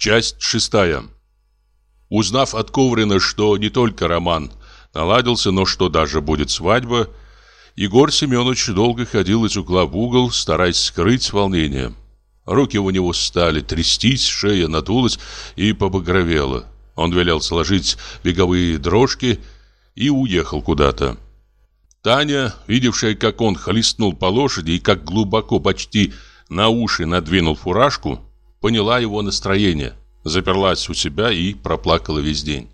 Часть шестая. Узнав от Коврина, что не только роман наладился, но что даже будет свадьба, Егор Семенович долго ходил из угла в угол, стараясь скрыть волнение. Руки у него стали трястись, шея надулась и побагровела. Он велел сложить беговые дрожки и уехал куда-то. Таня, видевшая, как он хлестнул по лошади и как глубоко почти на уши надвинул фуражку, поняла его настроение, заперлась у себя и проплакала весь день.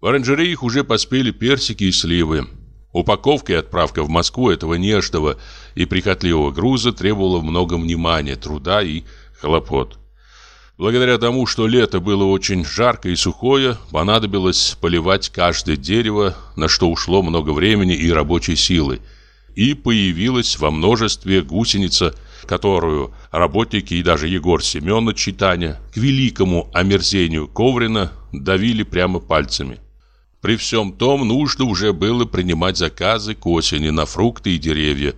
В оранжереях уже поспели персики и сливы. Упаковка и отправка в Москву этого нежного и прихотливого груза требовала много внимания, труда и хлопот. Благодаря тому, что лето было очень жаркое и сухое, понадобилось поливать каждое дерево, на что ушло много времени и рабочей силы. И появилась во множестве гусеница, которую работники и даже Егор Семенович и Таня к великому омерзению Коврина давили прямо пальцами. При всем том нужно уже было принимать заказы к осени на фрукты и деревья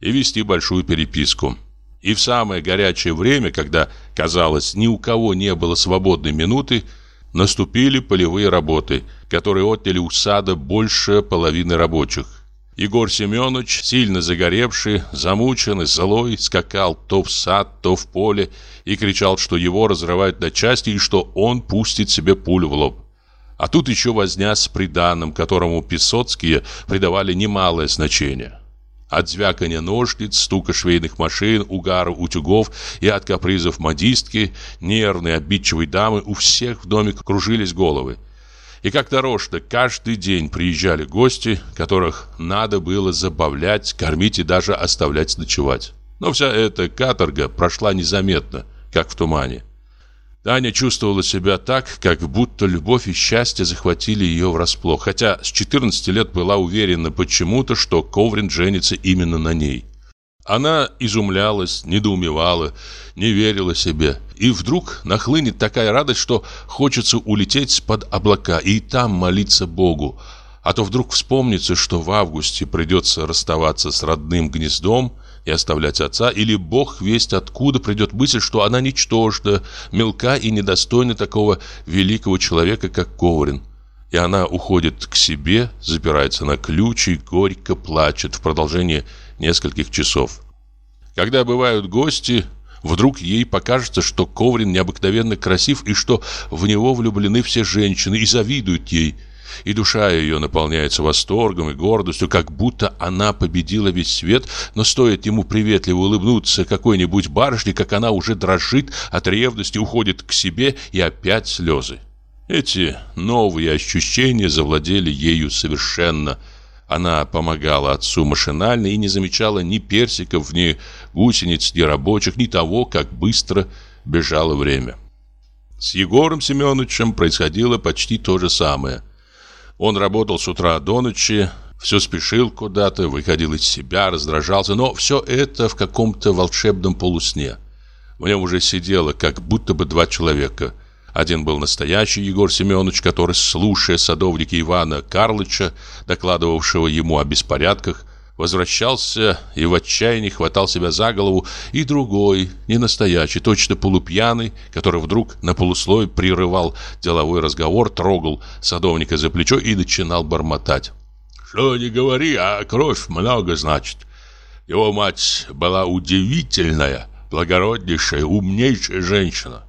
и вести большую переписку. И в самое горячее время, когда, казалось, ни у кого не было свободной минуты, наступили полевые работы, которые отняли у сада больше половины рабочих. Егор Семенович, сильно загоревший, замученный, злой, скакал то в сад, то в поле и кричал, что его разрывают на части и что он пустит себе пулю в лоб. А тут еще возня с приданым, которому песоцкие придавали немалое значение. От звякания ножниц, стука швейных машин, угара утюгов и от капризов модистки, нервной, обидчивой дамы у всех в доме кружились головы. И как нарочно, каждый день приезжали гости, которых надо было забавлять, кормить и даже оставлять ночевать. Но вся эта каторга прошла незаметно, как в тумане. Таня чувствовала себя так, как будто любовь и счастье захватили ее врасплох, хотя с 14 лет была уверена почему-то, что Коврин женится именно на ней. Она изумлялась, недоумевала, не верила себе. И вдруг нахлынет такая радость, что хочется улететь под облака и там молиться Богу. А то вдруг вспомнится, что в августе придется расставаться с родным гнездом, и оставлять отца, или Бог весть откуда придет мысль, что она ничтожна, мелка и недостойна такого великого человека, как Коврин. И она уходит к себе, запирается на ключ и горько плачет в продолжении нескольких часов. Когда бывают гости, вдруг ей покажется, что Коврин необыкновенно красив и что в него влюблены все женщины и завидуют ей – и душа ее наполняется восторгом и гордостью, как будто она победила весь свет, но стоит ему приветливо улыбнуться какой-нибудь барышне, как она уже дрожит от ревности, уходит к себе и опять слезы. Эти новые ощущения завладели ею совершенно. Она помогала отцу машинально и не замечала ни персиков, ни гусениц, ни рабочих, ни того, как быстро бежало время. С Егором Семеновичем происходило почти то же самое. Он работал с утра до ночи, все спешил куда-то, выходил из себя, раздражался, но все это в каком-то волшебном полусне. В нем уже сидело как будто бы два человека. Один был настоящий Егор Семенович, который, слушая садовника Ивана Карлыча, докладывавшего ему о беспорядках, возвращался и в отчаянии хватал себя за голову, и другой, не настоящий, точно полупьяный, который вдруг на полуслой прерывал деловой разговор, трогал садовника за плечо и начинал бормотать. «Что не говори, а кровь много значит. Его мать была удивительная, благороднейшая, умнейшая женщина.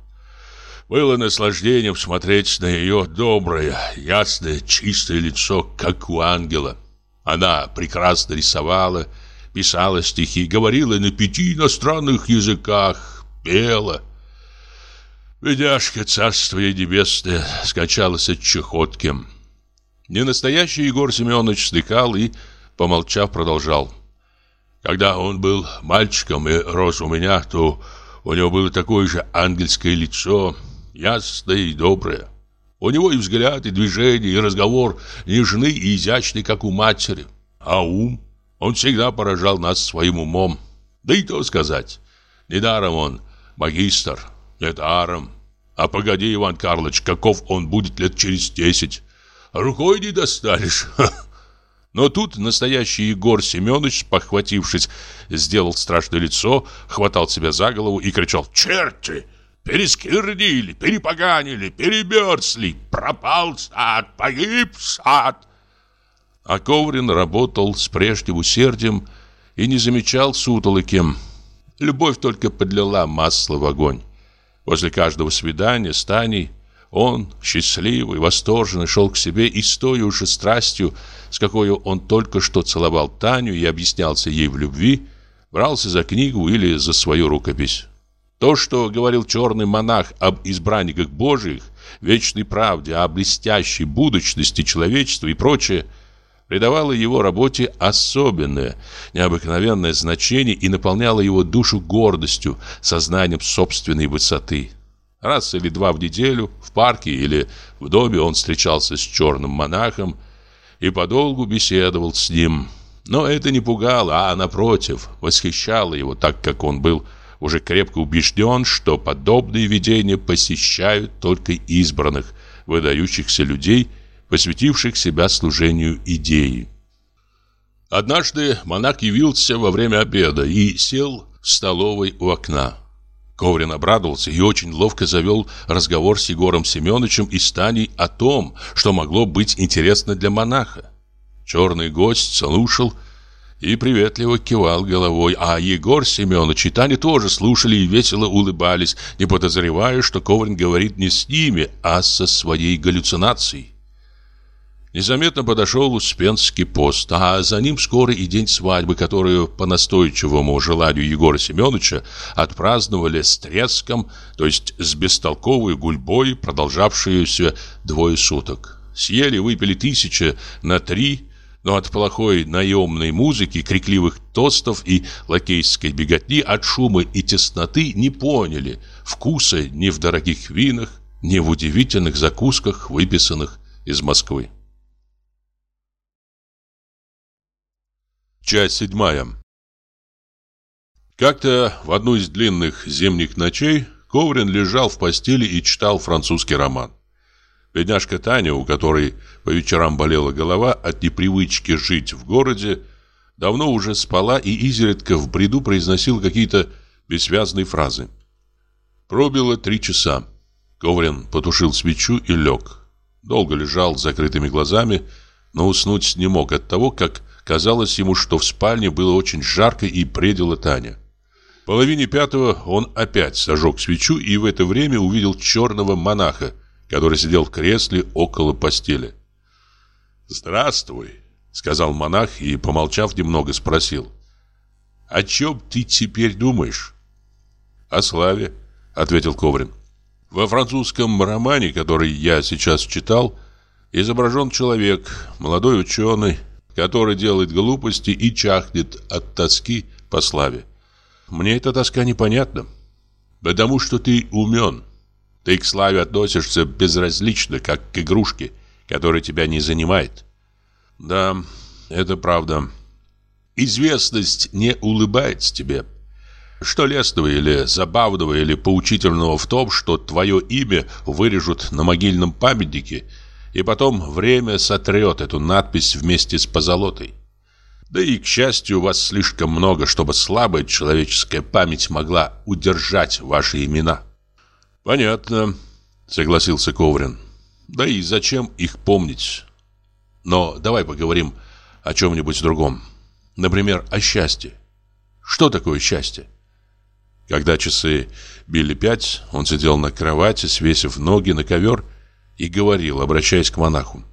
Было наслаждением смотреть на ее доброе, ясное, чистое лицо, как у ангела. Она прекрасно рисовала, писала стихи, говорила на пяти иностранных языках, пела. Ведяшка Царствие Небесное скачалась от чехотки. Ненастоящий Егор Семенович вздыхал и, помолчав, продолжал. Когда он был мальчиком и рос у меня, то у него было такое же ангельское лицо, ясное и доброе. У него и взгляд, и движение, и разговор нежны и изящны, как у матери. А ум? Он всегда поражал нас своим умом. Да и то сказать. Недаром он магистр, недаром. А погоди, Иван Карлович, каков он будет лет через десять. Рукой не достанешь. Но тут настоящий Егор Семенович, похватившись, сделал страшное лицо, хватал себя за голову и кричал «Черти! Перескирдили, перепоганили, перемерзли. Пропал сад, погиб сад. А Коврин работал с прежним усердием и не замечал сутолоки. Любовь только подлила масло в огонь. После каждого свидания с Таней он, счастливый, восторженный, шел к себе и с той уже страстью, с какой он только что целовал Таню и объяснялся ей в любви, брался за книгу или за свою рукопись. То, что говорил черный монах об избранниках Божьих, вечной правде, о блестящей будущности человечества и прочее, придавало его работе особенное, необыкновенное значение и наполняло его душу гордостью, сознанием собственной высоты. Раз или два в неделю в парке или в доме он встречался с черным монахом и подолгу беседовал с ним. Но это не пугало, а напротив, восхищало его, так как он был уже крепко убежден, что подобные видения посещают только избранных, выдающихся людей, посвятивших себя служению идеи. Однажды монах явился во время обеда и сел в столовой у окна. Коврин обрадовался и очень ловко завел разговор с Егором Семеновичем и Станей о том, что могло быть интересно для монаха. Черный гость слушал и приветливо кивал головой, а Егор Семенович и Таня тоже слушали и весело улыбались, не подозревая, что Коврин говорит не с ними, а со своей галлюцинацией. Незаметно подошел Успенский пост, а за ним скоро и день свадьбы, которую по настойчивому желанию Егора Семеновича отпраздновали с треском, то есть с бестолковой гульбой, продолжавшуюся двое суток. Съели, выпили тысячи на три, но от плохой наемной музыки, крикливых тостов и лакейской беготни, от шума и тесноты не поняли вкуса ни в дорогих винах, ни в удивительных закусках, выписанных из Москвы. Часть седьмая. Как-то в одну из длинных зимних ночей Коврин лежал в постели и читал французский роман. Бедняжка Таня, у которой по вечерам болела голова от непривычки жить в городе, давно уже спала и изредка в бреду произносила какие-то бессвязные фразы. Пробило три часа. Коврин потушил свечу и лег. Долго лежал с закрытыми глазами, но уснуть не мог от того, как Казалось ему, что в спальне было очень жарко и предела Таня. В половине пятого он опять зажег свечу и в это время увидел черного монаха, который сидел в кресле около постели. «Здравствуй», — сказал монах и, помолчав немного, спросил. «О чем ты теперь думаешь?» «О славе», — ответил Коврин. «Во французском романе, который я сейчас читал, изображен человек, молодой ученый, который делает глупости и чахнет от тоски по славе. Мне эта тоска непонятна, потому что ты умен. Ты к славе относишься безразлично, как к игрушке, которая тебя не занимает. Да, это правда. Известность не улыбается тебе. Что лестного или забавного или поучительного в том, что твое имя вырежут на могильном памятнике – и потом время сотрет эту надпись вместе с позолотой. Да и, к счастью, у вас слишком много, чтобы слабая человеческая память могла удержать ваши имена. Понятно, согласился Коврин. Да и зачем их помнить? Но давай поговорим о чем-нибудь другом. Например, о счастье. Что такое счастье? Когда часы били пять, он сидел на кровати, свесив ноги на ковер и говорил, обращаясь к монаху.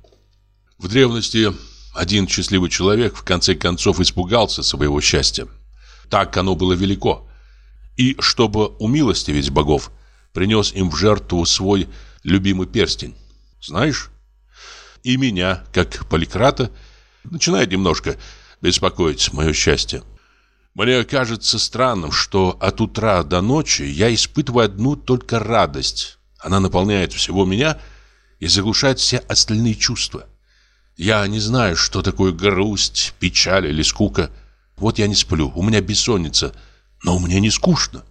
В древности один счастливый человек в конце концов испугался своего счастья. Так оно было велико. И чтобы умилостивить богов, принес им в жертву свой любимый перстень. Знаешь? И меня, как поликрата, начинает немножко беспокоить мое счастье. Мне кажется странным, что от утра до ночи я испытываю одну только радость. Она наполняет всего меня – и заглушает все остальные чувства. Я не знаю, что такое грусть, печаль или скука. Вот я не сплю, у меня бессонница, но мне не скучно.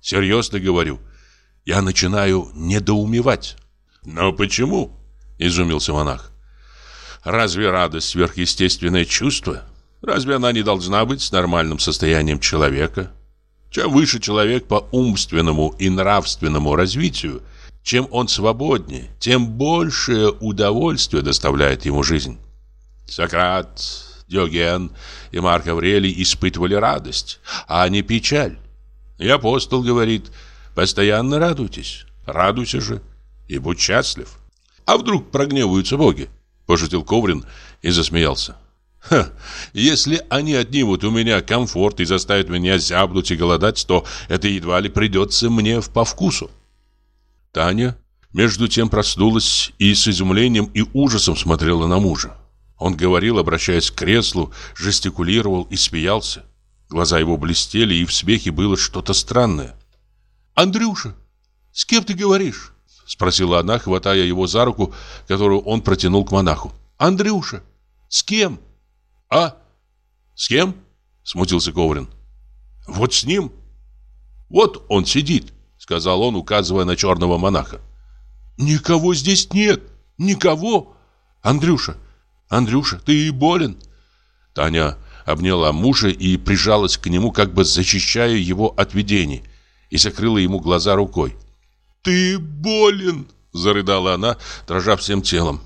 Серьезно говорю, я начинаю недоумевать. Но почему? Изумился монах. Разве радость сверхъестественное чувство? Разве она не должна быть нормальным состоянием человека? Чем выше человек по умственному и нравственному развитию, чем он свободнее, тем большее удовольствие доставляет ему жизнь. Сократ, Диоген и Марк Аврелий испытывали радость, а не печаль. И апостол говорит, постоянно радуйтесь, радуйся же и будь счастлив. А вдруг прогневаются боги? Пошутил Коврин и засмеялся. Ха, если они отнимут у меня комфорт и заставят меня зябнуть и голодать, то это едва ли придется мне по вкусу. Таня между тем проснулась и с изумлением и ужасом смотрела на мужа. Он говорил, обращаясь к креслу, жестикулировал и смеялся. Глаза его блестели, и в смехе было что-то странное. «Андрюша, с кем ты говоришь?» Спросила она, хватая его за руку, которую он протянул к монаху. «Андрюша, с кем?» «А? С кем?» Смутился Коврин. «Вот с ним. Вот он сидит», сказал он, указывая на черного монаха. «Никого здесь нет! Никого! Андрюша, Андрюша, ты болен?» Таня обняла мужа и прижалась к нему, как бы защищая его от видений, и закрыла ему глаза рукой. «Ты болен!» – зарыдала она, дрожа всем телом.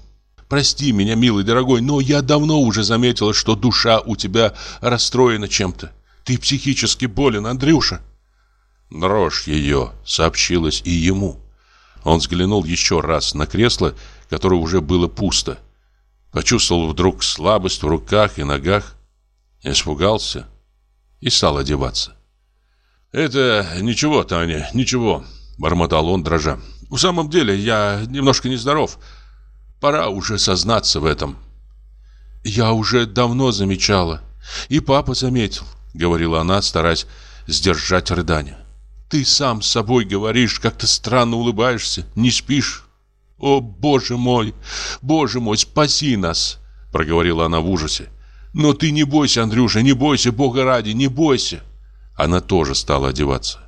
«Прости меня, милый дорогой, но я давно уже заметила, что душа у тебя расстроена чем-то. Ты психически болен, Андрюша!» Дрожь ее сообщилась и ему. Он взглянул еще раз на кресло, которое уже было пусто. Почувствовал вдруг слабость в руках и ногах, испугался и стал одеваться. «Это ничего, Таня, ничего», — бормотал он, дрожа. «В самом деле я немножко нездоров. Пора уже сознаться в этом». «Я уже давно замечала, и папа заметил», — говорила она, стараясь сдержать рыдание. «Ты сам с собой говоришь, как-то странно улыбаешься, не спишь. «О, боже мой! Боже мой, спаси нас!» Проговорила она в ужасе. «Но ты не бойся, Андрюша, не бойся, Бога ради, не бойся!» Она тоже стала одеваться.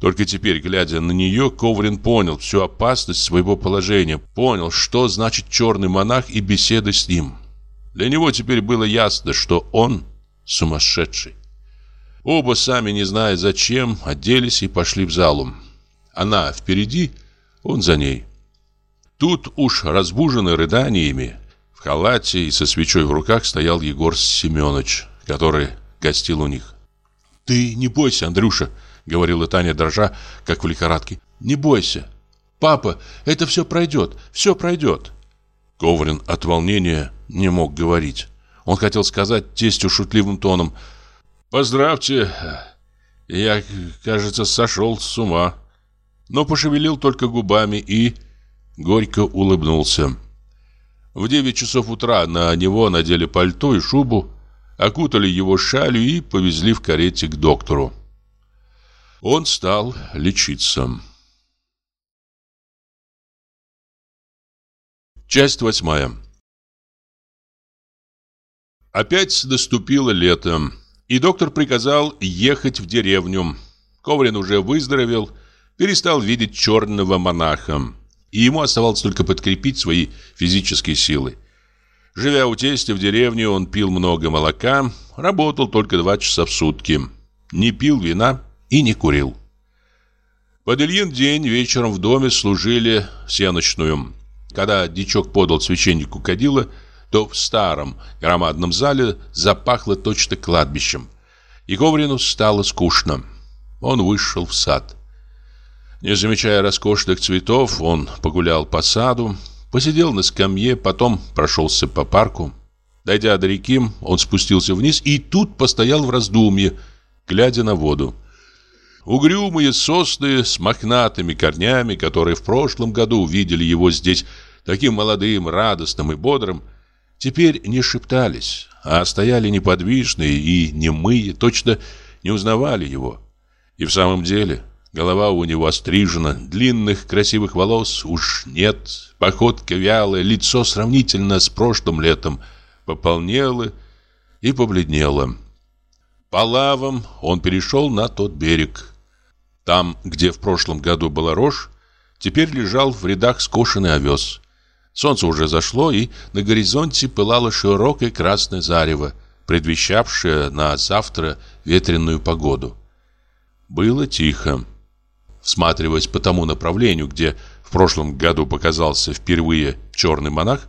Только теперь, глядя на нее, Коврин понял всю опасность своего положения, понял, что значит черный монах и беседа с ним. Для него теперь было ясно, что он сумасшедший. Оба, сами не зная зачем, оделись и пошли в залу. Она впереди, он за ней. Тут уж разбуженный рыданиями, в халате и со свечой в руках стоял Егор Семенович, который гостил у них. «Ты не бойся, Андрюша», — говорила Таня дрожа, как в лихорадке. «Не бойся. Папа, это все пройдет, все пройдет». Коврин от волнения не мог говорить. Он хотел сказать тестю шутливым тоном «Поздравьте, я, кажется, сошел с ума». Но пошевелил только губами и горько улыбнулся. В девять часов утра на него надели пальто и шубу, окутали его шалью и повезли в карете к доктору. Он стал лечиться. Часть восьмая. Опять наступило лето, и доктор приказал ехать в деревню. Коврин уже выздоровел, перестал видеть черного монаха и ему оставалось только подкрепить свои физические силы. Живя у тестя в деревне, он пил много молока, работал только два часа в сутки, не пил вина и не курил. Под Ильин день вечером в доме служили всеночную. Когда дичок подал священнику кадила, то в старом громадном зале запахло точно кладбищем. И Коврину стало скучно. Он вышел в сад. Не замечая роскошных цветов, он погулял по саду, посидел на скамье, потом прошелся по парку. Дойдя до реки, он спустился вниз и тут постоял в раздумье, глядя на воду. Угрюмые сосны с мохнатыми корнями, которые в прошлом году увидели его здесь таким молодым, радостным и бодрым, теперь не шептались, а стояли неподвижные и немые, точно не узнавали его. И в самом деле Голова у него острижена, длинных красивых волос уж нет, походка вялая, лицо сравнительно с прошлым летом пополнело и побледнело. По лавам он перешел на тот берег. Там, где в прошлом году была рожь, теперь лежал в рядах скошенный овес. Солнце уже зашло, и на горизонте пылало широкое красное зарево, предвещавшее на завтра ветреную погоду. Было тихо. Всматриваясь по тому направлению, где в прошлом году показался впервые черный монах,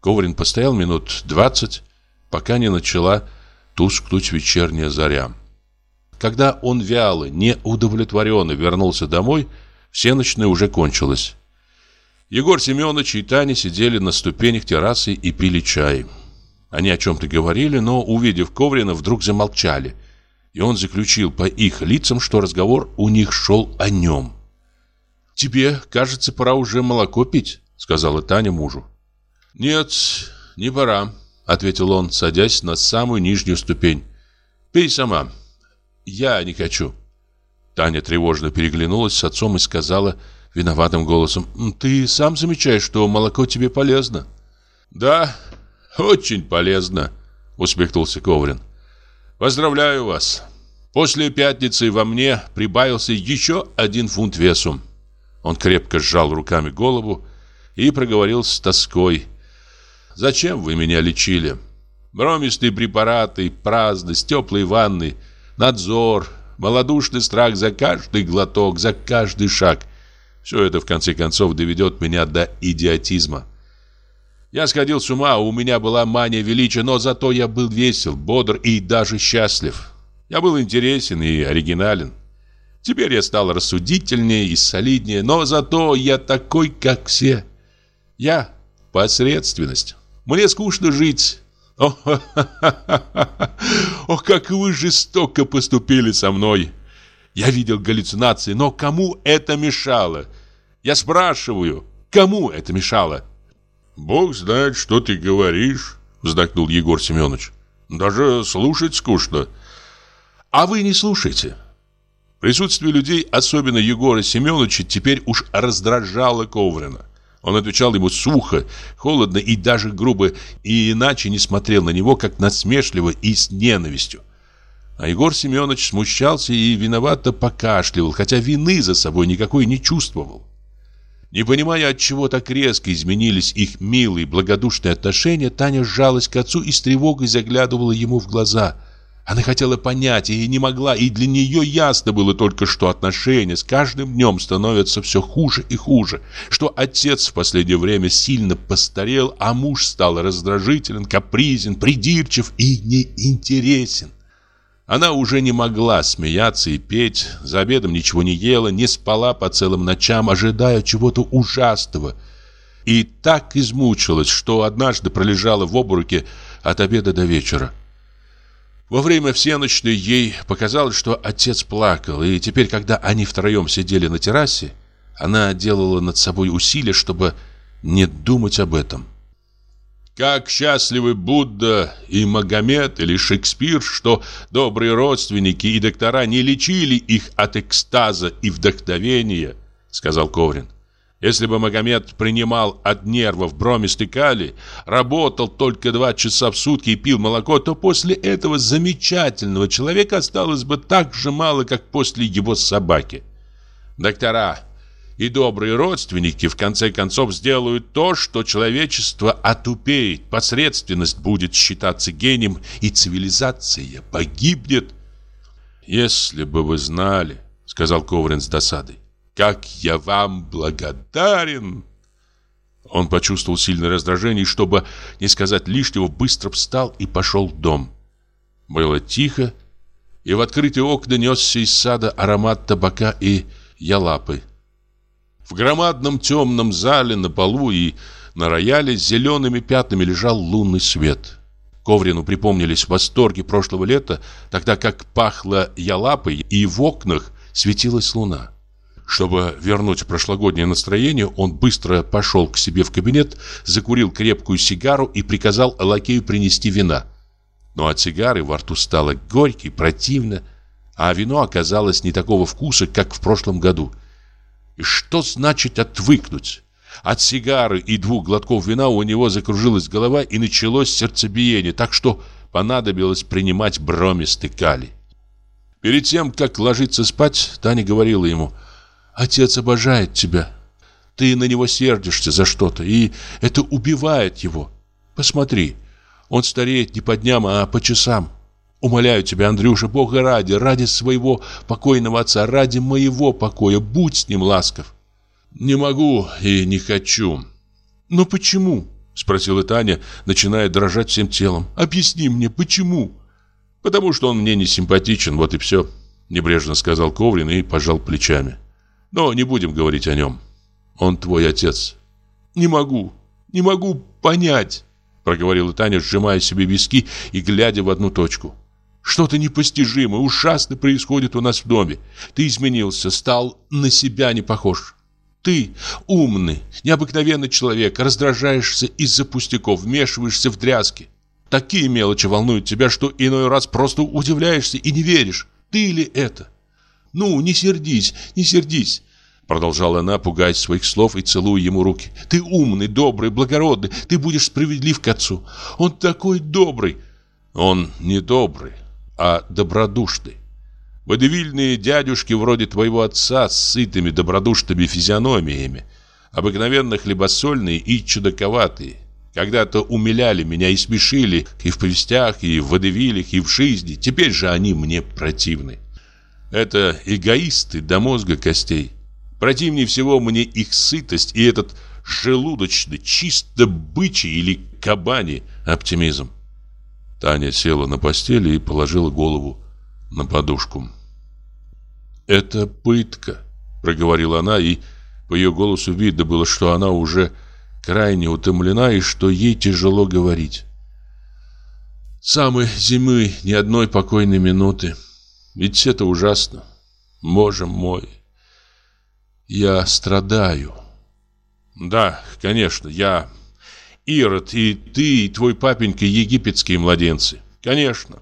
Коврин постоял минут двадцать, пока не начала тускнуть вечерняя заря. Когда он вяло, неудовлетворенно вернулся домой, всеночная уже кончилась. Егор Семенович и Таня сидели на ступенях террасы и пили чай. Они о чем-то говорили, но, увидев Коврина, вдруг замолчали. И он заключил по их лицам, что разговор у них шел о нем. «Тебе, кажется, пора уже молоко пить», — сказала Таня мужу. «Нет, не пора», — ответил он, садясь на самую нижнюю ступень. «Пей сама. Я не хочу». Таня тревожно переглянулась с отцом и сказала виноватым голосом, «Ты сам замечаешь, что молоко тебе полезно?» «Да, очень полезно», — усмехнулся Коврин. «Поздравляю вас. После пятницы во мне прибавился еще один фунт весу». Он крепко сжал руками голову и проговорил с тоской. «Зачем вы меня лечили? Бромистые препараты, праздность, теплые ванны, надзор, малодушный страх за каждый глоток, за каждый шаг. Все это, в конце концов, доведет меня до идиотизма. Я сходил с ума, у меня была мания величия, но зато я был весел, бодр и даже счастлив. Я был интересен и оригинален. Теперь я стал рассудительнее и солиднее, но зато я такой, как все. Я посредственность. Мне скучно жить. Ох, Ох, как вы жестоко поступили со мной. Я видел галлюцинации, но кому это мешало? Я спрашиваю, кому это мешало? «Бог знает, что ты говоришь», — вздохнул Егор Семенович. «Даже слушать скучно». «А вы не слушайте». Присутствие людей, особенно Егора Семеновича, теперь уж раздражало Коврина. Он отвечал ему сухо, холодно и даже грубо, и иначе не смотрел на него, как насмешливо и с ненавистью. А Егор Семенович смущался и виновато покашливал, хотя вины за собой никакой не чувствовал. Не понимая, от чего так резко изменились их милые, благодушные отношения, Таня сжалась к отцу и с тревогой заглядывала ему в глаза. Она хотела понять и не могла, и для нее ясно было только, что отношения с каждым днем становятся все хуже и хуже, что отец в последнее время сильно постарел, а муж стал раздражителен, капризен, придирчив и неинтересен. Она уже не могла смеяться и петь, за обедом ничего не ела, не спала по целым ночам, ожидая чего-то ужасного. И так измучилась, что однажды пролежала в обмороке от обеда до вечера. Во время всеночной ей показалось, что отец плакал, и теперь, когда они втроем сидели на террасе, она делала над собой усилия, чтобы не думать об этом. Как счастливы Будда и Магомед или Шекспир, что добрые родственники и доктора не лечили их от экстаза и вдохновения, сказал Коврин. Если бы Магомед принимал от нервов бромистый калий, работал только два часа в сутки и пил молоко, то после этого замечательного человека осталось бы так же мало, как после его собаки. Доктора и добрые родственники в конце концов сделают то, что человечество отупеет, посредственность будет считаться гением, и цивилизация погибнет. «Если бы вы знали, — сказал Коврин с досадой, — как я вам благодарен!» Он почувствовал сильное раздражение и, чтобы не сказать лишнего, быстро встал и пошел в дом. Было тихо, и в открытые окна несся из сада аромат табака и ялапы. В громадном темном зале на полу и на рояле зелеными пятнами лежал лунный свет. Коврину припомнились восторги прошлого лета, тогда как пахло ялапой и в окнах светилась луна. Чтобы вернуть прошлогоднее настроение, он быстро пошел к себе в кабинет, закурил крепкую сигару и приказал лакею принести вина. Но от сигары во рту стало горько и противно, а вино оказалось не такого вкуса, как в прошлом году – и что значит отвыкнуть? От сигары и двух глотков вина у него закружилась голова и началось сердцебиение, так что понадобилось принимать бромистый калий. Перед тем, как ложиться спать, Таня говорила ему, «Отец обожает тебя. Ты на него сердишься за что-то, и это убивает его. Посмотри, он стареет не по дням, а по часам. Умоляю тебя, Андрюша, Бога ради, ради своего покойного отца, ради моего покоя, будь с ним ласков. Не могу и не хочу. Но почему? Спросила Таня, начиная дрожать всем телом. Объясни мне, почему? Потому что он мне не симпатичен, вот и все. Небрежно сказал Коврин и пожал плечами. Но не будем говорить о нем. Он твой отец. Не могу, не могу понять, проговорила Таня, сжимая себе виски и глядя в одну точку. Что-то непостижимое, ужасное происходит у нас в доме. Ты изменился, стал на себя не похож. Ты, умный, необыкновенный человек, раздражаешься из-за пустяков, вмешиваешься в дрязки. Такие мелочи волнуют тебя, что иной раз просто удивляешься и не веришь. Ты ли это? Ну, не сердись, не сердись. Продолжала она, пугаясь своих слов и целуя ему руки. Ты умный, добрый, благородный, ты будешь справедлив к отцу. Он такой добрый. Он не добрый, а добродушный. Водевильные дядюшки вроде твоего отца с сытыми добродушными физиономиями, обыкновенно хлебосольные и чудаковатые, когда-то умиляли меня и смешили и в повестях, и в водевилях, и в жизни. Теперь же они мне противны. Это эгоисты до мозга костей. Противнее всего мне их сытость и этот желудочный, чисто бычий или кабани оптимизм. Таня села на постели и положила голову на подушку. «Это пытка», — проговорила она, и по ее голосу видно было, что она уже крайне утомлена и что ей тяжело говорить. «Самой зимы ни одной покойной минуты. Ведь это ужасно. Боже мой, я страдаю». «Да, конечно, я Ирод, и ты, и твой папенька египетские младенцы. Конечно.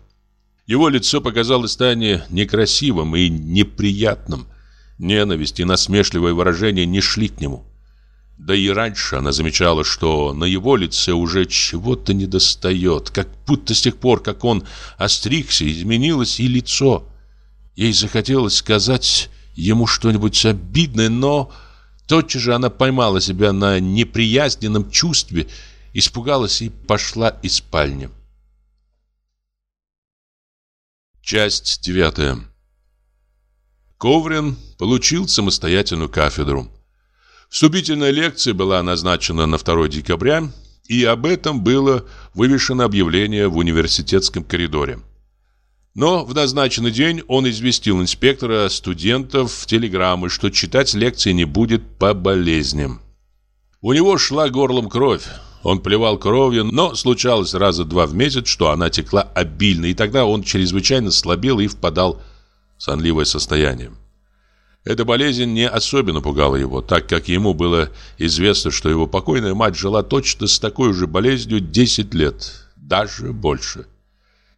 Его лицо показалось Тане некрасивым и неприятным. Ненависть и насмешливое выражение не шли к нему. Да и раньше она замечала, что на его лице уже чего-то недостает, как будто с тех пор, как он остригся, изменилось и лицо. Ей захотелось сказать ему что-нибудь обидное, но тотчас же она поймала себя на неприязненном чувстве, испугалась и пошла из спальни. Часть девятая. Коврин получил самостоятельную кафедру. Вступительная лекция была назначена на 2 декабря, и об этом было вывешено объявление в университетском коридоре. Но в назначенный день он известил инспектора студентов телеграммы, что читать лекции не будет по болезням. У него шла горлом кровь. Он плевал кровью, но случалось раза два в месяц, что она текла обильно, и тогда он чрезвычайно слабел и впадал в сонливое состояние. Эта болезнь не особенно пугала его, так как ему было известно, что его покойная мать жила точно с такой же болезнью 10 лет, даже больше.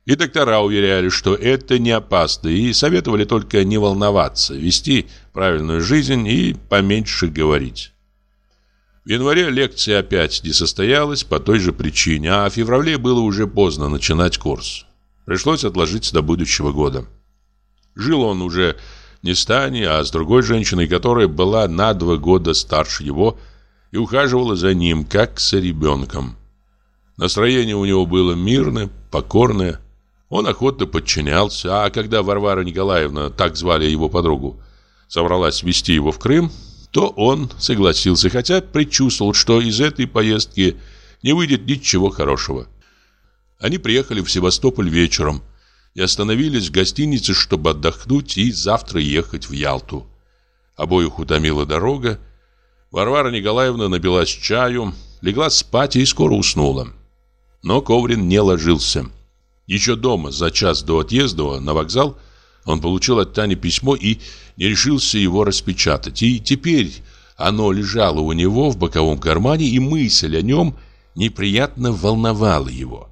И доктора уверяли, что это не опасно, и советовали только не волноваться, вести правильную жизнь и поменьше говорить. В январе лекция опять не состоялась по той же причине, а в феврале было уже поздно начинать курс. Пришлось отложить до будущего года. Жил он уже не с Таней, а с другой женщиной, которая была на два года старше его и ухаживала за ним, как с ребенком. Настроение у него было мирное, покорное. Он охотно подчинялся, а когда Варвара Николаевна, так звали его подругу, собралась вести его в Крым, то он согласился, хотя предчувствовал, что из этой поездки не выйдет ничего хорошего. Они приехали в Севастополь вечером и остановились в гостинице, чтобы отдохнуть и завтра ехать в Ялту. Обоих утомила дорога. Варвара Николаевна напилась чаю, легла спать и скоро уснула. Но Коврин не ложился. Еще дома, за час до отъезда на вокзал, он получил от Тани письмо и не решился его распечатать. И теперь оно лежало у него в боковом кармане, и мысль о нем неприятно волновала его.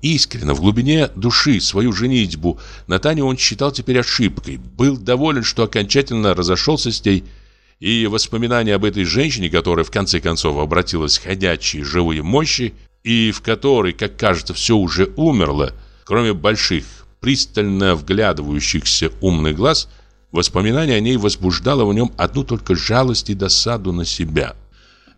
Искренно, в глубине души, свою женитьбу на Тане он считал теперь ошибкой. Был доволен, что окончательно разошелся с ней, и воспоминания об этой женщине, которая в конце концов обратилась в ходячие живые мощи, и в которой, как кажется, все уже умерло, кроме больших, пристально вглядывающихся умных глаз, воспоминание о ней возбуждало в нем одну только жалость и досаду на себя.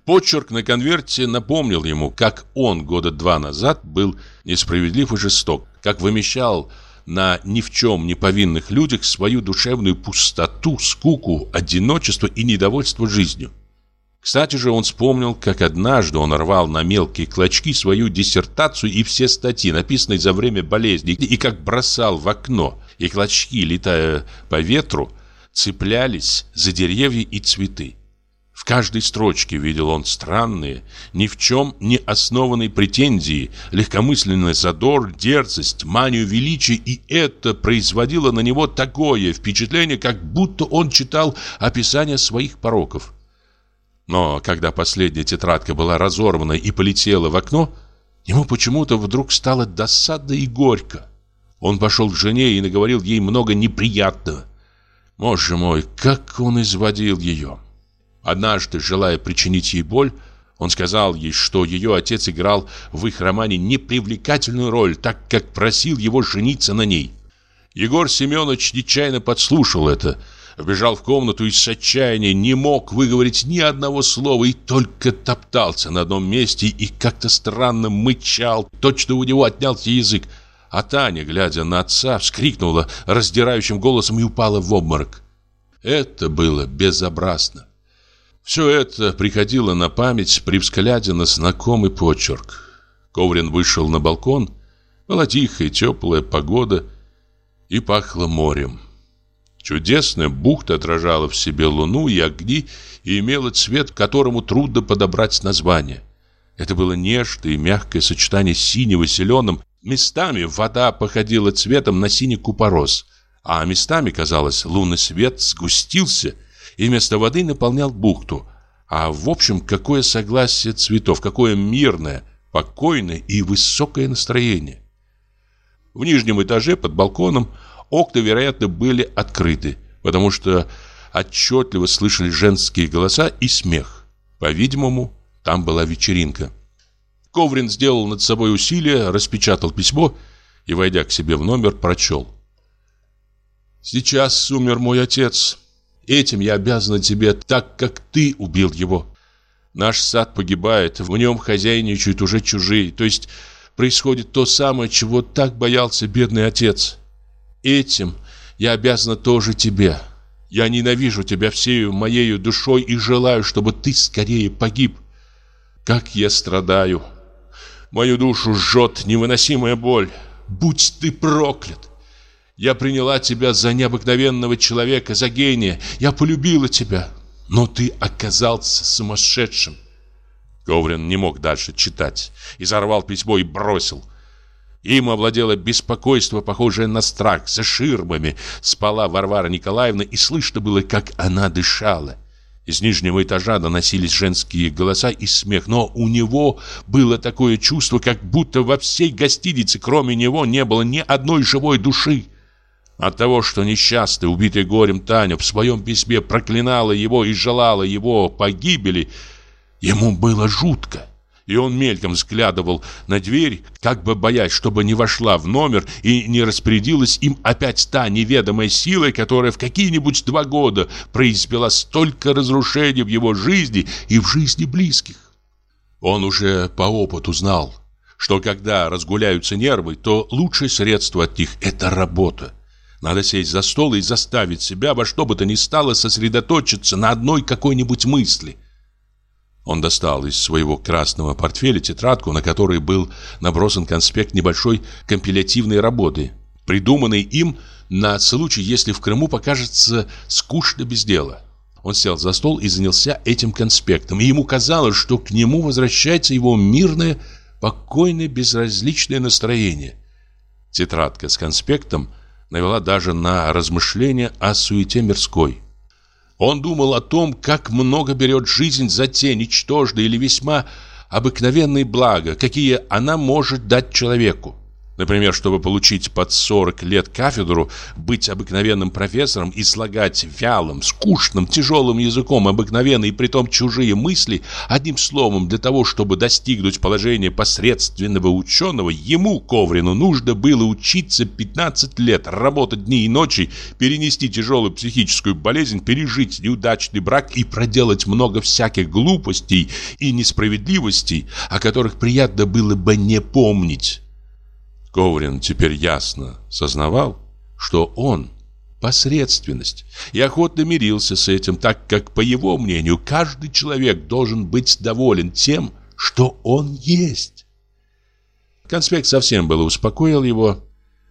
Почерк на конверте напомнил ему, как он года два назад был несправедлив и жесток, как вымещал на ни в чем не повинных людях свою душевную пустоту, скуку, одиночество и недовольство жизнью. Кстати же, он вспомнил, как однажды он рвал на мелкие клочки свою диссертацию и все статьи, написанные за время болезни, и как бросал в окно, и клочки, летая по ветру, цеплялись за деревья и цветы. В каждой строчке видел он странные, ни в чем не основанные претензии, легкомысленный задор, дерзость, манию величия, и это производило на него такое впечатление, как будто он читал описание своих пороков. Но когда последняя тетрадка была разорвана и полетела в окно, ему почему-то вдруг стало досадно и горько. Он пошел к жене и наговорил ей много неприятного. Боже мой, как он изводил ее! Однажды, желая причинить ей боль, он сказал ей, что ее отец играл в их романе непривлекательную роль, так как просил его жениться на ней. Егор Семенович нечаянно подслушал это, вбежал в комнату и с отчаяния не мог выговорить ни одного слова и только топтался на одном месте и как-то странно мычал, точно у него отнялся язык. А Таня, глядя на отца, вскрикнула раздирающим голосом и упала в обморок. Это было безобразно. Все это приходило на память при взгляде на знакомый почерк. Коврин вышел на балкон. Была тихая, теплая погода и пахло морем. Чудесная бухта отражала в себе луну и огни и имела цвет, которому трудно подобрать название. Это было нежное и мягкое сочетание синего с зеленым. Местами вода походила цветом на синий купорос, а местами, казалось, лунный свет сгустился – и вместо воды наполнял бухту. А в общем, какое согласие цветов, какое мирное, покойное и высокое настроение. В нижнем этаже под балконом окна, вероятно, были открыты, потому что отчетливо слышали женские голоса и смех. По-видимому, там была вечеринка. Коврин сделал над собой усилие, распечатал письмо и, войдя к себе в номер, прочел. «Сейчас умер мой отец. Этим я обязана тебе, так как ты убил его. Наш сад погибает, в нем хозяйничают уже чужие, то есть происходит то самое, чего так боялся бедный отец. Этим я обязана тоже тебе. Я ненавижу тебя всею моею душой и желаю, чтобы ты скорее погиб. Как я страдаю. Мою душу жжет невыносимая боль. Будь ты проклят. Я приняла тебя за необыкновенного человека, за гения. Я полюбила тебя, но ты оказался сумасшедшим. Коврин не мог дальше читать. Изорвал письмо и бросил. Им овладело беспокойство, похожее на страх. За ширмами спала Варвара Николаевна, и слышно было, как она дышала. Из нижнего этажа доносились женские голоса и смех, но у него было такое чувство, как будто во всей гостинице, кроме него, не было ни одной живой души. От того, что несчастный, убитый горем Таня в своем письме проклинала его и желала его погибели, ему было жутко. И он мельком взглядывал на дверь, как бы боясь, чтобы не вошла в номер и не распорядилась им опять та неведомая сила, которая в какие-нибудь два года произвела столько разрушений в его жизни и в жизни близких. Он уже по опыту знал, что когда разгуляются нервы, то лучшее средство от них – это работа. Надо сесть за стол и заставить себя во что бы то ни стало сосредоточиться на одной какой-нибудь мысли. Он достал из своего красного портфеля тетрадку, на которой был набросан конспект небольшой компилятивной работы, придуманной им на случай, если в Крыму покажется скучно без дела. Он сел за стол и занялся этим конспектом, и ему казалось, что к нему возвращается его мирное, покойное, безразличное настроение. Тетрадка с конспектом – навела даже на размышления о суете мирской. Он думал о том, как много берет жизнь за те ничтожные или весьма обыкновенные блага, какие она может дать человеку. Например, чтобы получить под 40 лет кафедру, быть обыкновенным профессором и слагать вялым, скучным, тяжелым языком обыкновенные и притом чужие мысли, одним словом, для того, чтобы достигнуть положения посредственного ученого, ему, Коврину, нужно было учиться 15 лет, работать дни и ночи, перенести тяжелую психическую болезнь, пережить неудачный брак и проделать много всяких глупостей и несправедливостей, о которых приятно было бы не помнить. Коврин теперь ясно сознавал, что он посредственность, и охотно мирился с этим, так как, по его мнению, каждый человек должен быть доволен тем, что он есть. Конспект совсем было успокоил его,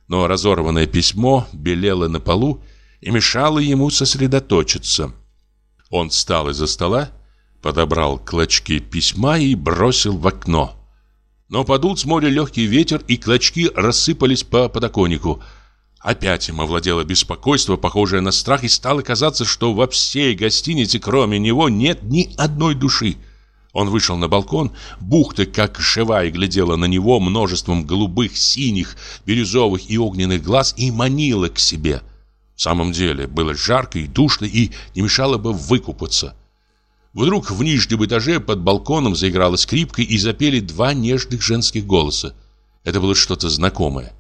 но разорванное письмо белело на полу и мешало ему сосредоточиться. Он встал из-за стола, подобрал клочки письма и бросил в окно. Но подул с моря легкий ветер, и клочки рассыпались по подоконнику. Опять им овладело беспокойство, похожее на страх, и стало казаться, что во всей гостинице, кроме него, нет ни одной души. Он вышел на балкон, бухта, как живая, глядела на него множеством голубых, синих, бирюзовых и огненных глаз и манила к себе. В самом деле, было жарко и душно, и не мешало бы выкупаться. Вдруг в нижнем этаже под балконом заиграла скрипка и запели два нежных женских голоса. Это было что-то знакомое.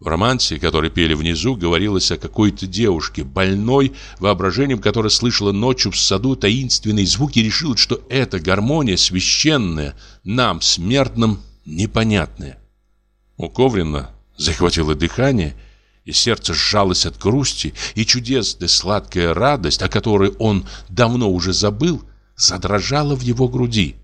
В романсе, который пели внизу, говорилось о какой-то девушке, больной воображением, которая слышала ночью в саду таинственные звуки и решила, что эта гармония священная, нам, смертным, непонятная. У Коврина захватило дыхание, и сердце сжалось от грусти, и чудесная сладкая радость, о которой он давно уже забыл, задрожала в его груди.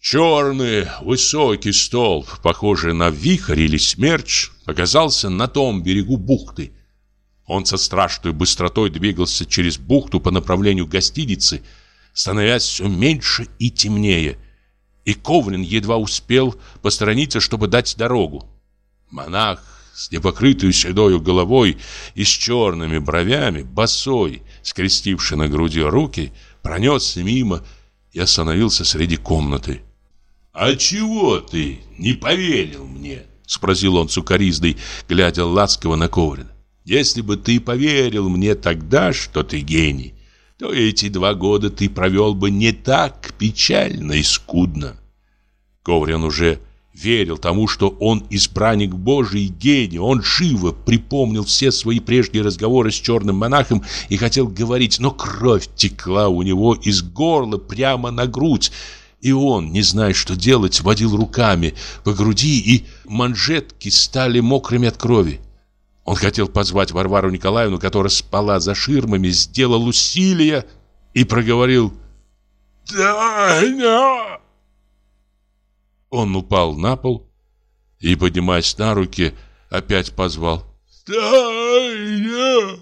Черный высокий столб, похожий на вихрь или смерч, оказался на том берегу бухты. Он со страшной быстротой двигался через бухту по направлению гостиницы, становясь все меньше и темнее. И Коврин едва успел посторониться, чтобы дать дорогу. Монах с непокрытой седою головой и с черными бровями, босой, скрестивший на груди руки, пронесся мимо и остановился среди комнаты. «А чего ты не поверил мне?» Спросил он сукоризной, глядя ласково на Коврина. «Если бы ты поверил мне тогда, что ты гений, то эти два года ты провел бы не так печально и скудно». Коврин уже верил тому, что он избранник Божий гений. Он живо припомнил все свои прежние разговоры с черным монахом и хотел говорить, но кровь текла у него из горла прямо на грудь. И он, не зная, что делать, водил руками по груди, и манжетки стали мокрыми от крови. Он хотел позвать Варвару Николаевну, которая спала за ширмами, сделал усилия и проговорил «Таня!». Он упал на пол и, поднимаясь на руки, опять позвал «Таня!».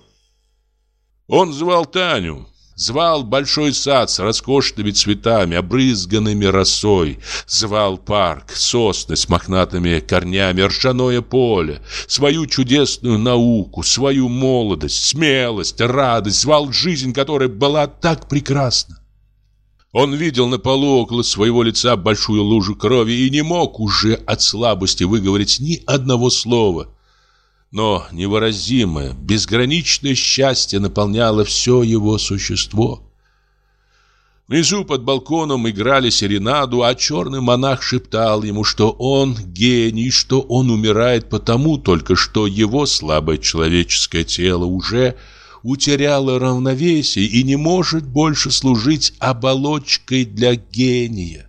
Он звал Таню, Звал большой сад с роскошными цветами, обрызганными росой. Звал парк, сосны с мохнатыми корнями, ржаное поле. Свою чудесную науку, свою молодость, смелость, радость. Звал жизнь, которая была так прекрасна. Он видел на полу около своего лица большую лужу крови и не мог уже от слабости выговорить ни одного слова – но невыразимое, безграничное счастье наполняло все его существо. Внизу под балконом играли серенаду, а черный монах шептал ему, что он гений, что он умирает потому только, что его слабое человеческое тело уже утеряло равновесие и не может больше служить оболочкой для гения.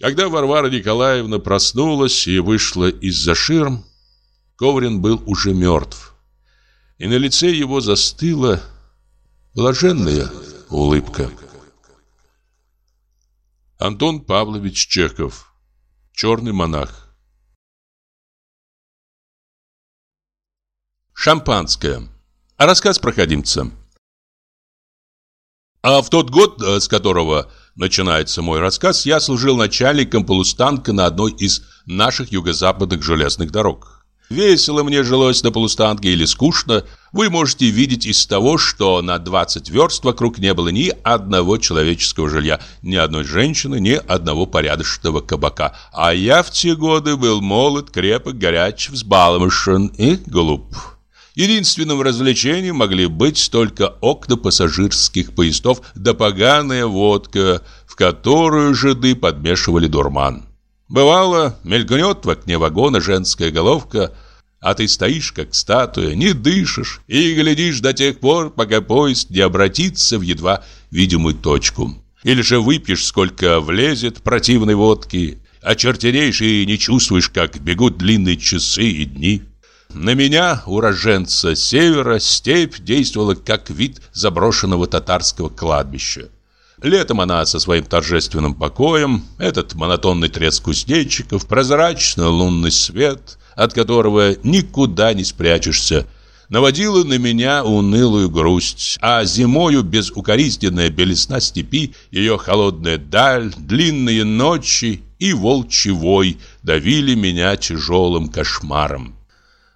Когда Варвара Николаевна проснулась и вышла из-за ширм, Коврин был уже мертв. И на лице его застыла блаженная улыбка. Антон Павлович Чехов. Черный монах. Шампанское. Рассказ проходимца. А в тот год, э, с которого начинается мой рассказ, я служил начальником полустанка на одной из наших юго-западных железных дорог. Весело мне жилось на полустанке или скучно, вы можете видеть из того, что на 20 верст вокруг не было ни одного человеческого жилья, ни одной женщины, ни одного порядочного кабака. А я в те годы был молод, крепок, горяч, взбалмошен и глуп. Единственным развлечением могли быть только окна пассажирских поездов да поганая водка, в которую жиды подмешивали дурман. Бывало, мелькнет в окне вагона женская головка, а ты стоишь, как статуя, не дышишь и глядишь до тех пор, пока поезд не обратится в едва видимую точку. Или же выпьешь, сколько влезет противной водки, очертенеешь и не чувствуешь, как бегут длинные часы и дни. На меня, уроженца севера, степь действовала как вид заброшенного татарского кладбища. Летом она со своим торжественным покоем, этот монотонный треск кузнечиков, прозрачный лунный свет, от которого никуда не спрячешься, наводила на меня унылую грусть, а зимою безукоризненная белизна степи, ее холодная даль, длинные ночи и волчий вой давили меня тяжелым кошмаром.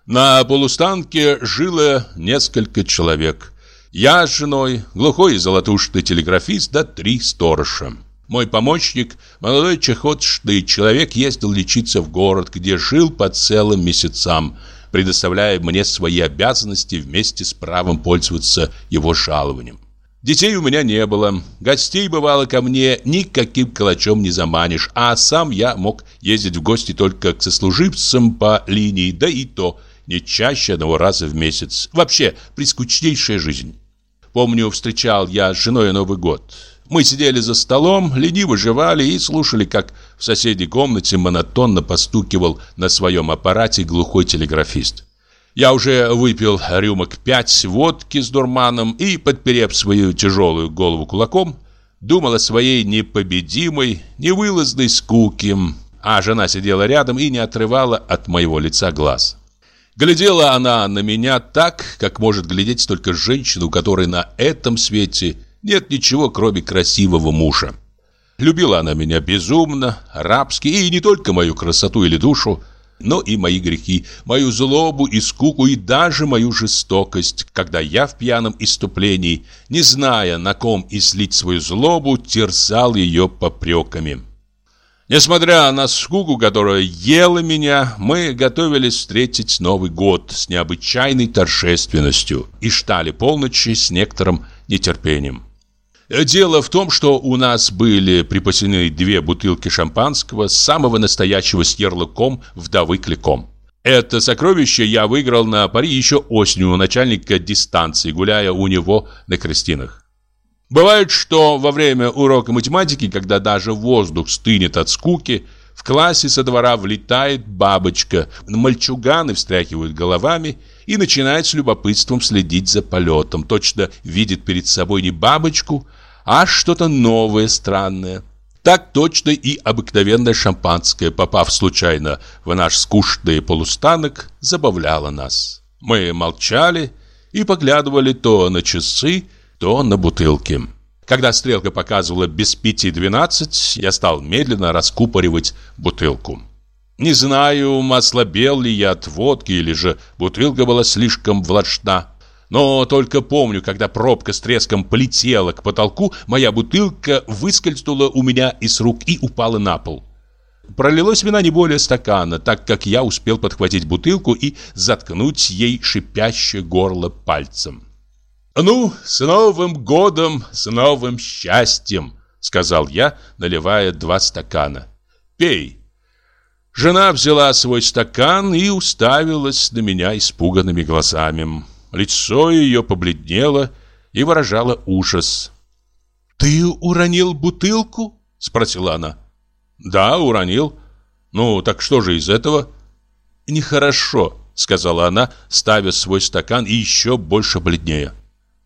На полустанке жило несколько человек. Я с женой, глухой и золотушный телеграфист, да три сторожа. Мой помощник, молодой чехотшный человек, ездил лечиться в город, где жил по целым месяцам, предоставляя мне свои обязанности вместе с правом пользоваться его жалованием. Детей у меня не было, гостей бывало ко мне никаким калачом не заманишь, а сам я мог ездить в гости только к сослуживцам по линии, да и то – не чаще одного раза в месяц. Вообще, прискучнейшая жизнь. Помню, встречал я с женой Новый год. Мы сидели за столом, лениво жевали и слушали, как в соседней комнате монотонно постукивал на своем аппарате глухой телеграфист. Я уже выпил рюмок пять водки с дурманом и, подперев свою тяжелую голову кулаком, думал о своей непобедимой, невылазной скуке, а жена сидела рядом и не отрывала от моего лица глаз. Глядела она на меня так, как может глядеть только женщина, у которой на этом свете нет ничего, кроме красивого мужа. Любила она меня безумно, рабски, и не только мою красоту или душу, но и мои грехи, мою злобу и скуку, и даже мою жестокость, когда я в пьяном иступлении, не зная, на ком излить свою злобу, терзал ее попреками. Несмотря на скуку, которая ела меня, мы готовились встретить Новый год с необычайной торжественностью и ждали полночи с некоторым нетерпением. Дело в том, что у нас были припасены две бутылки шампанского самого настоящего с ярлыком вдовы Кликом. Это сокровище я выиграл на пари еще осенью у начальника дистанции, гуляя у него на крестинах. Бывает, что во время урока математики, когда даже воздух стынет от скуки, в классе со двора влетает бабочка, мальчуганы встряхивают головами и начинают с любопытством следить за полетом. Точно видит перед собой не бабочку, а что-то новое, странное. Так точно и обыкновенное шампанское, попав случайно в наш скучный полустанок, забавляло нас. Мы молчали и поглядывали то на часы, то на бутылке. Когда стрелка показывала без пяти двенадцать, я стал медленно раскупоривать бутылку. Не знаю, ослабел ли я от водки или же бутылка была слишком влажна. Но только помню, когда пробка с треском полетела к потолку, моя бутылка выскользнула у меня из рук и упала на пол. Пролилось вина не более стакана, так как я успел подхватить бутылку и заткнуть ей шипящее горло пальцем. «Ну, с Новым годом, с новым счастьем!» Сказал я, наливая два стакана. «Пей!» Жена взяла свой стакан и уставилась на меня испуганными глазами. Лицо ее побледнело и выражало ужас. «Ты уронил бутылку?» — спросила она. «Да, уронил. Ну, так что же из этого?» «Нехорошо», — сказала она, ставя свой стакан и еще больше бледнее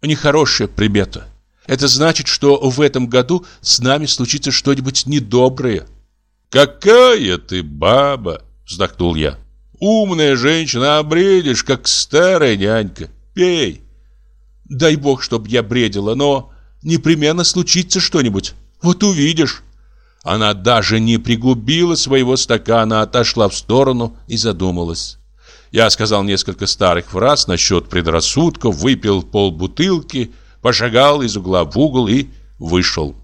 нехорошая примета. Это значит, что в этом году с нами случится что-нибудь недоброе. Какая ты баба, вздохнул я. Умная женщина, а бредишь, как старая нянька. Пей. Дай бог, чтоб я бредила, но непременно случится что-нибудь. Вот увидишь. Она даже не пригубила своего стакана, отошла в сторону и задумалась. Я сказал несколько старых фраз насчет предрассудков, выпил полбутылки, пошагал из угла в угол и вышел.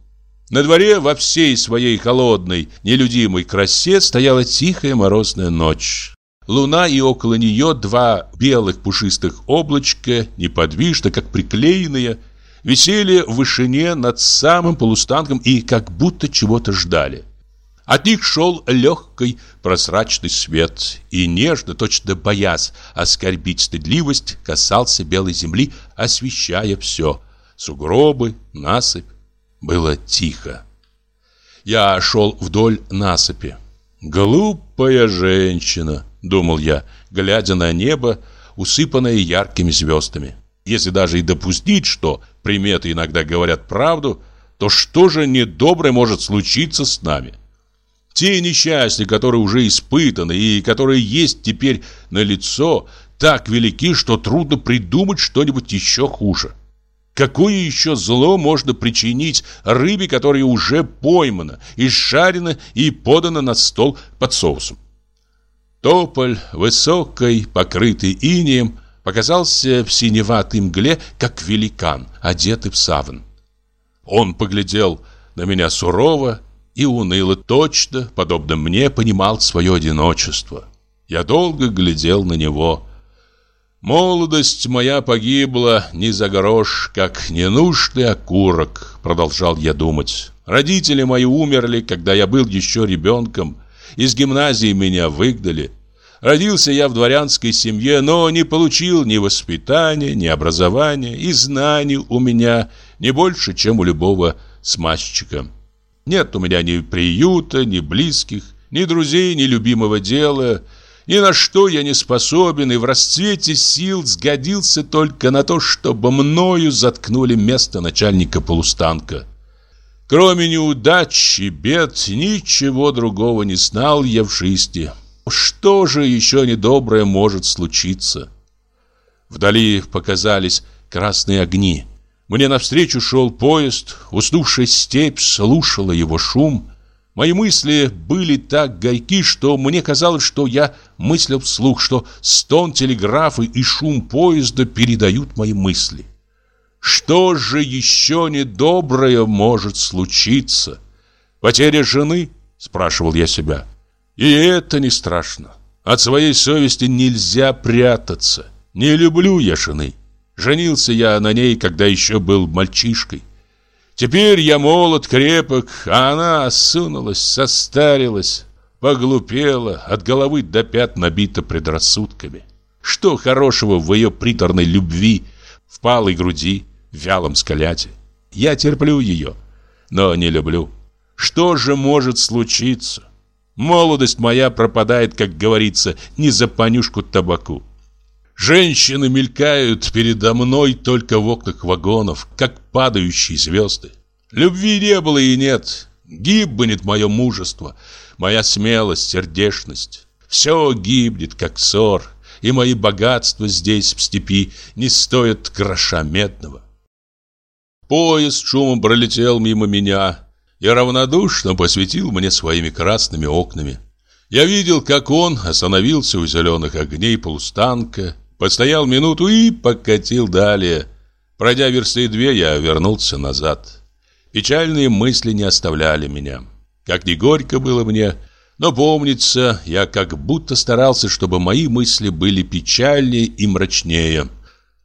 На дворе во всей своей холодной, нелюдимой красе стояла тихая морозная ночь. Луна и около нее два белых пушистых облачка, неподвижно, как приклеенные, висели в вышине над самым полустанком и как будто чего-то ждали. От них шел легкий прозрачный свет, и нежно, точно боясь оскорбить стыдливость, касался белой земли, освещая все. Сугробы, насыпь. Было тихо. Я шел вдоль насыпи. «Глупая женщина», — думал я, глядя на небо, усыпанное яркими звездами. Если даже и допустить, что приметы иногда говорят правду, то что же недоброе может случиться с нами? Те несчастья, которые уже испытаны и которые есть теперь на лицо, так велики, что трудно придумать что-нибудь еще хуже. Какое еще зло можно причинить рыбе, которая уже поймана, изжарена и подана на стол под соусом? Тополь, высокой, покрытый инеем, показался в синеватой мгле, как великан, одетый в саван. Он поглядел на меня сурово и уныло, точно, подобно мне, понимал свое одиночество. Я долго глядел на него. «Молодость моя погибла не за грош, как ненужный окурок», — продолжал я думать. «Родители мои умерли, когда я был еще ребенком. Из гимназии меня выгнали. Родился я в дворянской семье, но не получил ни воспитания, ни образования, и знаний у меня не больше, чем у любого смазчика. Нет у меня ни приюта, ни близких, ни друзей, ни любимого дела, ни на что я не способен, и в расцвете сил сгодился только на то, чтобы мною заткнули место начальника полустанка. Кроме неудач и бед, ничего другого не знал я в жизни. Что же еще недоброе может случиться? Вдали показались красные огни. Мне навстречу шел поезд, уснувшая степь слушала его шум. Мои мысли были так горьки, что мне казалось, что я мыслил вслух, что стон телеграфа и шум поезда передают мои мысли. Что же еще недоброе может случиться? Потеря жены? Спрашивал я себя. И это не страшно. От своей совести нельзя прятаться. Не люблю я жены. Женился я на ней, когда еще был мальчишкой. Теперь я молод, крепок, а она осунулась, состарилась, поглупела, от головы до пят набита предрассудками. Что хорошего в ее приторной любви, в палой груди, в вялом скаляте? Я терплю ее, но не люблю. Что же может случиться? Молодость моя пропадает, как говорится, не за понюшку табаку. Женщины мелькают передо мной только в окнах вагонов, как падающие звезды. Любви не было и нет. Гибнет мое мужество, моя смелость, сердечность. Все гибнет, как ссор, и мои богатства здесь, в степи, не стоят гроша медного. Поезд шумом пролетел мимо меня, и равнодушно посветил мне своими красными окнами. Я видел, как он остановился у зеленых огней полустанка, постоял минуту и покатил далее. Пройдя версты две, я вернулся назад. Печальные мысли не оставляли меня. Как ни горько было мне, но помнится, я как будто старался, чтобы мои мысли были печальнее и мрачнее.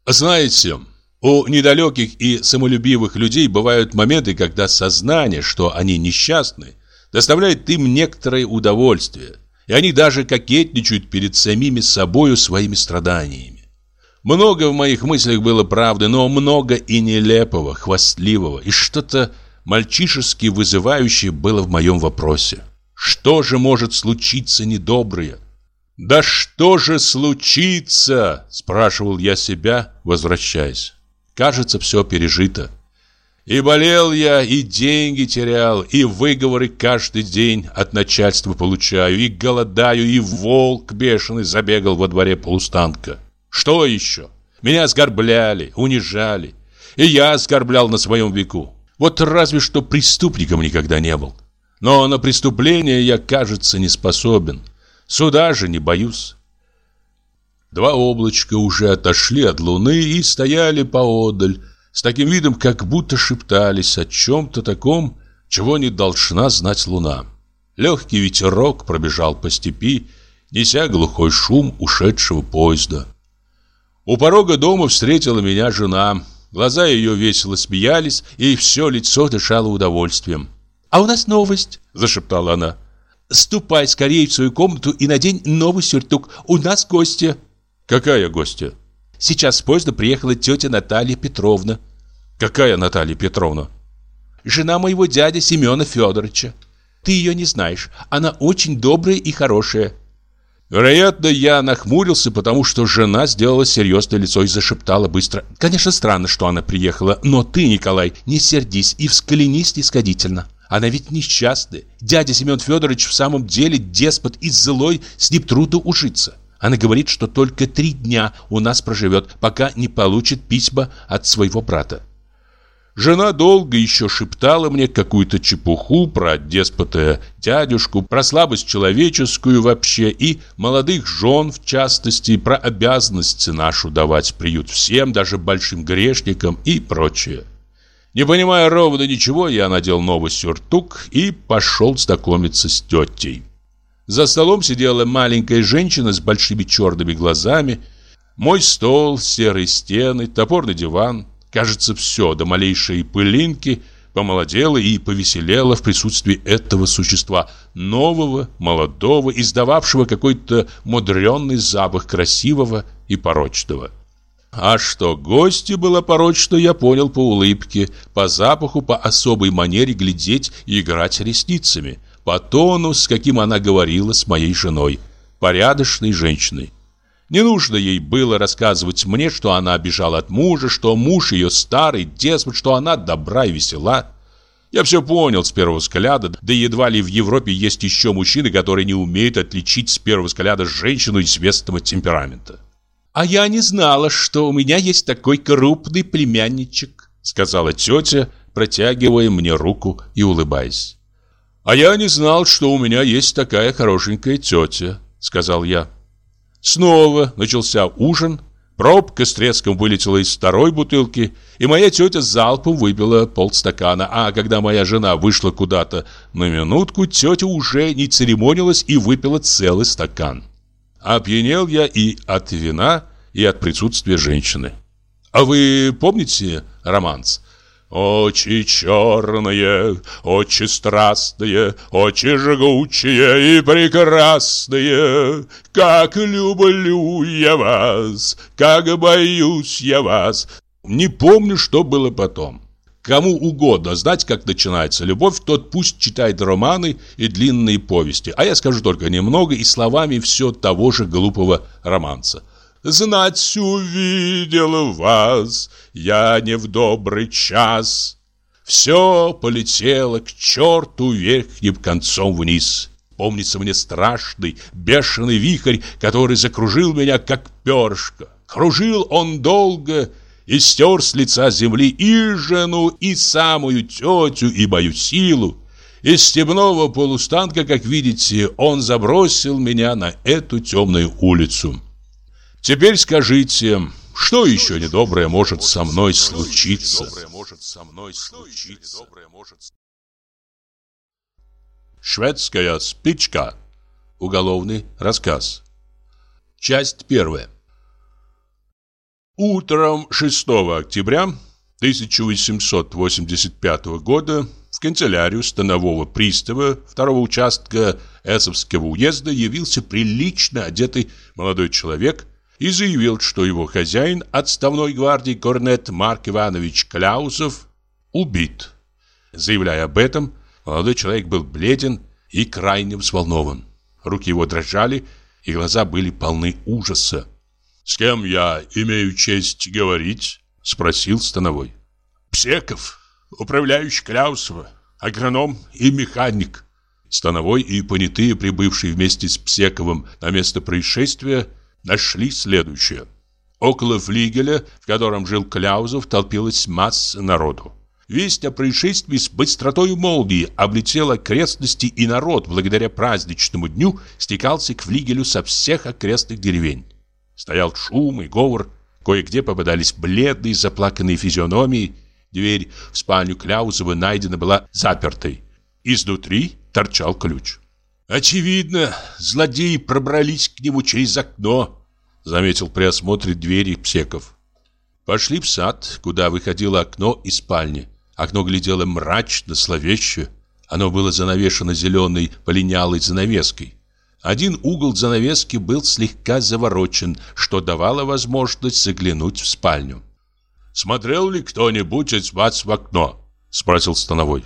Знаете, у недалеких и самолюбивых людей бывают моменты, когда сознание, что они несчастны, доставляет им некоторое удовольствие, и они даже кокетничают перед самими собою своими страданиями. Много в моих мыслях было правды, но много и нелепого, хвастливого, и что-то мальчишески вызывающее было в моем вопросе. Что же может случиться недоброе? «Да что же случится?» – спрашивал я себя, возвращаясь. Кажется, все пережито. И болел я, и деньги терял, и выговоры каждый день от начальства получаю, и голодаю, и волк бешеный забегал во дворе полустанка. Что еще? Меня оскорбляли, унижали. И я оскорблял на своем веку. Вот разве что преступником никогда не был. Но на преступление я, кажется, не способен. Суда же не боюсь. Два облачка уже отошли от луны и стояли поодаль, с таким видом, как будто шептались о чем-то таком, чего не должна знать луна. Легкий ветерок пробежал по степи, неся глухой шум ушедшего поезда. У порога дома встретила меня жена. Глаза ее весело смеялись, и все лицо дышало удовольствием. «А у нас новость!» – зашептала она. «Ступай скорее в свою комнату и надень новый сюртук. У нас гости!» Какая гостья? Сейчас с поезда приехала тетя Наталья Петровна. Какая Наталья Петровна? Жена моего дяди Семена Федоровича. Ты ее не знаешь. Она очень добрая и хорошая. Вероятно, я нахмурился, потому что жена сделала серьезное лицо и зашептала быстро. Конечно, странно, что она приехала, но ты, Николай, не сердись и взклянись снисходительно. Она ведь несчастная. Дядя Семен Федорович в самом деле деспот и злой, с ним трудно ужиться. Она говорит, что только три дня у нас проживет, пока не получит письма от своего брата. Жена долго еще шептала мне какую-то чепуху про деспота дядюшку, про слабость человеческую вообще и молодых жен в частности, про обязанность нашу давать приют всем, даже большим грешникам и прочее. Не понимая ровно ничего, я надел новый сюртук и пошел знакомиться с тетей. За столом сидела маленькая женщина с большими черными глазами. Мой стол, серые стены, топорный диван. Кажется, все до малейшей пылинки помолодело и повеселело в присутствии этого существа, нового, молодого, издававшего какой-то мудренный запах красивого и порочного. А что гости было порочно, я понял по улыбке, по запаху, по особой манере глядеть и играть ресницами, по тону, с каким она говорила с моей женой, порядочной женщиной. Не нужно ей было рассказывать мне, что она обижала от мужа, что муж ее старый, деспот, что она добра и весела. Я все понял с первого взгляда, да едва ли в Европе есть еще мужчины, которые не умеют отличить с первого взгляда женщину известного темперамента. «А я не знала, что у меня есть такой крупный племянничек», сказала тетя, протягивая мне руку и улыбаясь. «А я не знал, что у меня есть такая хорошенькая тетя», сказал я. Снова начался ужин, пробка с треском вылетела из второй бутылки, и моя тетя залпом выпила полстакана, а когда моя жена вышла куда-то на минутку, тетя уже не церемонилась и выпила целый стакан. Опьянел я и от вина, и от присутствия женщины. А вы помните романс? Очи черные, очи страстные, очи жгучие и прекрасные. Как люблю я вас, как боюсь я вас. Не помню, что было потом. Кому угодно знать, как начинается любовь, тот пусть читает романы и длинные повести. А я скажу только немного и словами все того же глупого романса. «Знать увидел вас я не в добрый час». Все полетело к черту верхним концом вниз. Помнится мне страшный, бешеный вихрь, который закружил меня, как перышко. Кружил он долго и стер с лица земли и жену, и самую тетю, и мою силу. Из стебного полустанка, как видите, он забросил меня на эту темную улицу. Теперь скажите, что еще недоброе может со мной случиться? Шведская спичка. Уголовный рассказ. Часть первая. Утром 6 октября 1885 года в канцелярию станового пристава второго участка Эсовского уезда явился прилично одетый молодой человек и заявил, что его хозяин, отставной гвардии корнет Марк Иванович Кляусов, убит. Заявляя об этом, молодой человек был бледен и крайне взволнован. Руки его дрожали, и глаза были полны ужаса. «С кем я имею честь говорить?» — спросил Становой. «Псеков, управляющий Кляусова, агроном и механик». Становой и понятые, прибывшие вместе с Псековым на место происшествия, нашли следующее. Около флигеля, в котором жил Кляузов, толпилась масса народу. Весть о происшествии с быстротой молнии облетела окрестности, и народ, благодаря праздничному дню, стекался к флигелю со всех окрестных деревень. Стоял шум и говор. Кое-где попадались бледные, заплаканные физиономии. Дверь в спальню Кляузова найдена была запертой. Изнутри торчал ключ. «Очевидно, злодеи пробрались к нему через окно», заметил при осмотре двери Псеков. Пошли в сад, куда выходило окно из спальни. Окно глядело мрачно, зловеще. Оно было занавешено зеленой полинялой занавеской. Один угол занавески был слегка заворочен, что давало возможность заглянуть в спальню. «Смотрел ли кто-нибудь из вас в окно?» – спросил Становой.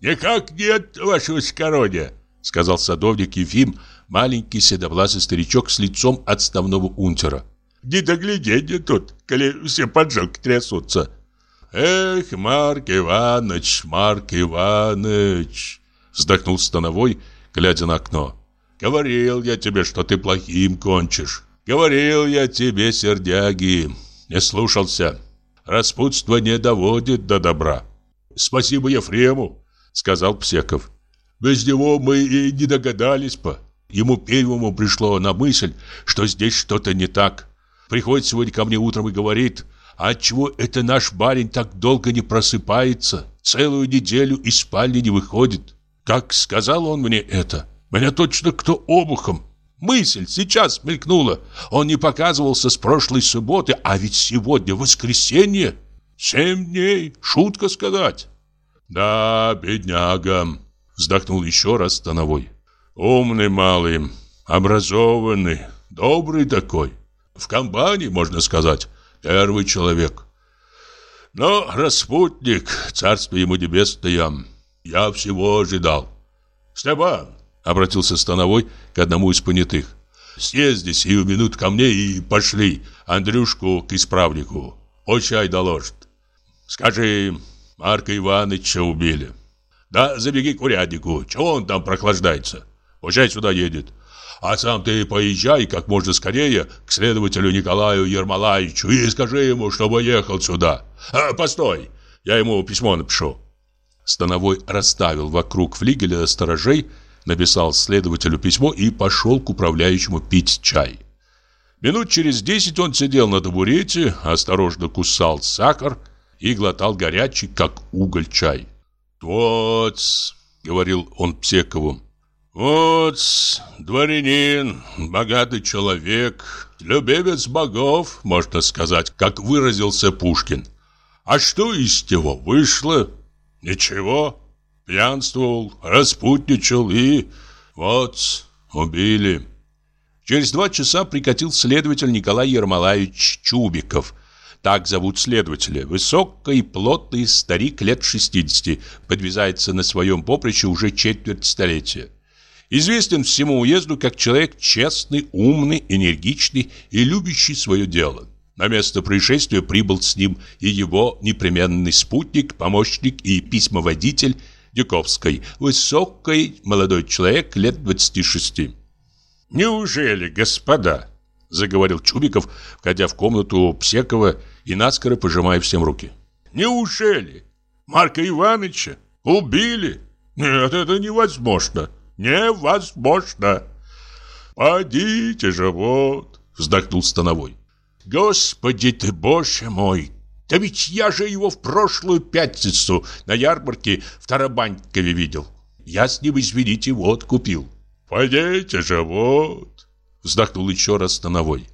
«Никак нет, вашего скородия», — сказал садовник Ефим, маленький седовласый старичок с лицом отставного унтера. «Не догляденье тут, коли все поджилки трясутся». «Эх, Марк Иванович, Марк Иванович!» Вздохнул Становой, глядя на окно. «Говорил я тебе, что ты плохим кончишь. Говорил я тебе, сердяги. Не слушался. Распутство не доводит до добра». «Спасибо Ефрему», — сказал Псеков. «Без него мы и не догадались бы. Ему первому пришло на мысль, что здесь что-то не так. Приходит сегодня ко мне утром и говорит, отчего это наш барин так долго не просыпается, целую неделю из спальни не выходит. Как сказал он мне это, меня точно кто обухом. Мысль сейчас мелькнула. Он не показывался с прошлой субботы, а ведь сегодня воскресенье. Семь дней, шутка сказать. Да, бедняга, вздохнул еще раз Становой. Умный малый, образованный, добрый такой. В компании, можно сказать, первый человек. Но распутник, царство ему небесное, я всего ожидал. Степан, обратился Становой к одному из понятых. Съезди сию минут ко мне и пошли Андрюшку к исправнику. О чай доложит. Скажи, Марка Ивановича убили. Да забеги к уряднику, чего он там прохлаждается? Пущай сюда едет. А сам ты поезжай как можно скорее к следователю Николаю Ермолаевичу и скажи ему, чтобы ехал сюда. А, постой, я ему письмо напишу. Становой расставил вокруг флигеля сторожей, написал следователю письмо и пошел к управляющему пить чай. Минут через десять он сидел на табурете, осторожно кусал сахар и глотал горячий, как уголь, чай. «Вот», — говорил он Псекову, вот, дворянин, богатый человек, любимец богов, можно сказать, как выразился Пушкин. А что из него вышло? Ничего. Пьянствовал, распутничал и... Вот, убили. Через два часа прикатил следователь Николай Ермолаевич Чубиков. Так зовут следователя. Высокий, плотный старик лет 60, подвязается на своем поприще уже четверть столетия. Известен всему уезду как человек честный, умный, энергичный и любящий свое дело. На место происшествия прибыл с ним и его непременный спутник, помощник и письмоводитель Дюковской, высокий молодой человек лет 26. «Неужели, господа?» – заговорил Чубиков, входя в комнату Псекова и наскоро пожимая всем руки. «Неужели? Марка Ивановича убили? Нет, это невозможно!» невозможно. Подите же вот, вздохнул Становой. Господи ты, боже мой, да ведь я же его в прошлую пятницу на ярмарке в Тарабанькове видел. Я с ним, извините, вот купил. Пойдите же вот, вздохнул еще раз Становой.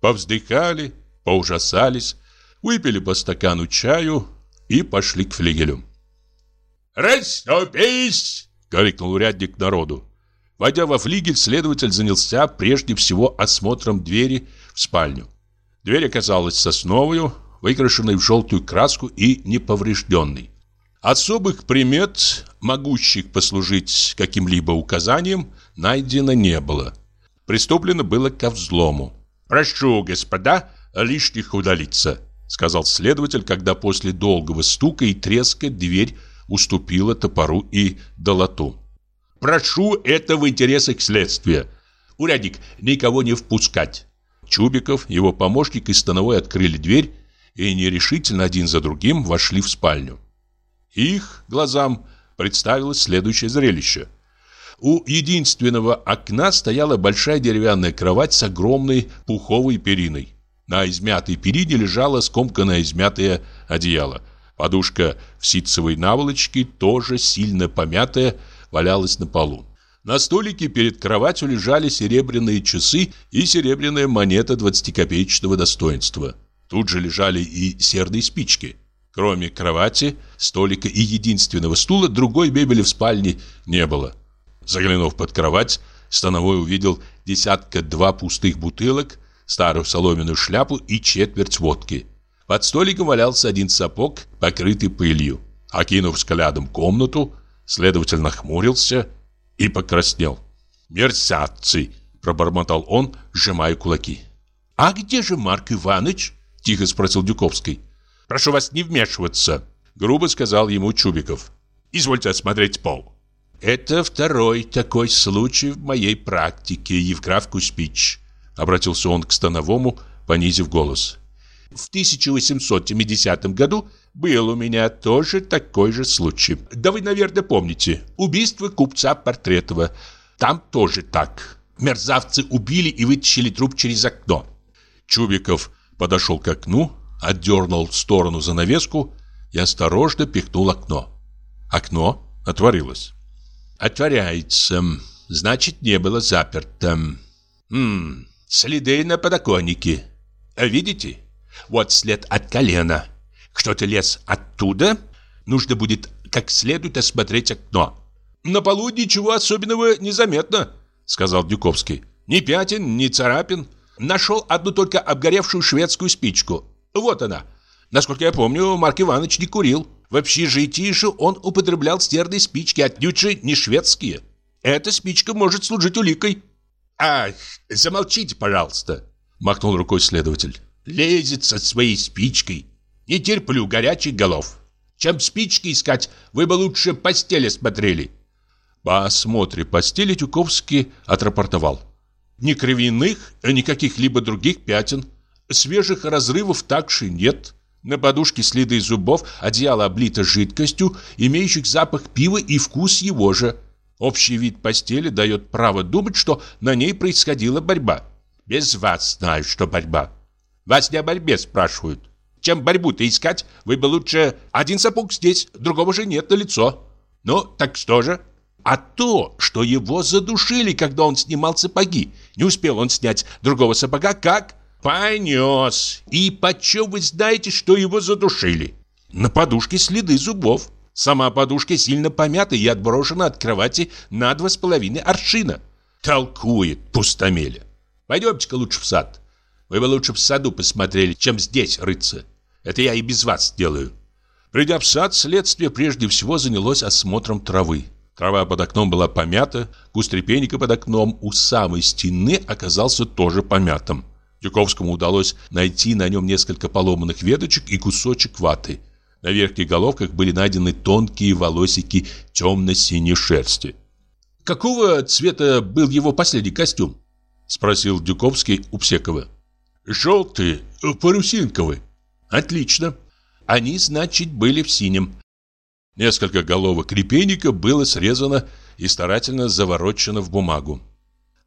Повздыхали, поужасались, выпили по стакану чаю и пошли к флигелю. «Расступись!» Крикнул урядник народу. Войдя во флигель, следователь занялся прежде всего осмотром двери в спальню. Дверь оказалась сосновую, выкрашенной в желтую краску и неповрежденной. Особых примет, могущих послужить каким-либо указанием, найдено не было. Приступлено было ко взлому. «Прошу, господа, лишних удалиться», — сказал следователь, когда после долгого стука и треска дверь уступила топору и долоту. «Прошу это в интересах следствия. Урядник, никого не впускать». Чубиков, его помощник и Становой открыли дверь и нерешительно один за другим вошли в спальню. Их глазам представилось следующее зрелище. У единственного окна стояла большая деревянная кровать с огромной пуховой периной. На измятой перине лежало скомканное измятое одеяло – Подушка в ситцевой наволочке, тоже сильно помятая, валялась на полу. На столике перед кроватью лежали серебряные часы и серебряная монета 20-копеечного достоинства. Тут же лежали и серные спички. Кроме кровати, столика и единственного стула, другой мебели в спальне не было. Заглянув под кровать, Становой увидел десятка-два пустых бутылок, старую соломенную шляпу и четверть водки – под столиком валялся один сапог, покрытый пылью. Окинув взглядом комнату, Следователь нахмурился и покраснел. «Мерзавцы!» – пробормотал он, сжимая кулаки. «А где же Марк Иванович?» – тихо спросил Дюковский. «Прошу вас не вмешиваться», – грубо сказал ему Чубиков. «Извольте осмотреть пол». «Это второй такой случай в моей практике, Евграф Кузьмич», – обратился он к Становому, понизив голос. «В 1870 году был у меня тоже такой же случай. Да вы, наверное, помните. Убийство купца Портретова. Там тоже так. Мерзавцы убили и вытащили труп через окно. Чубиков подошел к окну, отдернул в сторону занавеску и осторожно пихнул окно. Окно отворилось. «Отворяется. Значит, не было заперто. Хм, следы на подоконнике. Видите? Вот след от колена. Кто-то лез оттуда. Нужно будет как следует осмотреть окно. На полу ничего особенного не заметно, сказал Дюковский. Ни пятен, ни царапин. Нашел одну только обгоревшую шведскую спичку. Вот она. Насколько я помню, Марк Иванович не курил. В общежитии же он употреблял стерные спички, отнюдь же не шведские. Эта спичка может служить уликой. «Ах, замолчите, пожалуйста!» — махнул рукой следователь. «Лезет со своей спичкой. Не терплю горячих голов. Чем спички искать, вы бы лучше постели смотрели. По осмотре постели Тюковский отрапортовал. Ни кровяных, ни каких-либо других пятен. Свежих разрывов также нет. На подушке следы зубов, одеяло облито жидкостью, имеющих запах пива и вкус его же. Общий вид постели дает право думать, что на ней происходила борьба. Без вас знаю, что борьба. Вас не о борьбе спрашивают. Чем борьбу-то искать, вы бы лучше один сапог здесь, другого же нет на лицо. Ну, так что же? А то, что его задушили, когда он снимал сапоги. Не успел он снять другого сапога, как... Понес. И почем вы знаете, что его задушили? На подушке следы зубов. Сама подушка сильно помята и отброшена от кровати на два с половиной аршина. Толкует пустомеля. Пойдемте-ка лучше в сад. Вы бы лучше в саду посмотрели, чем здесь рыться. Это я и без вас делаю. Придя в сад, следствие прежде всего занялось осмотром травы. Трава под окном была помята, куст репейника под окном у самой стены оказался тоже помятым. Тюковскому удалось найти на нем несколько поломанных веточек и кусочек ваты. На верхних головках были найдены тонкие волосики темно-синей шерсти. «Какого цвета был его последний костюм?» – спросил Дюковский у Псекова. «Желтый, парусинковый», Отлично. Они, значит, были в синем. Несколько головок репейника было срезано и старательно заворочено в бумагу.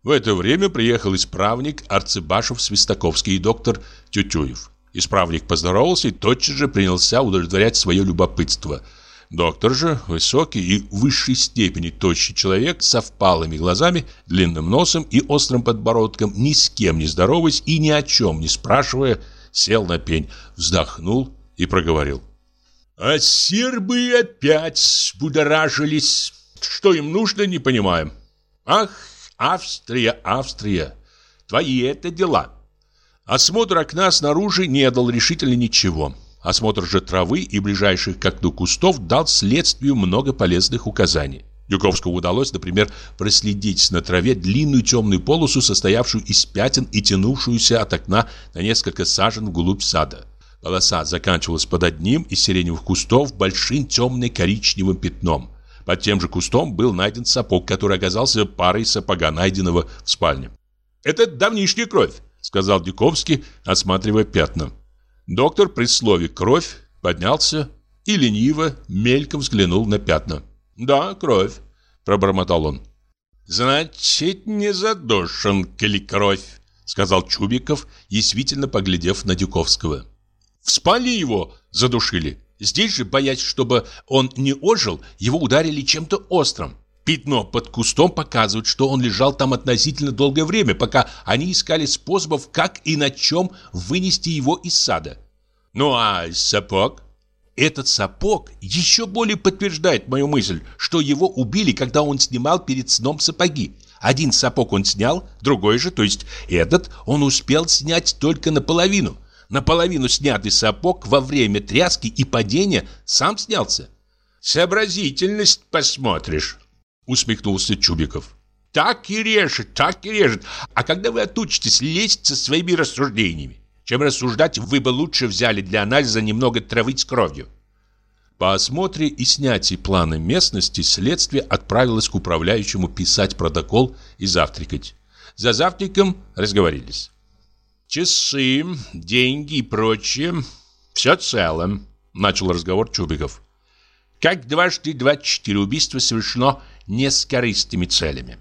В это время приехал исправник Арцебашев-Свистаковский и доктор Тютюев. Исправник поздоровался и тотчас же принялся удовлетворять свое любопытство. Доктор же, высокий и в высшей степени тощий человек, со впалыми глазами, длинным носом и острым подбородком, ни с кем не здороваясь и ни о чем не спрашивая, сел на пень, вздохнул и проговорил. А сербы опять будоражились. Что им нужно, не понимаем. Ах, Австрия, Австрия, твои это дела. Осмотр окна снаружи не дал решительно ничего. Осмотр же травы и ближайших к окну кустов дал следствию много полезных указаний. Юковскому удалось, например, проследить на траве длинную темную полосу, состоявшую из пятен и тянувшуюся от окна на несколько сажен вглубь сада. Полоса заканчивалась под одним из сиреневых кустов большим темно-коричневым пятном. Под тем же кустом был найден сапог, который оказался парой сапога, найденного в спальне. «Это давнишняя кровь», — сказал Дюковский, осматривая пятна. Доктор при слове «кровь» поднялся и лениво, мельком взглянул на пятна. «Да, кровь», — пробормотал он. «Значит, не задушен, коли кровь», — сказал Чубиков, язвительно поглядев на Дюковского. «В спальне его задушили. Здесь же, боясь, чтобы он не ожил, его ударили чем-то острым. Пятно под кустом показывает, что он лежал там относительно долгое время, пока они искали способов, как и на чем вынести его из сада. Ну а сапог? Этот сапог еще более подтверждает мою мысль, что его убили, когда он снимал перед сном сапоги. Один сапог он снял, другой же, то есть этот, он успел снять только наполовину. Наполовину снятый сапог во время тряски и падения сам снялся. Сообразительность посмотришь, усмехнулся Чубиков. Так и режет, так и режет. А когда вы отучитесь лезть со своими рассуждениями? Чем рассуждать, вы бы лучше взяли для анализа немного травы с кровью. По осмотре и снятии плана местности следствие отправилось к управляющему писать протокол и завтракать. За завтраком разговорились. Часы, деньги и прочее – все цело, начал разговор Чубиков. Как дважды двадцать четыре убийства совершено не с корыстыми целями.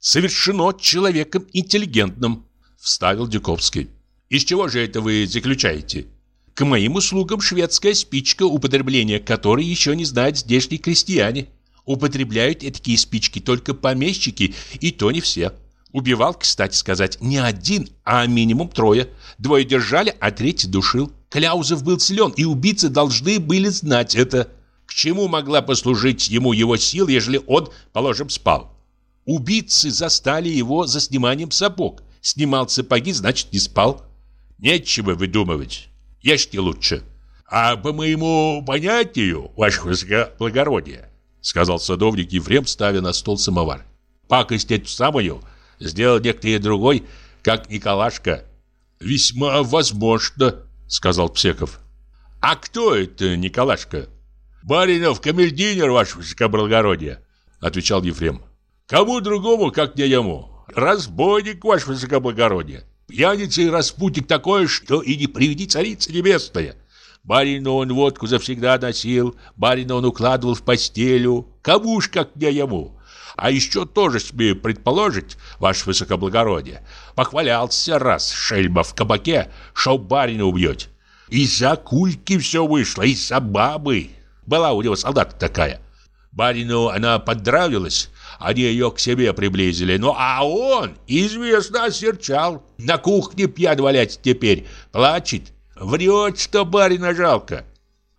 Совершено человеком интеллигентным, вставил Дюковский. Из чего же это вы заключаете? К моим услугам шведская спичка, употребление которой еще не знают здешние крестьяне. Употребляют такие спички только помещики, и то не все. Убивал, кстати сказать, не один, а минимум трое. Двое держали, а третий душил. Кляузов был силен, и убийцы должны были знать это. К чему могла послужить ему его сил, ежели он, положим, спал? Убийцы застали его за сниманием сапог. Снимал сапоги, значит, не спал. Нечего выдумывать. Ешьте лучше. А по моему понятию, ваше высокоблагородие, сказал садовник Ефрем, ставя на стол самовар. Пакость эту самую сделал некто другой, как Николашка. Весьма возможно, сказал Псеков. А кто это Николашка? Баринов камердинер, ваше высокоблагородие, отвечал Ефрем. Кому другому, как не ему. Разбойник, ваше высокоблагородие. Пьяница и распутник такое, что и не приведи царица небесная. Барину он водку завсегда носил, барина он укладывал в постелю. Кому ж, как не ему. А еще тоже смею предположить, ваше высокоблагородие, похвалялся раз шельма в кабаке, что барина убьет. Из-за кульки все вышло, из-за бабы. Была у него солдат такая. Барину она подравилась, они ее к себе приблизили. Ну, а он, известно, осерчал. На кухне пьян валяется теперь. Плачет. Врет, что барина жалко.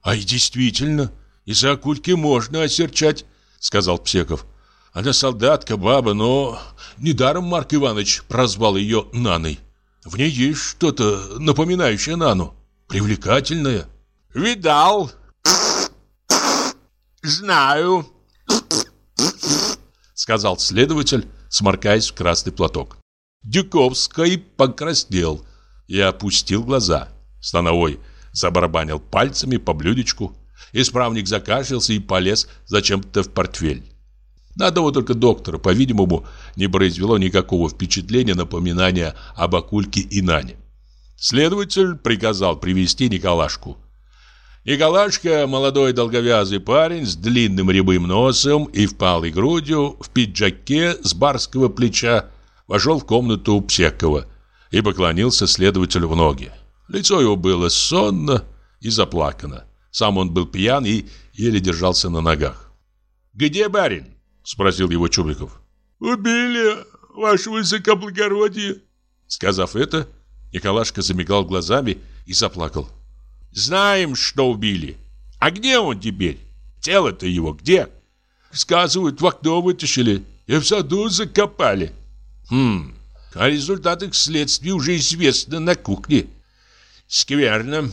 А и действительно, из-за кульки можно осерчать, сказал Псеков. Она солдатка, баба, но недаром Марк Иванович прозвал ее Наной. В ней есть что-то напоминающее Нану. Привлекательное. Видал. Знаю сказал следователь, сморкаясь в красный платок. Дюковский покраснел и опустил глаза. Становой забарабанил пальцами по блюдечку. Исправник закашлялся и полез зачем-то в портфель. На одного только доктора, по-видимому, не произвело никакого впечатления напоминания об Акульке и Нане. Следователь приказал привести Николашку. Николашка, молодой долговязый парень с длинным рябым носом и впалой грудью, в пиджаке с барского плеча, вошел в комнату Псекова и поклонился следователю в ноги. Лицо его было сонно и заплакано. Сам он был пьян и еле держался на ногах. «Где барин?» – спросил его Чубриков. «Убили, ваше высокоблагородие!» Сказав это, Николашка замигал глазами и заплакал. Знаем, что убили. А где он теперь? Тело-то его где? Сказывают, в окно вытащили и в саду закопали. Хм, о результатах следствия уже известно на кухне. Скверно.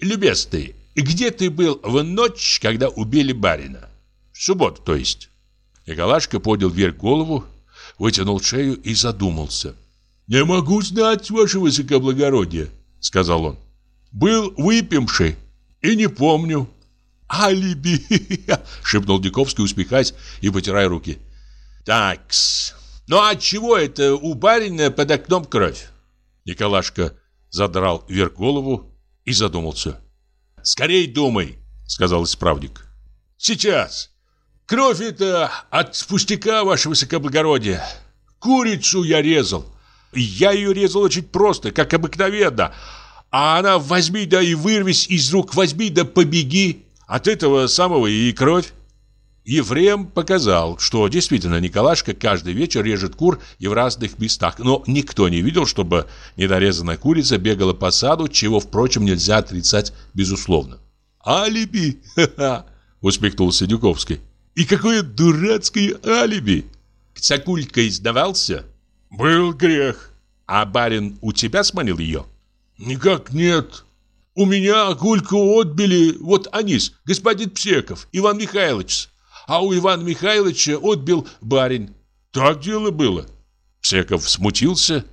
Любезный, где ты был в ночь, когда убили барина? В субботу, то есть. Николашка поднял вверх голову, вытянул шею и задумался. «Не могу знать, ваше высокоблагородие», — сказал он. Был выпивший и не помню. Алиби, шепнул Диковский, усмехаясь и потирая руки. Такс. Ну а чего это у барина под окном кровь? Николашка задрал вверх голову и задумался. «Скорей думай», — сказал исправник. «Сейчас. Кровь это от пустяка, ваше высокоблагородие. Курицу я резал. Я ее резал очень просто, как обыкновенно, а она возьми да и вырвись из рук, возьми да побеги. От этого самого и кровь. Ефрем показал, что действительно Николашка каждый вечер режет кур и в разных местах, но никто не видел, чтобы недорезанная курица бегала по саду, чего, впрочем, нельзя отрицать безусловно. «Алиби!» — усмехнулся Дюковский. «И какое дурацкое алиби!» «Цакулька издавался?» «Был грех». «А барин у тебя сманил ее?» Никак нет. У меня кульку отбили вот Анис, господин Псеков, Иван Михайлович. А у Ивана Михайловича отбил барин. Так дело было. Псеков смутился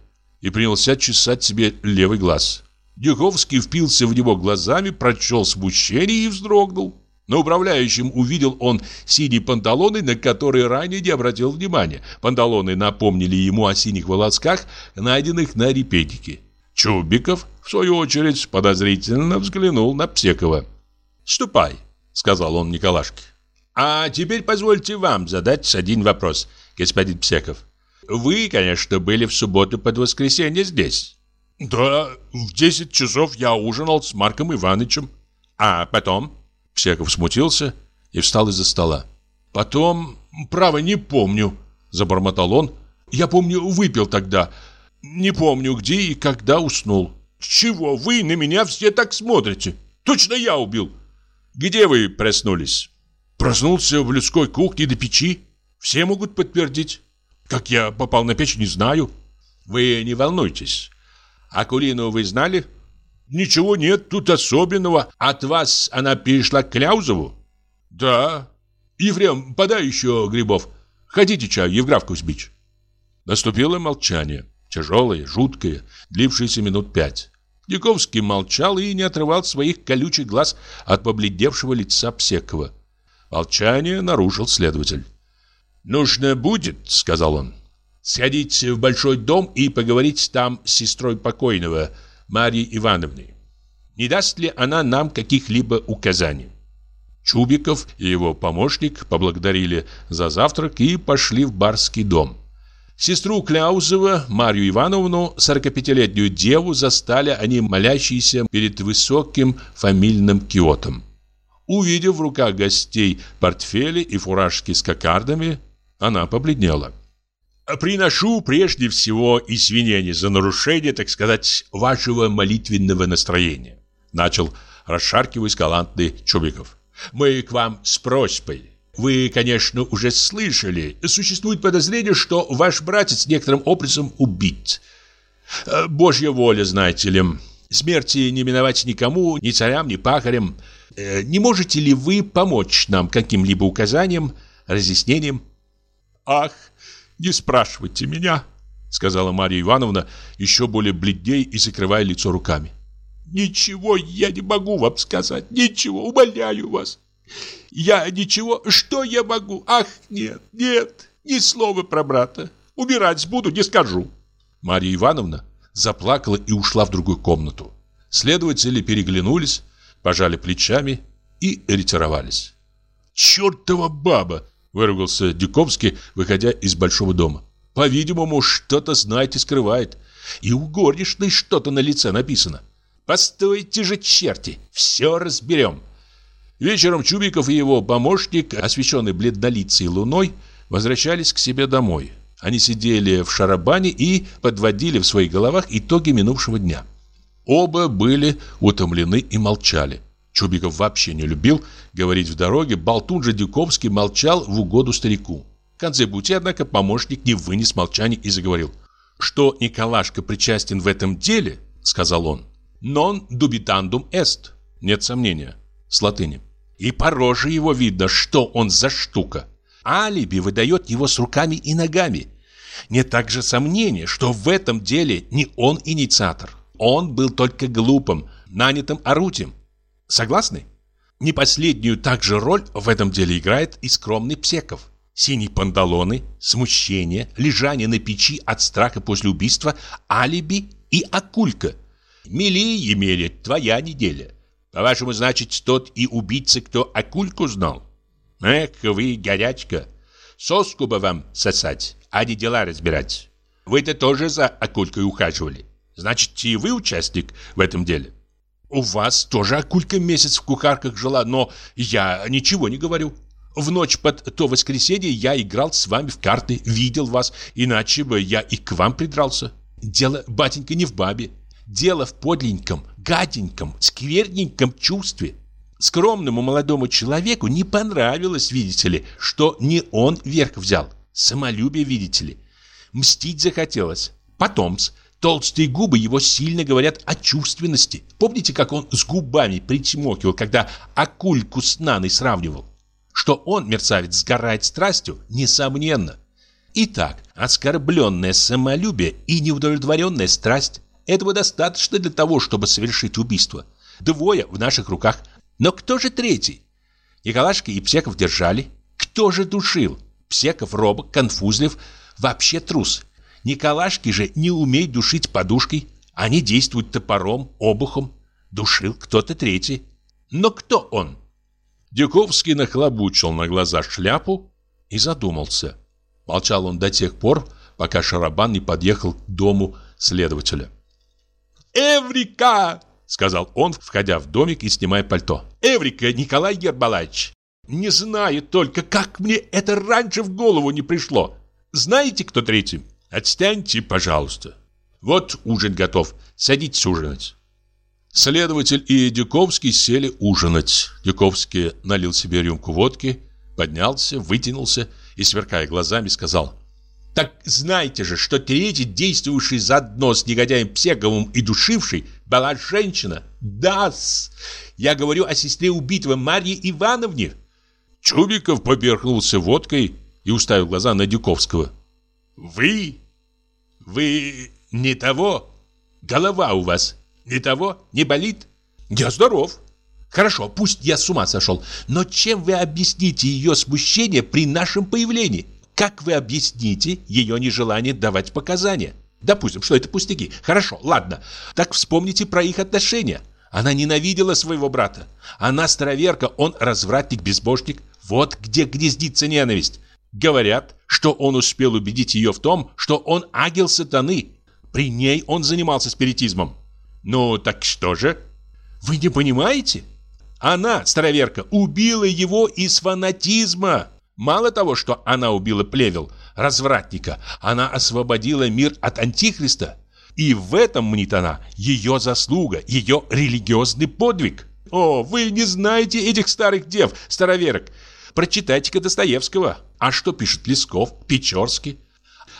и принялся чесать себе левый глаз. Дюховский впился в него глазами, прочел смущение и вздрогнул. На управляющем увидел он синие панталоны, на которые ранее не обратил внимания. Панталоны напомнили ему о синих волосках, найденных на репейнике. Чубиков, в свою очередь, подозрительно взглянул на Псекова. «Ступай», — сказал он Николашке. «А теперь позвольте вам задать один вопрос, господин Псеков. Вы, конечно, были в субботу под воскресенье здесь». «Да, в 10 часов я ужинал с Марком Ивановичем». «А потом?» Всяков смутился и встал из-за стола. «Потом, право, не помню», — забормотал он. «Я помню, выпил тогда. Не помню, где и когда уснул». «Чего вы на меня все так смотрите? Точно я убил!» «Где вы проснулись?» «Проснулся в людской кухне до печи. Все могут подтвердить. Как я попал на печь, не знаю». «Вы не волнуйтесь. Акулину вы знали?» Ничего нет тут особенного. От вас она перешла к Кляузову? Да. Ефрем, подай еще грибов. Хотите чаю, Евграф Кузьмич? Наступило молчание. Тяжелое, жуткое, длившееся минут пять. Диковский молчал и не отрывал своих колючих глаз от побледневшего лица Псекова. Молчание нарушил следователь. «Нужно будет, — сказал он, — сходить в большой дом и поговорить там с сестрой покойного, — Марьи Ивановны. Не даст ли она нам каких-либо указаний? Чубиков и его помощник поблагодарили за завтрак и пошли в барский дом. Сестру Кляузова, Марью Ивановну, 45-летнюю деву, застали они молящиеся перед высоким фамильным киотом. Увидев в руках гостей портфели и фуражки с кокардами, она побледнела. Приношу прежде всего извинения за нарушение, так сказать, вашего молитвенного настроения. Начал расшаркиваясь галантный Чубиков. Мы к вам с просьбой. Вы, конечно, уже слышали. Существует подозрение, что ваш братец некоторым образом убит. Э, Божья воля, знаете ли. Смерти не миновать никому, ни царям, ни пахарям. Э, не можете ли вы помочь нам каким-либо указанием, разъяснением? Ах, «Не спрашивайте меня», — сказала Марья Ивановна, еще более бледней и закрывая лицо руками. «Ничего я не могу вам сказать, ничего, умоляю вас. Я ничего, что я могу? Ах, нет, нет, ни слова про брата. Умирать буду, не скажу». Марья Ивановна заплакала и ушла в другую комнату. Следователи переглянулись, пожали плечами и ретировались. «Чертова баба!» Выругался Дюковский, выходя из большого дома. По-видимому, что-то знает и скрывает. И у горничной что-то на лице написано. Постойте же, черти, все разберем. Вечером Чубиков и его помощник, освещенный бледнолицей луной, возвращались к себе домой. Они сидели в шарабане и подводили в своих головах итоги минувшего дня. Оба были утомлены и молчали. Чубиков вообще не любил говорить в дороге, болтун же Дюковский молчал в угоду старику. В конце пути, однако, помощник не вынес молчания и заговорил. «Что Николашка причастен в этом деле, — сказал он, — non dubitandum est, нет сомнения, с латыни. И по роже его видно, что он за штука. Алиби выдает его с руками и ногами. Нет также сомнения, что в этом деле не он инициатор. Он был только глупым, нанятым орудием. Согласны? Не последнюю также роль в этом деле играет и скромный Псеков. Синие панталоны, смущение, лежание на печи от страха после убийства, алиби и акулька. Мели, Емеля, твоя неделя. По-вашему, значит, тот и убийца, кто акульку знал? Эх, вы, горячка, соску бы вам сосать, а не дела разбирать. Вы-то тоже за акулькой ухаживали. Значит, и вы участник в этом деле. У вас тоже Акулька месяц в кухарках жила, но я ничего не говорю. В ночь под то воскресенье я играл с вами в карты, видел вас, иначе бы я и к вам придрался. Дело, батенька, не в бабе. Дело в подленьком, гаденьком, скверненьком чувстве. Скромному молодому человеку не понравилось, видите ли, что не он верх взял. Самолюбие, видите ли. Мстить захотелось. Потомс, Толстые губы его сильно говорят о чувственности. Помните, как он с губами причмокивал, когда акульку с Наной сравнивал? Что он, мерцавец, сгорает страстью, несомненно. Итак, оскорбленное самолюбие и неудовлетворенная страсть – этого достаточно для того, чтобы совершить убийство. Двое в наших руках. Но кто же третий? Николашка и Псеков держали. Кто же душил? Псеков робок, конфузлив, вообще трус. Николашки же не умеют душить подушкой. Они действуют топором, обухом. Душил кто-то третий. Но кто он? Дюковский нахлобучил на глаза шляпу и задумался. Молчал он до тех пор, пока Шарабан не подъехал к дому следователя. «Эврика!» — сказал он, входя в домик и снимая пальто. «Эврика, Николай Гербалаевич! Не знаю только, как мне это раньше в голову не пришло. Знаете, кто третий?» Отстаньте, пожалуйста. Вот ужин готов. Садитесь ужинать. Следователь и Дюковский сели ужинать. Дюковский налил себе рюмку водки, поднялся, вытянулся и, сверкая глазами, сказал «Так знаете же, что третий, действовавший заодно с негодяем Псеговым и душивший, была женщина? да -с. Я говорю о сестре убитого Марье Ивановне». Чубиков поперхнулся водкой и уставил глаза на Дюковского. Вы? Вы не того? Голова у вас не того? Не болит? Я здоров. Хорошо, пусть я с ума сошел, но чем вы объясните ее смущение при нашем появлении? Как вы объясните ее нежелание давать показания? Допустим, что это пустяки. Хорошо, ладно. Так вспомните про их отношения. Она ненавидела своего брата. Она староверка, он развратник-безбожник. Вот где гнездится ненависть. Говорят, что он успел убедить ее в том, что он ангел сатаны. При ней он занимался спиритизмом. Ну, так что же? Вы не понимаете? Она, староверка, убила его из фанатизма. Мало того, что она убила плевел, развратника, она освободила мир от антихриста. И в этом, мнит она, ее заслуга, ее религиозный подвиг. О, вы не знаете этих старых дев, староверок. Прочитайте-ка Достоевского. А что пишет Лесков, Печорский?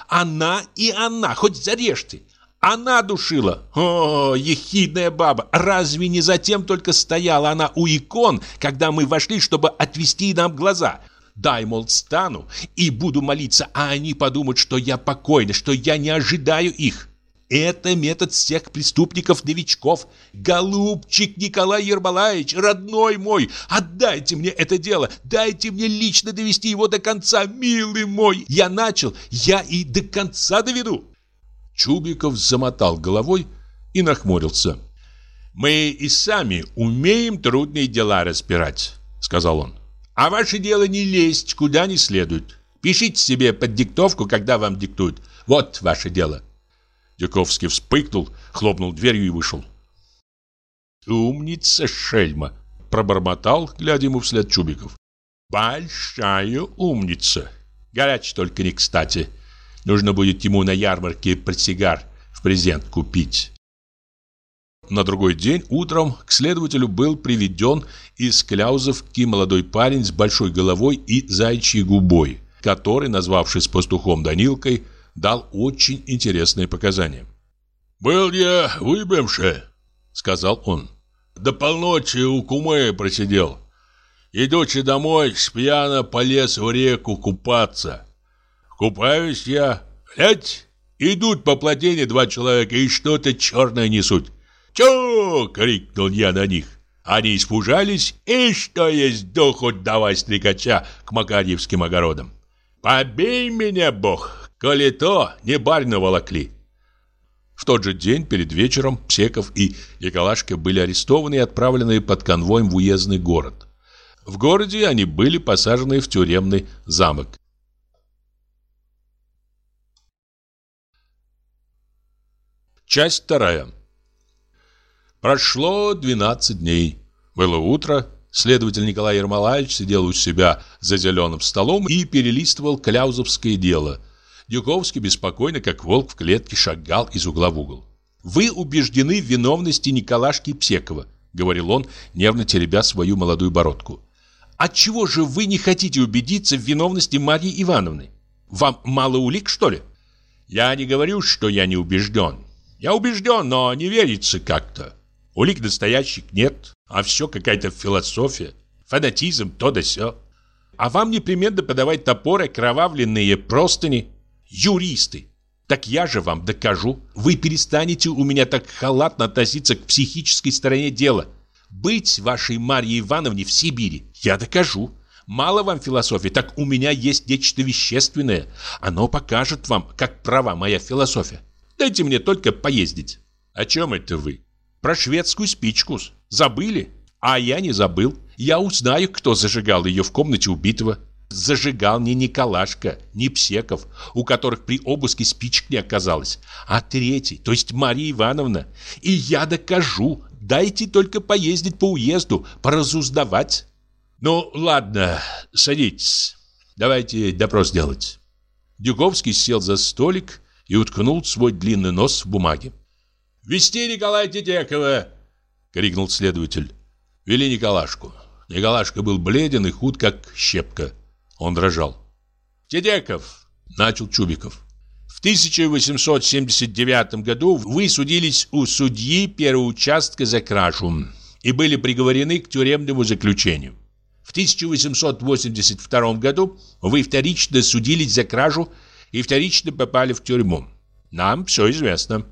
Она и она, хоть зарежьте. Она душила. О, ехидная баба. Разве не затем только стояла она у икон, когда мы вошли, чтобы отвести нам глаза? Дай, мол, стану и буду молиться, а они подумают, что я покойный, что я не ожидаю их. Это метод всех преступников-новичков. Голубчик Николай Ермолаевич, родной мой, отдайте мне это дело. Дайте мне лично довести его до конца, милый мой. Я начал, я и до конца доведу. Чубиков замотал головой и нахмурился. «Мы и сами умеем трудные дела разбирать», — сказал он. «А ваше дело не лезть куда не следует. Пишите себе под диктовку, когда вам диктуют. Вот ваше дело». Дюковский вспыхнул, хлопнул дверью и вышел. «Умница, шельма!» – пробормотал, глядя ему вслед Чубиков. «Большая умница! Горячий только не кстати. Нужно будет ему на ярмарке портсигар в презент купить». На другой день утром к следователю был приведен из Кляузовки молодой парень с большой головой и зайчьей губой, который, назвавшись пастухом Данилкой, дал очень интересные показания. «Был я выпивший», — сказал он. «До полночи у кумы просидел. Идучи домой, спьяно полез в реку купаться. Купаюсь я, глядь, идут по плотине два человека и что-то черное несут. «Чё!» — крикнул я на них. Они испужались, и что есть духу давай стрекача к Макарьевским огородам. «Побей меня, Бог! Коли то, не барина волокли. В тот же день, перед вечером, Псеков и Николашка были арестованы и отправлены под конвоем в уездный город. В городе они были посажены в тюремный замок. Часть вторая. Прошло 12 дней. Было утро. Следователь Николай Ермолаевич сидел у себя за зеленым столом и перелистывал кляузовское дело – Дюковский беспокойно, как волк в клетке, шагал из угла в угол. «Вы убеждены в виновности Николашки Псекова», — говорил он, нервно теребя свою молодую бородку. «Отчего же вы не хотите убедиться в виновности Марьи Ивановны? Вам мало улик, что ли?» «Я не говорю, что я не убежден. Я убежден, но не верится как-то. Улик настоящих нет, а все какая-то философия, фанатизм, то да сё. А вам непременно подавать топоры, кровавленные простыни. Юристы. Так я же вам докажу. Вы перестанете у меня так халатно относиться к психической стороне дела. Быть вашей Марье Ивановне в Сибири я докажу. Мало вам философии, так у меня есть нечто вещественное. Оно покажет вам, как права моя философия. Дайте мне только поездить. О чем это вы? Про шведскую спичку. Забыли? А я не забыл. Я узнаю, кто зажигал ее в комнате убитого. Зажигал не Николашка, не Псеков, у которых при обыске спичек не оказалось, а третий, то есть Мария Ивановна. И я докажу. Дайте только поездить по уезду, поразуздавать. Ну, ладно, садитесь. Давайте допрос делать. Дюковский сел за столик и уткнул свой длинный нос в бумаге. «Вести Николая Тетекова!» — крикнул следователь. Вели Николашку. Николашка был бледен и худ, как щепка. Он дрожал. «Тедеков!» — начал Чубиков. «В 1879 году вы судились у судьи первого участка за кражу и были приговорены к тюремному заключению. В 1882 году вы вторично судились за кражу и вторично попали в тюрьму. Нам все известно».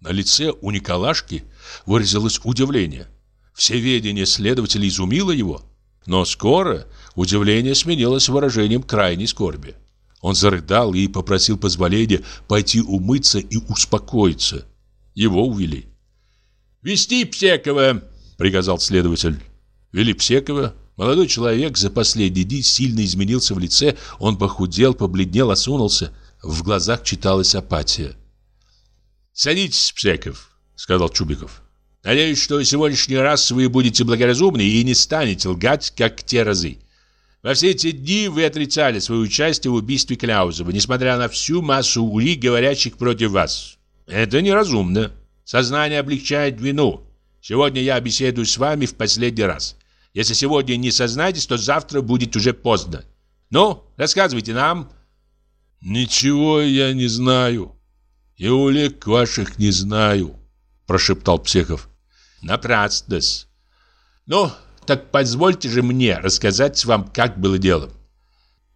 На лице у Николашки выразилось удивление. Все ведение следователя изумило его. Но скоро удивление сменилось выражением крайней скорби. Он зарыдал и попросил позволения пойти умыться и успокоиться. Его увели. «Вести Псекова!» — приказал следователь. Вели Псекова, Молодой человек за последние дни сильно изменился в лице, он похудел, побледнел, осунулся. В глазах читалась апатия. «Садитесь, Псеков», — сказал Чубиков. «Надеюсь, что сегодняшний раз вы будете благоразумны и не станете лгать, как те разы. Во все эти дни вы отрицали свое участие в убийстве Кляузова, несмотря на всю массу улик, говорящих против вас. Это неразумно. Сознание облегчает вину. Сегодня я беседую с вами в последний раз. Если сегодня не сознаетесь, то завтра будет уже поздно. Ну, рассказывайте нам. Ничего я не знаю. И улик ваших не знаю, прошептал Псехов. Напрасно-с. Ну, так позвольте же мне рассказать вам, как было дело.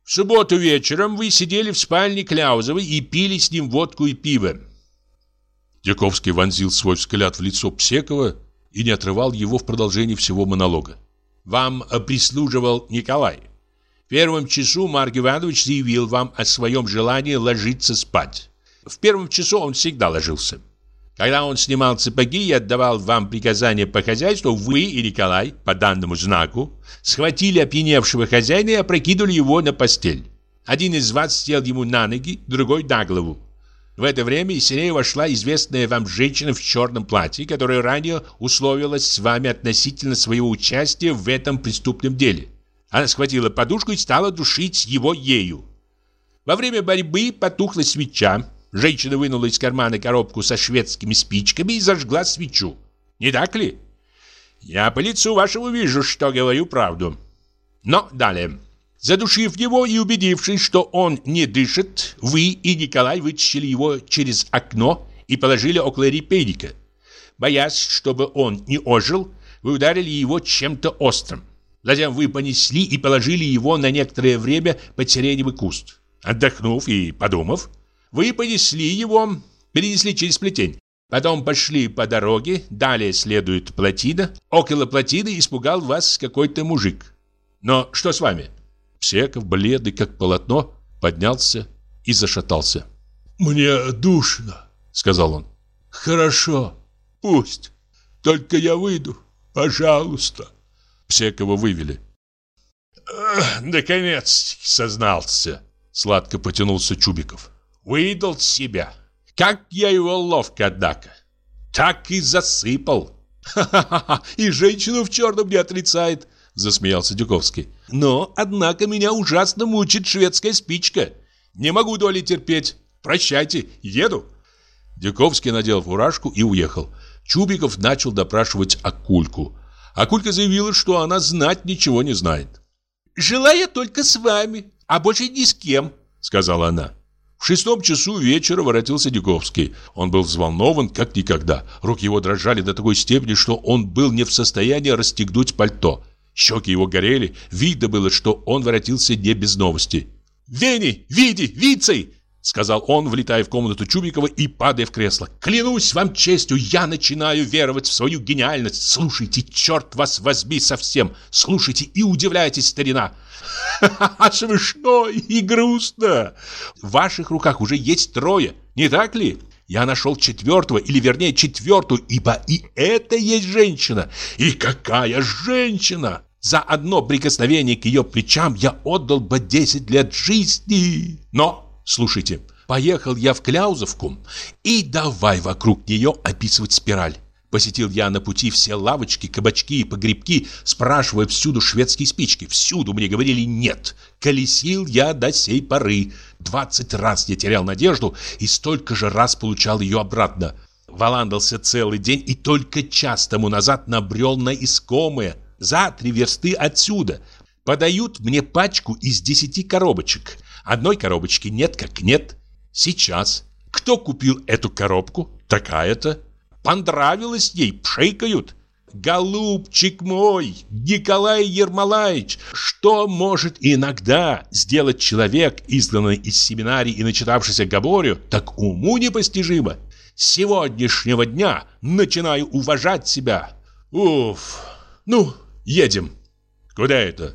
В субботу вечером вы сидели в спальне Кляузова и пили с ним водку и пиво. Дяковский вонзил свой взгляд в лицо Псекова и не отрывал его в продолжении всего монолога. Вам прислуживал Николай. В первом часу Марк Иванович заявил вам о своем желании ложиться спать. В первом часу он всегда ложился. Когда он снимал сапоги и отдавал вам приказания по хозяйству, вы и Николай, по данному знаку, схватили опьяневшего хозяина и опрокинули его на постель. Один из вас сел ему на ноги, другой на голову. В это время из синей вошла известная вам женщина в черном платье, которая ранее условилась с вами относительно своего участия в этом преступном деле. Она схватила подушку и стала душить его ею. Во время борьбы потухла свеча. Женщина вынула из кармана коробку со шведскими спичками и зажгла свечу. Не так ли? Я по лицу вашему вижу, что говорю правду. Но далее. Задушив его и убедившись, что он не дышит, вы и Николай вытащили его через окно и положили около репейника. Боясь, чтобы он не ожил, вы ударили его чем-то острым. Затем вы понесли и положили его на некоторое время под сиреневый куст. Отдохнув и подумав, вы понесли его, перенесли через плетень. Потом пошли по дороге, далее следует плотина. Около плотины испугал вас какой-то мужик. Но что с вами? Псеков, бледный как полотно, поднялся и зашатался. «Мне душно», — сказал он. «Хорошо, пусть. Только я выйду, пожалуйста». Псекова вывели. «Наконец сознался», — сладко потянулся Чубиков. «Выдал себя. Как я его ловко, однако. Так и засыпал. Ха-ха-ха, и женщину в черном не отрицает. Засмеялся Дюковский. Но, однако, меня ужасно мучит шведская спичка. Не могу доли терпеть. Прощайте, еду. Дюковский надел фуражку и уехал. Чубиков начал допрашивать Акульку. Акулька заявила, что она знать ничего не знает. «Жила я только с вами, а больше ни с кем», — сказала она. В шестом часу вечера воротился Дюковский. Он был взволнован, как никогда. Руки его дрожали до такой степени, что он был не в состоянии расстегнуть пальто. Щеки его горели, видно было, что он воротился не без новости. «Вени! Види! Вицей!» Сказал он, влетая в комнату Чубикова и падая в кресло. «Клянусь вам честью, я начинаю веровать в свою гениальность. Слушайте, черт вас возьми совсем. Слушайте и удивляйтесь, старина. Ха-ха, смешно и грустно. В ваших руках уже есть трое, не так ли? Я нашел четвертого, или вернее четвертую, ибо и это есть женщина. И какая женщина! За одно прикосновение к ее плечам я отдал бы 10 лет жизни. Но Слушайте, поехал я в Кляузовку и давай вокруг нее описывать спираль. Посетил я на пути все лавочки, кабачки и погребки, спрашивая всюду шведские спички. Всюду мне говорили «нет». Колесил я до сей поры. Двадцать раз я терял надежду и столько же раз получал ее обратно. Валандался целый день и только час тому назад набрел на искомое. За три версты отсюда. Подают мне пачку из десяти коробочек. Одной коробочки нет как нет. Сейчас. Кто купил эту коробку? Такая-то. Понравилось ей, пшикают. Голубчик мой, Николай Ермолаевич, что может иногда сделать человек, изгнанный из семинарии и начитавшийся Габорю, так уму непостижимо. С сегодняшнего дня начинаю уважать себя. Уф. Ну, едем. Куда это?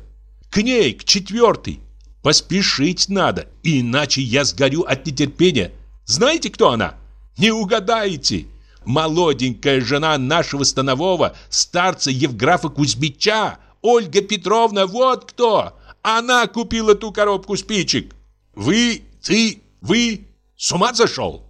К ней, к четвертой. Поспешить надо, иначе я сгорю от нетерпения. Знаете, кто она? Не угадаете. Молоденькая жена нашего станового, старца Евграфа Кузьмича, Ольга Петровна, вот кто. Она купила ту коробку спичек. Вы, ты, вы с ума зашел?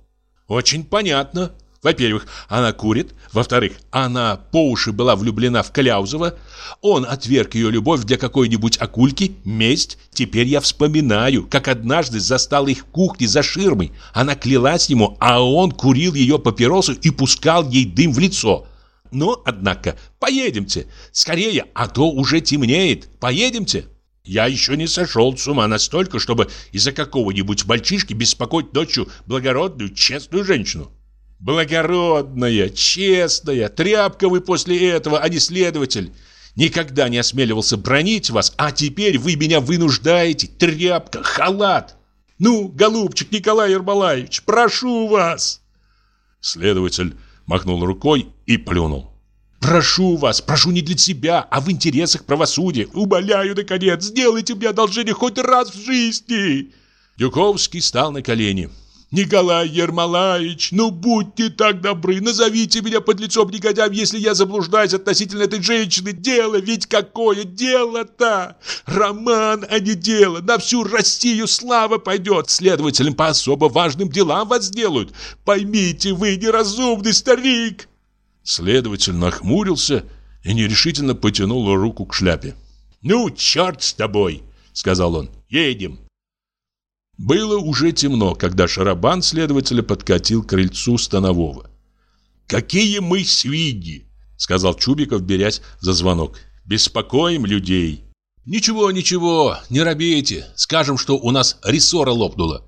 Очень понятно. Во-первых, она курит. Во-вторых, она по уши была влюблена в Кляузова. Он отверг ее любовь для какой-нибудь акульки. Месть. Теперь я вспоминаю, как однажды застал их в кухне за ширмой. Она клялась ему, а он курил ее папиросу и пускал ей дым в лицо. Но, однако, поедемте. Скорее, а то уже темнеет. Поедемте. Я еще не сошел с ума настолько, чтобы из-за какого-нибудь мальчишки беспокоить ночью благородную, честную женщину. Благородная, честная, тряпка вы после этого, а не следователь. Никогда не осмеливался бронить вас, а теперь вы меня вынуждаете. Тряпка, халат. Ну, голубчик Николай Ермолаевич, прошу вас. Следователь махнул рукой и плюнул. Прошу вас, прошу не для себя, а в интересах правосудия. Умоляю, наконец, сделайте мне одолжение хоть раз в жизни. Дюковский стал на колени. Николай Ермолаевич, ну будьте так добры, назовите меня под лицом негодяем, если я заблуждаюсь относительно этой женщины. Дело ведь какое дело-то! Роман, а не дело. На всю Россию слава пойдет. Следователям по особо важным делам вас сделают. Поймите, вы неразумный старик. Следователь нахмурился и нерешительно потянул руку к шляпе. «Ну, черт с тобой!» — сказал он. «Едем!» Было уже темно, когда шарабан следователя подкатил к крыльцу Станового. «Какие мы свиньи!» — сказал Чубиков, берясь за звонок. «Беспокоим людей!» «Ничего, ничего, не робейте. Скажем, что у нас рессора лопнула».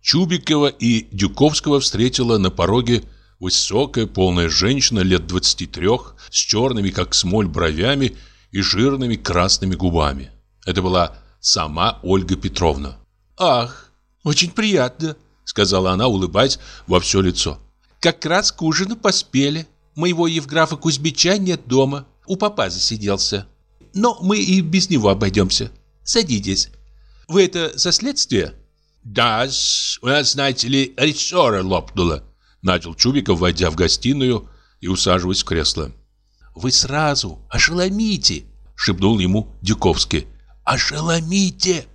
Чубикова и Дюковского встретила на пороге высокая, полная женщина лет 23 с черными, как смоль, бровями и жирными красными губами. Это была сама Ольга Петровна. «Ах, очень приятно», — сказала она, улыбаясь во все лицо. «Как раз к ужину поспели. Моего Евграфа Кузьмича нет дома. У папа засиделся. Но мы и без него обойдемся. Садитесь. Вы это со следствия?» да у нас, знаете ли, рессора лопнула», — начал Чубиков, войдя в гостиную и усаживаясь в кресло. «Вы сразу ошеломите», — шепнул ему Дюковский. «Ошеломите!»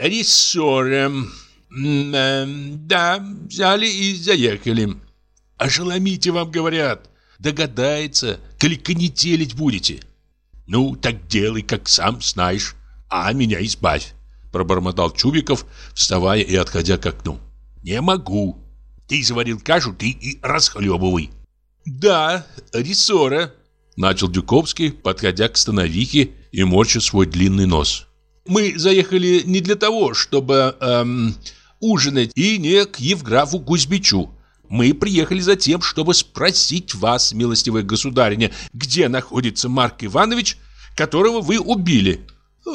Рессором. Э, да, взяли и заехали. Ошеломите, вам говорят. Догадается, коли конетелить будете. Ну, так делай, как сам знаешь, а меня избавь. Пробормотал Чубиков, вставая и отходя к окну. Не могу. Ты заварил кашу, ты и расхлебывай. Да, рессора, начал Дюковский, подходя к становихе и морча свой длинный нос. Мы заехали не для того, чтобы... Эм, ужинать и не к Евграфу Кузьмичу. Мы приехали за тем, чтобы спросить вас, милостивая государиня, где находится Марк Иванович, которого вы убили.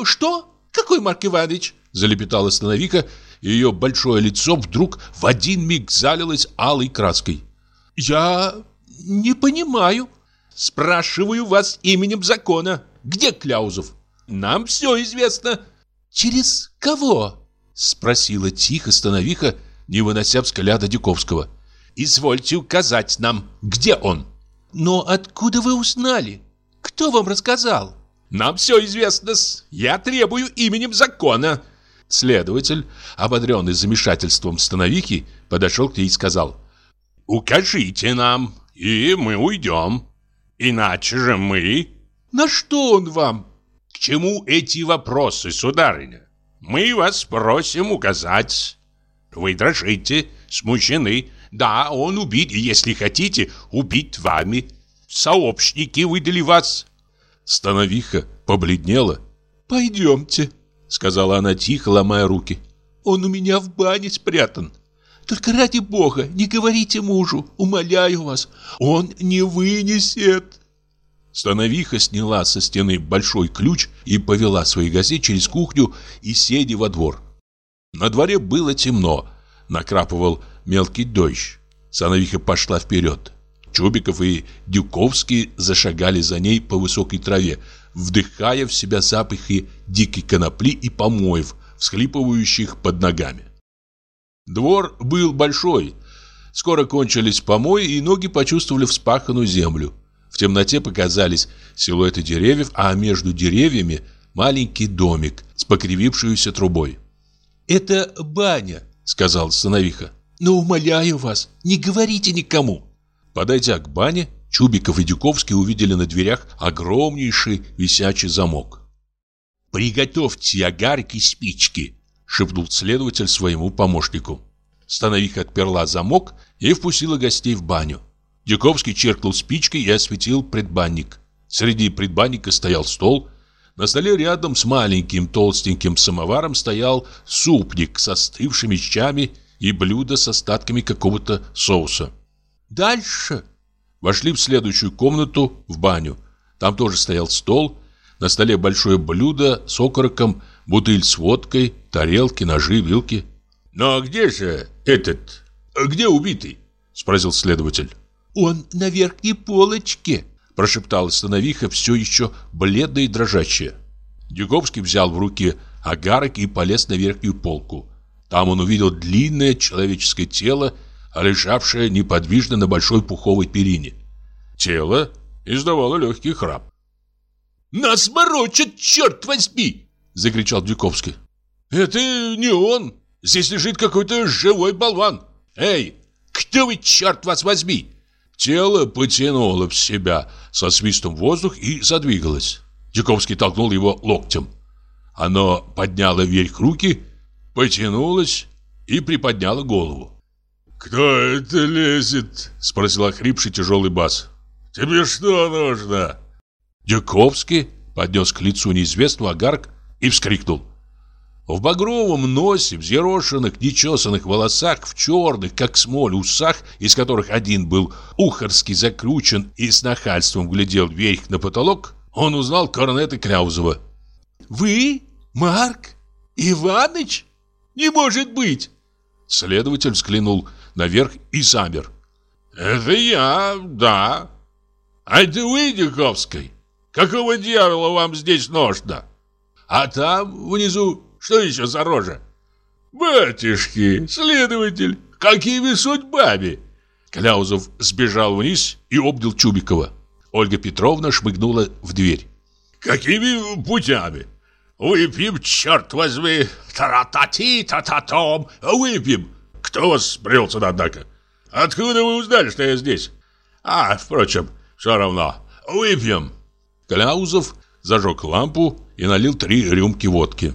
Что? Какой Марк Иванович? Залепетала Становика, и ее большое лицо вдруг в один миг залилось алой краской. Я не понимаю. Спрашиваю вас именем закона. Где Кляузов? Нам все известно. Через кого? Спросила тихо Становиха, не вынося взгляда Дюковского. Извольте указать нам, где он. Но откуда вы узнали? Кто вам рассказал? Нам все известно. Я требую именем закона. Следователь, ободренный замешательством Становихи, подошел к ней и сказал. Укажите нам, и мы уйдем. Иначе же мы... На что он вам? Чему эти вопросы, сударыня? Мы вас просим указать. Вы дрожите, смущены, да, он убит, и если хотите, убит вами. Сообщники выдали вас. Становиха побледнела. «Пойдемте», — сказала она тихо, ломая руки. «Он у меня в бане спрятан. Только ради бога, не говорите мужу, умоляю вас, он не вынесет». Становиха сняла со стены большой ключ и повела свои газеты через кухню и седи во двор. На дворе было темно, накрапывал мелкий дождь. Сановиха пошла вперед. Чубиков и Дюковский зашагали за ней по высокой траве, вдыхая в себя запахи дикой конопли и помоев, всхлипывающих под ногами. Двор был большой. Скоро кончились помои, и ноги почувствовали вспаханную землю. В темноте показались силуэты деревьев, а между деревьями маленький домик с покривившейся трубой. «Это баня», — сказал Становиха. Но умоляю вас, не говорите никому. Подойдя к бане, Чубиков и Дюковский увидели на дверях огромнейший висячий замок. «Приготовьте огарки и спички», — шепнул следователь своему помощнику. Становиха отперла замок и впустила гостей в баню. Дюковский черкнул спичкой и осветил предбанник. Среди предбанника стоял стол. На столе рядом с маленьким толстеньким самоваром стоял супник со остывшими щами и блюдо с остатками какого-то соуса. Дальше вошли в следующую комнату, в баню. Там тоже стоял стол, на столе большое блюдо с окороком, бутыль с водкой, тарелки, ножи, вилки. «Но где же этот? Где убитый?» – спросил следователь. «Он на верхней полочке», – прошептала Становиха, все еще бледная и дрожащая. Дюковский взял в руки агарок и полез на верхнюю полку. Там он увидел длинное человеческое тело, лежавшее неподвижно на большой пуховой перине. Тело издавало легкий храп. «Нас морочат, черт возьми!» — закричал Дюковский. «Это не он! Здесь лежит какой-то живой болван! Эй, кто вы, черт вас возьми?» Тело потянуло в себя со свистом воздух и задвигалось. Дюковский толкнул его локтем. Оно подняло вверх руки потянулась и приподняла голову. «Кто это лезет?» – спросил охрипший тяжелый бас. «Тебе что нужно?» Дюковский поднес к лицу неизвестного огарок и вскрикнул. В багровом носе, взъерошенных, нечесанных волосах, в черных, как смоль, усах, из которых один был ухарски закручен и с нахальством глядел вверх на потолок, он узнал корнета Кляузова. «Вы? Марк? Иваныч?» Не может быть!» Следователь взглянул наверх и замер. «Это я, да. А это вы, Дюковский? Какого дьявола вам здесь нужно? А там, внизу, что еще за рожа?» «Батюшки, следователь, какими судьбами?» Кляузов сбежал вниз и обнял Чубикова. Ольга Петровна шмыгнула в дверь. «Какими путями?» Выпьем, черт возьми, таратати тататом, выпьем. Кто вас спрел сюда, однако? Откуда вы узнали, что я здесь? А, впрочем, все равно. Выпьем. Кляузов зажег лампу и налил три рюмки водки.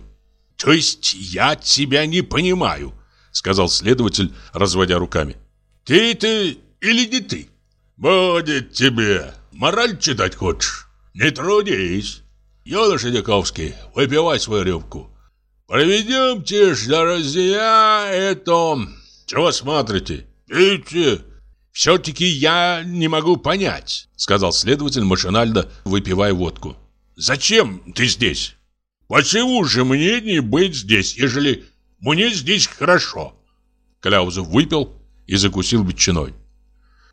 То есть я тебя не понимаю, сказал следователь, разводя руками. Ты ты или не ты? Будет тебе. Мораль читать хочешь? Не трудись. Юноша Дяковский, выпивай свою рюмку. Проведемте, друзья, это... Чего смотрите? Пейте. Все-таки я не могу понять, сказал следователь, машинально выпивая водку. Зачем ты здесь? Почему же мне не быть здесь, ежели мне здесь хорошо? Кляузов выпил и закусил ветчиной.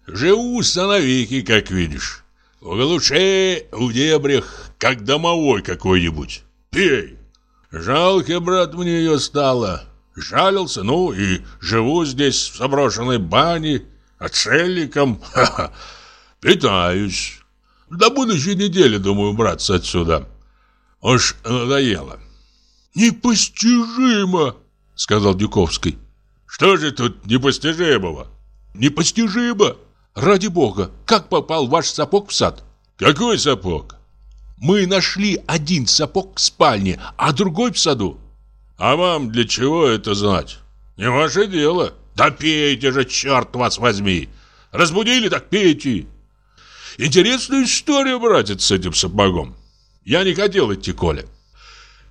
Живу становики, как видишь. В глуше, в дебрях, как домовой какой-нибудь. Пей. Жалко, брат, мне ее стало. Жалился, ну и живу здесь в заброшенной бане, отшельником. Ха -ха. Питаюсь. До будущей недели, думаю, браться отсюда. Уж надоело. Непостижимо, сказал Дюковский. Что же тут непостижимого? Непостижимо. Ради бога, как попал ваш сапог в сад? Какой сапог? Мы нашли один сапог в спальне, а другой в саду. А вам для чего это знать? Не ваше дело. Да пейте же, черт вас возьми. Разбудили, так пейте. Интересная история, братец, с этим сапогом. Я не хотел идти, Коля.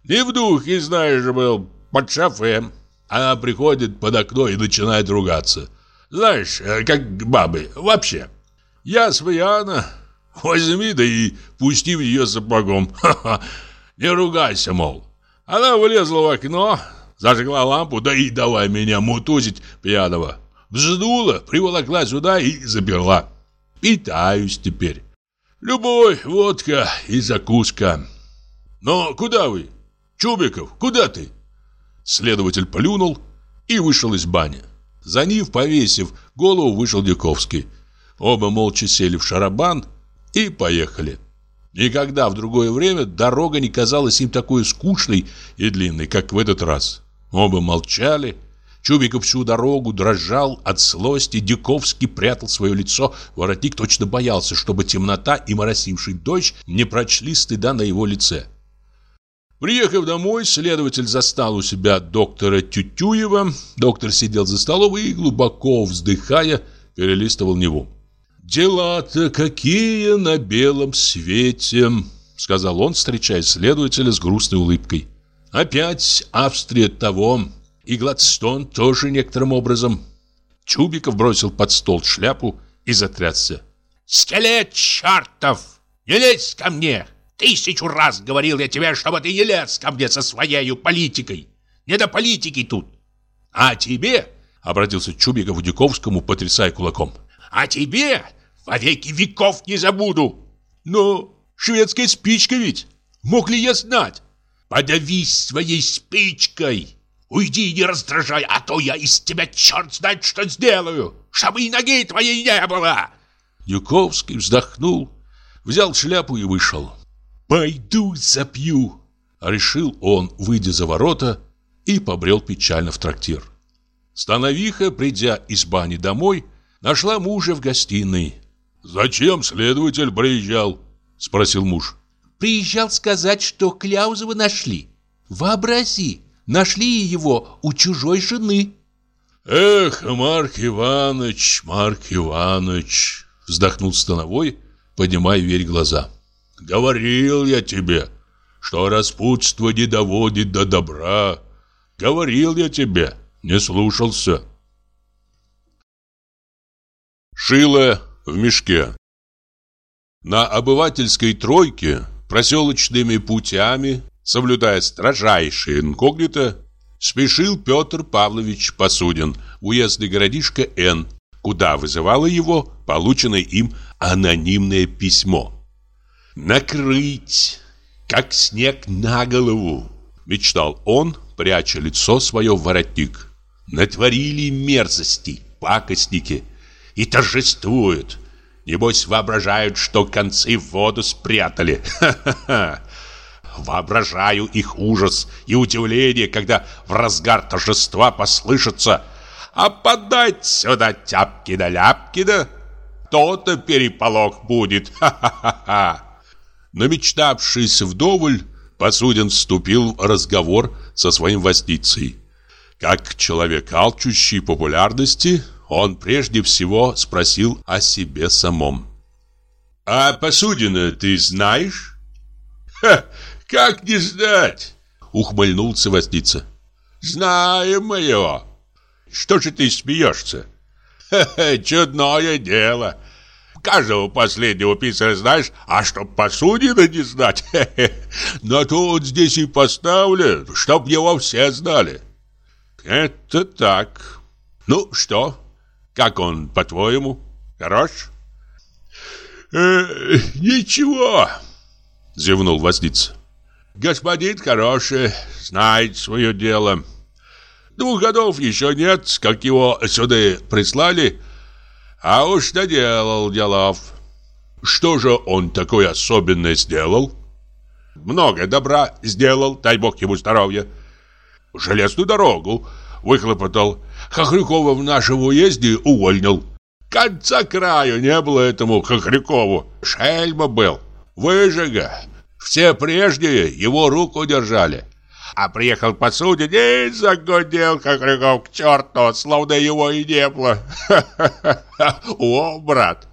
Не в духе, знаешь, был под шофе. Она приходит под окно и начинает ругаться. Знаешь, э, как бабы, вообще. Я свояна, возьми да и пусти в ее сапогом. Ха-ха, не ругайся, мол. Она вылезла в окно, зажгла лампу, да и давай меня мутузить пьяного. Вздула, приволокла сюда и заперла. Питаюсь теперь. Любовь, водка и закуска. Но куда вы? Чубиков, куда ты? Следователь плюнул и вышел из бани. За ним, повесив голову, вышел Дюковский. Оба молча сели в шарабан и поехали. Никогда в другое время дорога не казалась им такой скучной и длинной, как в этот раз. Оба молчали. Чубиков всю дорогу дрожал от злости, Дюковский прятал свое лицо, воротник точно боялся, чтобы темнота и моросивший дождь не прочли стыда на его лице. Приехав домой, следователь застал у себя доктора Тютюева. Доктор сидел за столом и, глубоко вздыхая, перелистывал него. «Дела-то какие на белом свете!» Сказал он, встречая следователя с грустной улыбкой. «Опять Австрия того, и Гладстон тоже некоторым образом». Чубиков бросил под стол шляпу и затрясся. «Скелет чертов! Не лезь ко мне! Тысячу раз говорил я тебе, чтобы ты не лез ко мне со своей политикой. Не до политики тут. А тебе, обратился Чубиков к Дюковскому, потрясая кулаком. А тебе во веки веков не забуду. Но шведская спичка ведь. Мог ли я знать? Подавись своей спичкой. Уйди и не раздражай, а то я из тебя черт знает что сделаю, чтобы и ноги твоей не было. Дюковский вздохнул, взял шляпу и вышел. «Пойду запью!» Решил он, выйдя за ворота, и побрел печально в трактир. Становиха, придя из бани домой, нашла мужа в гостиной. «Зачем следователь приезжал?» – спросил муж. «Приезжал сказать, что Кляузова нашли. Вообрази, нашли его у чужой жены». «Эх, Марк Иванович, Марк Иванович!» – вздохнул Становой, поднимая вверх глаза. Говорил я тебе, что распутство не доводит до добра. Говорил я тебе, не слушался. Шило в мешке. На обывательской тройке проселочными путями, соблюдая строжайшее инкогнито, спешил Петр Павлович Посудин в уездный городишко Н, куда вызывало его полученное им анонимное письмо – накрыть, как снег на голову, мечтал он, пряча лицо свое в воротник. Натворили мерзости, пакостники, и торжествуют. Небось, воображают, что концы в воду спрятали. Ха-ха-ха. Воображаю их ужас и удивление, когда в разгар торжества послышится «А подать сюда тяпки да ляпки да!» То-то переполох будет. Ха-ха-ха. Намечтавшись вдоволь, Посудин вступил в разговор со своим возницей. Как человек алчущий популярности, он прежде всего спросил о себе самом. «А Посудина ты знаешь?» «Ха, как не знать!» ухмыльнулся Востица. Знаем мы его. Что же ты смеешься? Хе-хе, чудное дело. Каждого последнего писаря знаешь, а чтоб посудина не знать. Хе-хе. Но тут здесь и поставлен, чтоб его все знали. Это так. Ну, что? Как он, по-твоему? Хорош? Э, ничего, зевнул Возница. Господин хороший, знает свое дело. Двух годов еще нет, как его сюда прислали, а уж доделал делов. Что же он такое особенное сделал? Много добра сделал, дай бог ему здоровья. Железную дорогу выхлопотал. Хохрюкова в нашем уезде увольнил. Конца краю не было этому Хохрюкову. Шельма был, выжига. Все прежние его руку держали. А приехал посудин и загудел Хохрюков к черту, словно его и не было. О, брат,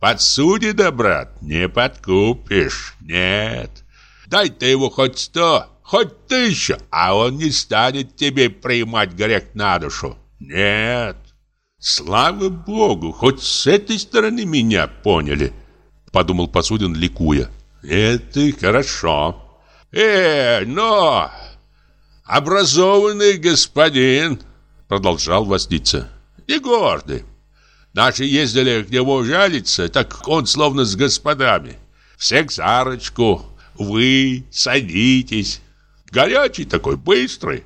подсудина, брат, не подкупишь, нет. Дай ты его хоть сто, хоть тысячу, а он не станет тебе принимать грех на душу. Нет. Слава богу, хоть с этой стороны меня поняли, подумал Посудин, ликуя. Это хорошо. Э, но образованный господин, продолжал Востица, не гордый. Наши ездили к нему жалиться, так он словно с господами. Всех за вы садитесь. Горячий такой, быстрый.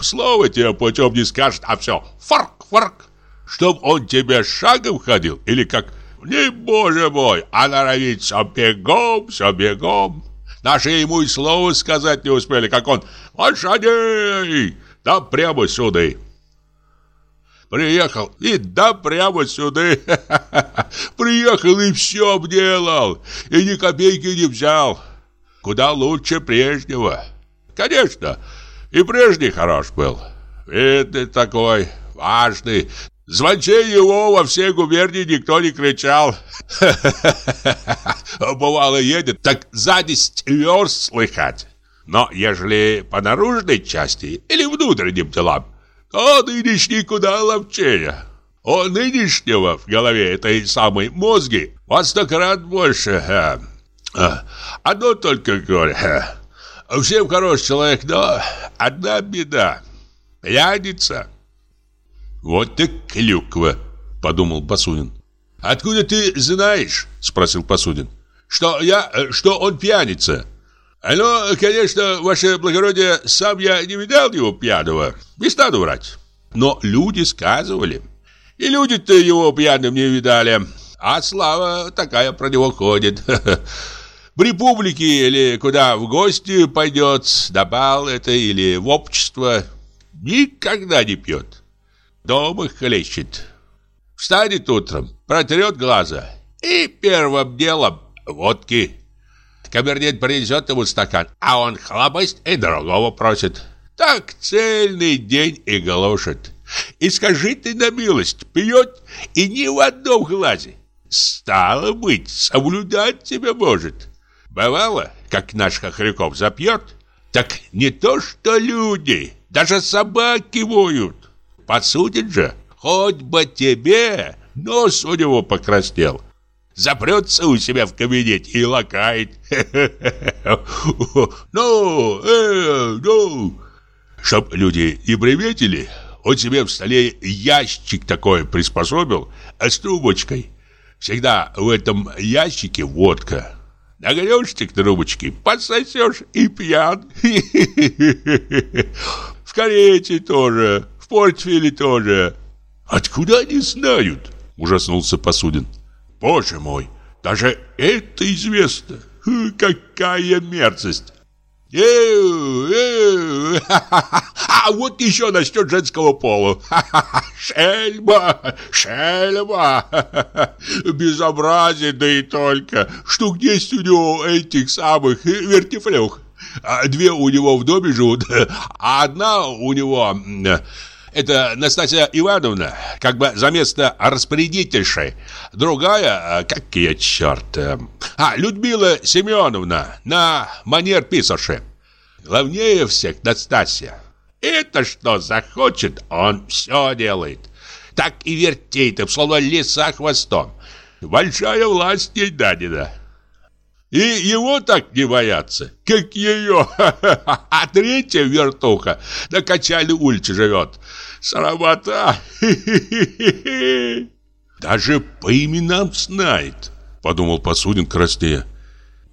Слово тебе путем не скажет, а все, фарк, фарк. Чтоб он тебе шагом ходил или как не боже мой, а норовит все бегом, все бегом. Наши ему и слова сказать не успели, как он «Лошадей! Да прямо сюда!» Приехал и да прямо сюда. Приехал и все обделал, и ни копейки не взял. Куда лучше прежнего. Конечно, и прежний хорош был. Видный такой, важный. Звонче его во всей губернии никто не кричал. Бывало едет, так за десять верст слыхать. Но ежели по наружной части или внутренним делам, то нынешний куда ловчее. У нынешнего в голове этой самой мозги во сто крат больше. Одно только горе. Всем хороший человек, но одна беда. Пьяница. Вот так клюква, подумал Посудин. Откуда ты знаешь, спросил Посудин, что я, что он пьяница? Ну, конечно, ваше благородие, сам я не видал его пьяного, не стану врать. Но люди сказывали. И люди-то его пьяным не видали. А слава такая про него ходит. В республике или куда в гости пойдет, на бал это или в общество, никогда не пьет. Дома хлещет. Встанет утром, протрет глаза и первым делом водки. Кабернет принесет ему стакан, а он хлопость и другого просит. Так цельный день и галошит. И скажи ты на милость, пьет и ни в одном глазе. Стало быть, соблюдать тебя может. Бывало, как наш Хохряков запьет, так не то что люди, даже собаки воют. Подсудит же, хоть бы тебе нос у него покраснел. Запрется у себя в кабинете и лакает. Ну, э, ну. Чтоб люди не приметили, он себе в столе ящик такой приспособил, а с трубочкой. Всегда в этом ящике водка. Нагрёшься к трубочке, подсосешь и пьян. В карете тоже, портфеле тоже. Откуда они знают? Ужаснулся Посудин. Боже мой, даже это известно. Какая мерзость. А вот еще насчет женского пола. Шельма, шельма. Безобразие, да и только. Штук 10 у него этих самых вертифлюх. А две у него в доме живут, а одна у него... Это Настасья Ивановна, как бы за место распорядительшей. Другая, как ее черт... А, Людмила Семеновна, на манер писарши. Главнее всех Настасья. Это что захочет, он все делает. Так и вертеет словно лиса хвостом. Большая власть ей дадена. И его так не боятся, как ее. А третья вертуха на качале улице живет. Сработа. Даже по именам знает, подумал Посудин краснея.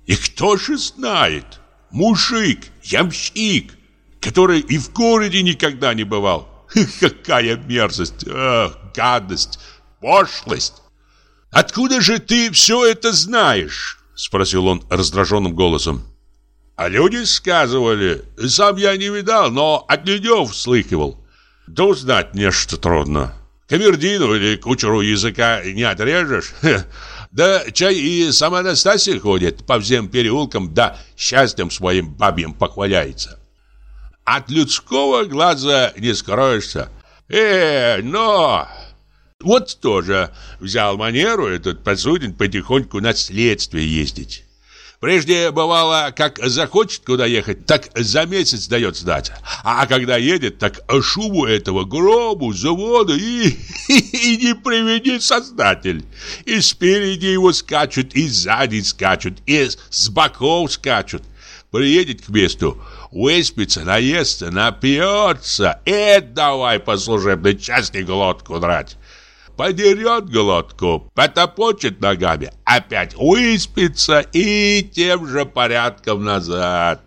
И кто же знает? Мужик, ямщик, который и в городе никогда не бывал. Какая мерзость, ах, гадость, пошлость. Откуда же ты все это знаешь? Спросил он раздраженным голосом. А люди сказывали, сам я не видал, но от людей слыхивал. Да узнать нечто трудно. Камердину или кучеру языка не отрежешь. Да чай и сама Настасья ходит по всем переулкам, да счастьем своим бабьим похваляется. От людского глаза не скроешься. Э, но... Вот тоже взял манеру этот посудин потихоньку на следствие ездить. Прежде бывало, как захочет куда ехать, так за месяц дает сдать. А когда едет, так шубу этого гробу, завода и, и, не приведи создатель. И спереди его скачут, и сзади скачут, и с боков скачут. Приедет к месту, выспится, наестся, напьется, и давай по служебной части глотку драть подерет глотку, потопочет ногами, опять выспится и тем же порядком назад.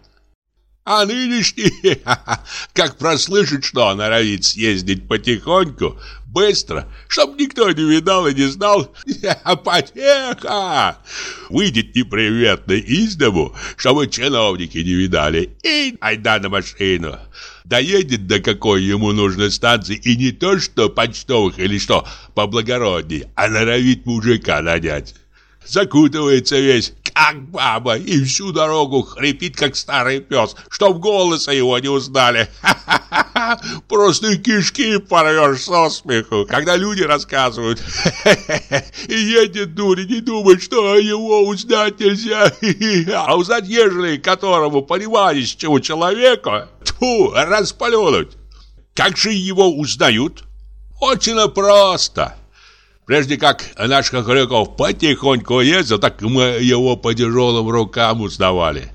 А нынешний, как прослышит, что норовит съездить потихоньку, быстро, чтоб никто не видал и не знал, потеха! Выйдет неприветно из дому, чтобы чиновники не видали, и айда на машину доедет до какой ему нужной станции и не то что почтовых или что поблагородней, а норовит мужика нанять. Закутывается весь, как баба, и всю дорогу хрипит, как старый пес, чтоб голоса его не узнали. Ха-ха-ха! Просто кишки порвешь со смеху, когда люди рассказывают. И едет дури, не думает, что его узнать нельзя. А узнать, ежели которому понимающему человеку, тьфу, распаленуть. Как же его узнают? Очень просто. Прежде как наш Хохряков потихоньку ездил, так мы его по тяжелым рукам узнавали.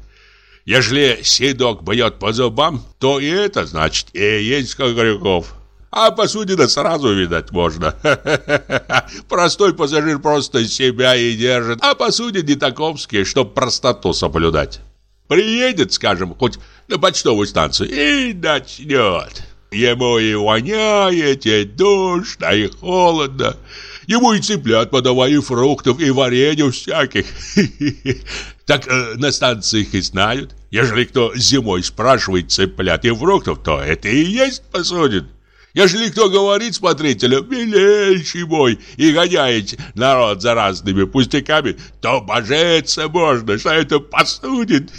Если седок бьет по зубам, то и это значит и есть Хохряков. А посудина сразу видать можно. Простой пассажир просто себя и держит, а посудин не таковский, чтоб простоту соблюдать. Приедет, скажем, хоть на почтовую станцию и начнет. Ему и воняет, и душно, и холодно. Ему и цыплят подавай, и фруктов, и варенья всяких. Так э, на станциях и знают. Ежели кто зимой спрашивает цыплят и фруктов, то это и есть посудин. Ежели кто говорит смотрителю, милейший мой, и гоняет народ за разными пустяками, то божиться можно, что это посудин.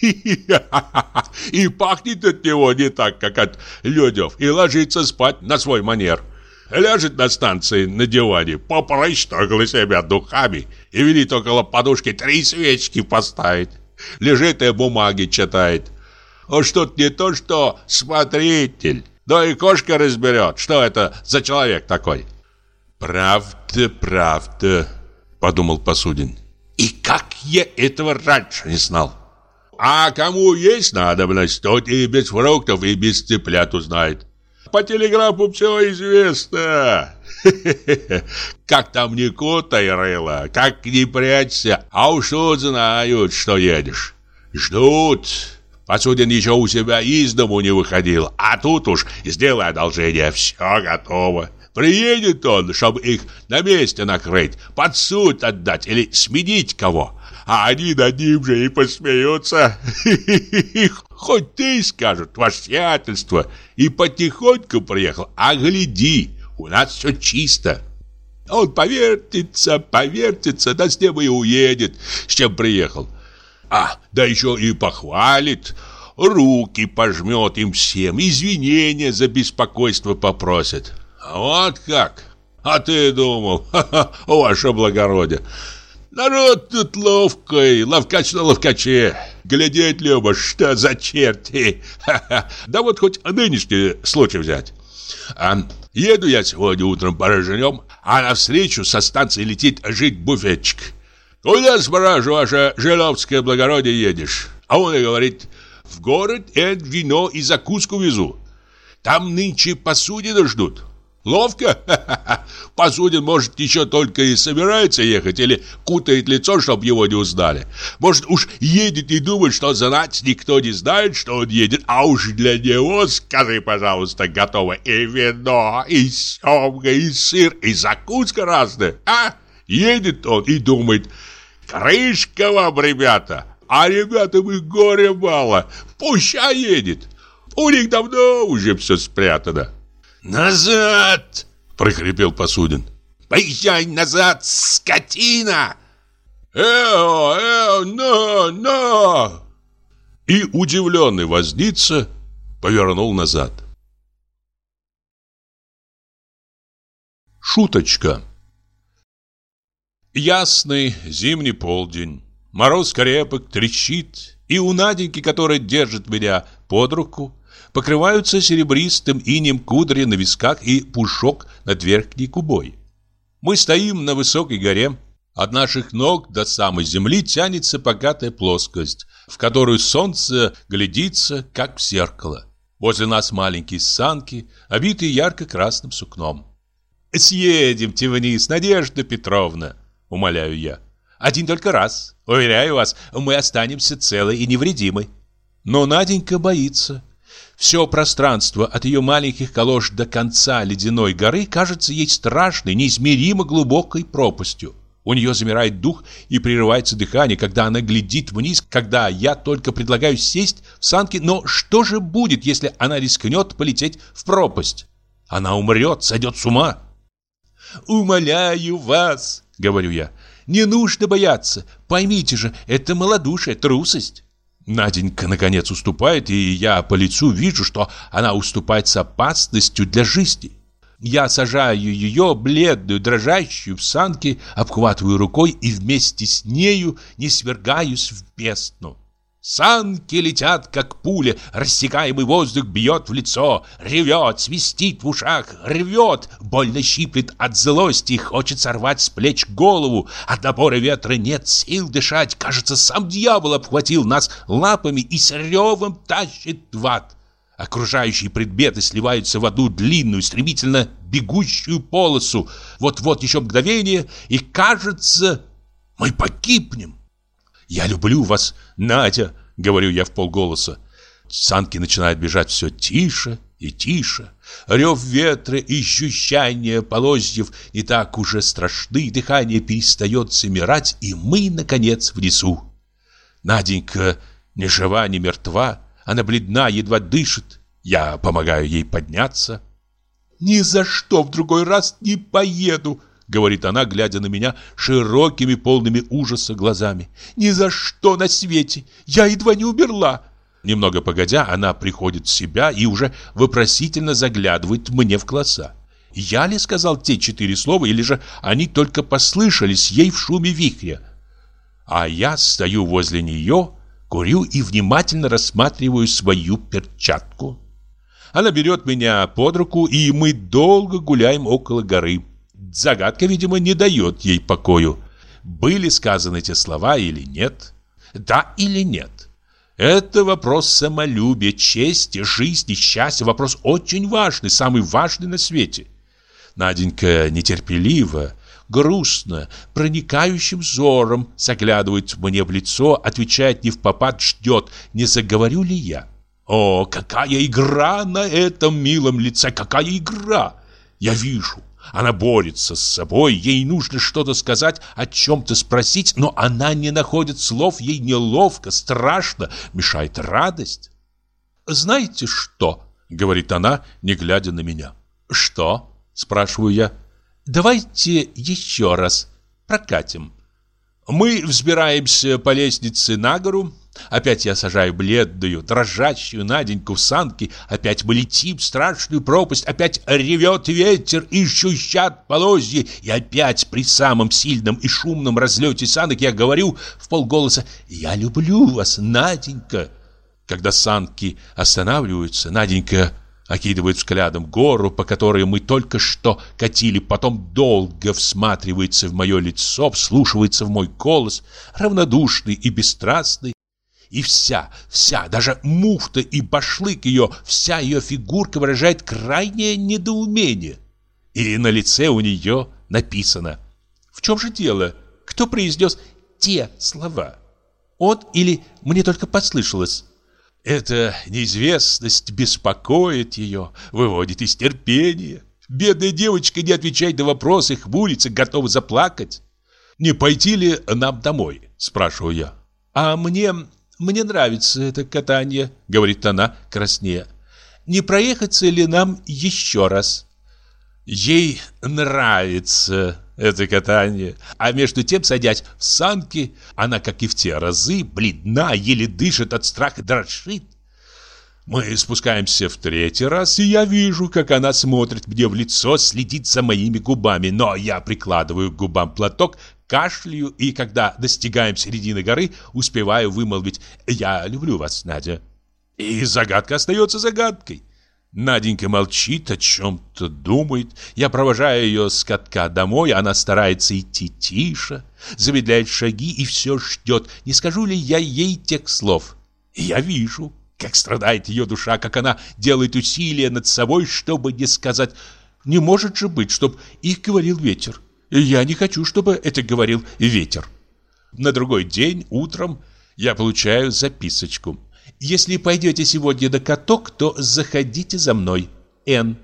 И пахнет от него не так, как от людев, и ложится спать на свой манер. Ляжет на станции на диване, попрыщет около себя духами и велит около подушки три свечки поставить. Лежит и бумаги читает. Он что-то не то, что смотритель. Да и кошка разберет, что это за человек такой. Правда, правда, подумал Посудин. И как я этого раньше не знал. А кому есть надобность, тот и без фруктов, и без цыплят узнает по телеграфу все известно. Как там ни кота и как не прячься, а уж тут знают, что едешь. Ждут. Посудин еще у себя из дому не выходил, а тут уж, сделай одолжение, все готово. Приедет он, чтобы их на месте накрыть, под суд отдать или сменить кого а они над ним же и посмеются. Хоть ты, скажут, ваше сиятельство, и потихоньку приехал, а гляди, у нас все чисто. Он повертится, повертится, да с ним и уедет, с чем приехал. А, да еще и похвалит, руки пожмет им всем, извинения за беспокойство попросит. Вот как? А ты думал, ха -ха, ваше благородие, Народ тут ловкий, ловкач на ловкаче. Глядеть любишь, что за черти. Да вот хоть нынешний случай взять. А, еду я сегодня утром порожнем, а навстречу со станции летит жить буфетчик. Куда, спрашиваю, ваше Жиловское благородие едешь? А он и говорит, в город это вино и закуску везу. Там нынче посудины ждут. Ловко? Посудин, может, еще только и собирается ехать или кутает лицо, чтоб его не узнали. Может, уж едет и думает, что знать никто не знает, что он едет, а уж для него, скажи, пожалуйста, готово и вино, и семга, и сыр, и закуска разная, а? Едет он и думает, крышка вам, ребята, а ребятам и горе мало, пуща едет. У них давно уже все спрятано. «Назад!» — прохрипел Посудин. «Поезжай назад, скотина!» «Эо, эо, на, на!» И удивленный возница повернул назад. Шуточка Ясный зимний полдень. Мороз крепок, трещит, и у Наденьки, которая держит меня под руку, покрываются серебристым инем кудри на висках и пушок над верхней губой. Мы стоим на высокой горе. От наших ног до самой земли тянется богатая плоскость, в которую солнце глядится, как в зеркало. Возле нас маленькие санки, обитые ярко-красным сукном. «Съедемте вниз, Надежда Петровна!» — умоляю я. «Один только раз. Уверяю вас, мы останемся целы и невредимы». Но Наденька боится. Все пространство от ее маленьких колош до конца ледяной горы кажется ей страшной, неизмеримо глубокой пропастью. У нее замирает дух и прерывается дыхание, когда она глядит вниз, когда я только предлагаю сесть в санки. Но что же будет, если она рискнет полететь в пропасть? Она умрет, сойдет с ума. «Умоляю вас», — говорю я, — «не нужно бояться. Поймите же, это малодушие, трусость». Наденька, наконец, уступает, и я по лицу вижу, что она уступает с опасностью для жизни. Я сажаю ее, бледную, дрожащую, в санки, обхватываю рукой и вместе с нею не свергаюсь в бездну. Санки летят, как пуля, рассекаемый воздух бьет в лицо, ревет, свистит в ушах, рвет, больно щиплет от злости, хочет сорвать с плеч голову. От напора ветра нет сил дышать, кажется, сам дьявол обхватил нас лапами и с ревом тащит в ад. Окружающие предметы сливаются в одну длинную, стремительно бегущую полосу. Вот-вот еще мгновение, и кажется, мы погибнем. «Я люблю вас, Надя!» — говорю я в полголоса. Санки начинают бежать все тише и тише. Рев ветра и ощущание полозьев не так уже страшны, дыхание перестает замирать, и мы, наконец, внизу. Наденька ни жива, ни мертва, она бледна, едва дышит. Я помогаю ей подняться. «Ни за что в другой раз не поеду!» Говорит она, глядя на меня широкими, полными ужаса глазами. «Ни за что на свете! Я едва не умерла!» Немного погодя, она приходит в себя и уже вопросительно заглядывает мне в глаза. Я ли сказал те четыре слова, или же они только послышались ей в шуме вихря? А я стою возле нее, курю и внимательно рассматриваю свою перчатку. Она берет меня под руку, и мы долго гуляем около горы. Загадка, видимо, не дает ей покою. Были сказаны эти слова или нет? Да или нет? Это вопрос самолюбия, чести, жизни, счастья. Вопрос очень важный, самый важный на свете. Наденька нетерпеливо, грустно, проникающим взором заглядывает мне в лицо, отвечает не в попад, ждет, не заговорю ли я. О, какая игра на этом милом лице, какая игра! Я вижу, она борется с собой, ей нужно что-то сказать, о чем-то спросить, но она не находит слов, ей неловко, страшно, мешает радость. «Знаете что?» — говорит она, не глядя на меня. «Что?» — спрашиваю я. «Давайте еще раз прокатим». Мы взбираемся по лестнице на гору. Опять я сажаю бледную, дрожащую Наденьку в санки. Опять мы летим в страшную пропасть. Опять ревет ветер и щущат полозья. И опять при самом сильном и шумном разлете санок я говорю в полголоса «Я люблю вас, Наденька». Когда санки останавливаются, Наденька окидывает взглядом гору, по которой мы только что катили, потом долго всматривается в мое лицо, вслушивается в мой голос, равнодушный и бесстрастный, и вся, вся, даже муфта и башлык ее, вся ее фигурка выражает крайнее недоумение. И на лице у нее написано «В чем же дело? Кто произнес те слова? Он или мне только послышалось?» Эта неизвестность беспокоит ее, выводит из терпения. Бедная девочка не отвечает на вопросы, хмурится, готова заплакать. «Не пойти ли нам домой?» – спрашиваю я. «А мне мне нравится это катание, говорит она краснея. Не проехаться ли нам еще раз? Ей нравится это катание. А между тем, садясь в санки, она, как и в те разы, бледна, еле дышит от страха, дрожит. Мы спускаемся в третий раз, и я вижу, как она смотрит мне в лицо, следит за моими губами. Но я прикладываю к губам платок, кашляю, и когда достигаем середины горы, успеваю вымолвить «Я люблю вас, Надя». И загадка остается загадкой. Наденька молчит, о чем-то думает. Я провожаю ее с катка домой, она старается идти тише, замедляет шаги и все ждет, не скажу ли я ей тех слов. Я вижу, как страдает ее душа, как она делает усилия над собой, чтобы не сказать «Не может же быть, чтоб их говорил ветер». Я не хочу, чтобы это говорил ветер. На другой день утром я получаю записочку. Если пойдете сегодня на каток, то заходите за мной. Н.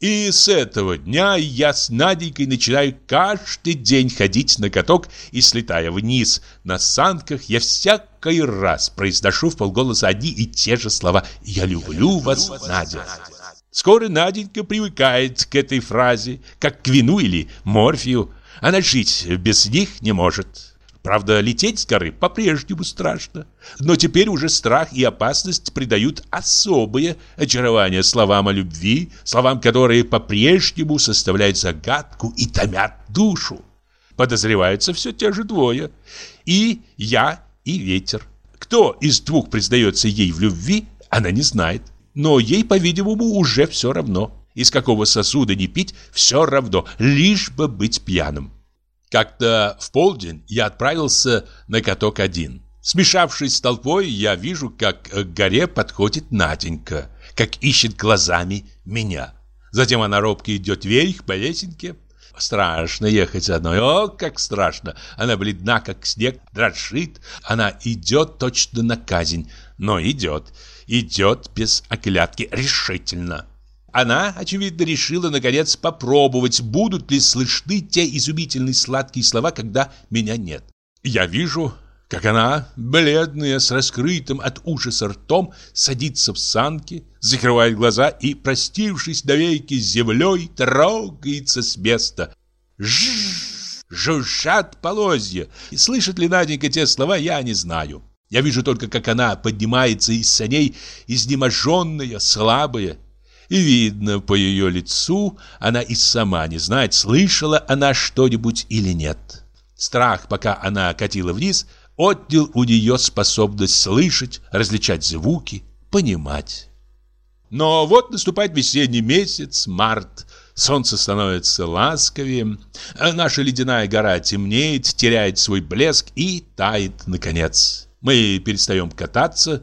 И с этого дня я с Наденькой начинаю каждый день ходить на каток и, слетая вниз на санках, я всякий раз произношу в полголоса одни и те же слова «Я люблю вас, Надя». Скоро Наденька привыкает к этой фразе, как к вину или морфию. Она жить без них не может. Правда, лететь с горы по-прежнему страшно. Но теперь уже страх и опасность придают особое очарование словам о любви, словам, которые по-прежнему составляют загадку и томят душу. Подозреваются все те же двое. И я, и ветер. Кто из двух признается ей в любви, она не знает но ей, по-видимому, уже все равно. Из какого сосуда не пить, все равно, лишь бы быть пьяным. Как-то в полдень я отправился на каток один. Смешавшись с толпой, я вижу, как к горе подходит Наденька, как ищет глазами меня. Затем она робко идет вверх по лесенке. Страшно ехать одной, о, как страшно. Она бледна, как снег, дрожит. Она идет точно на казнь, но идет идет без оглядки решительно. Она, очевидно, решила, наконец, попробовать, будут ли слышны те изумительные сладкие слова, когда меня нет. Я вижу, как она, бледная, с раскрытым от ужаса ртом, садится в санки, закрывает глаза и, простившись навеки с землей, трогается с места. Жжж, жужжат полозья. И слышит ли Наденька те слова, я не знаю. Я вижу только, как она поднимается из саней, изнеможенная, слабая. И видно по ее лицу, она и сама не знает, слышала она что-нибудь или нет. Страх, пока она катила вниз, отнял у нее способность слышать, различать звуки, понимать. Но вот наступает весенний месяц, март, солнце становится ласковее, наша ледяная гора темнеет, теряет свой блеск и тает наконец. Мы перестаем кататься.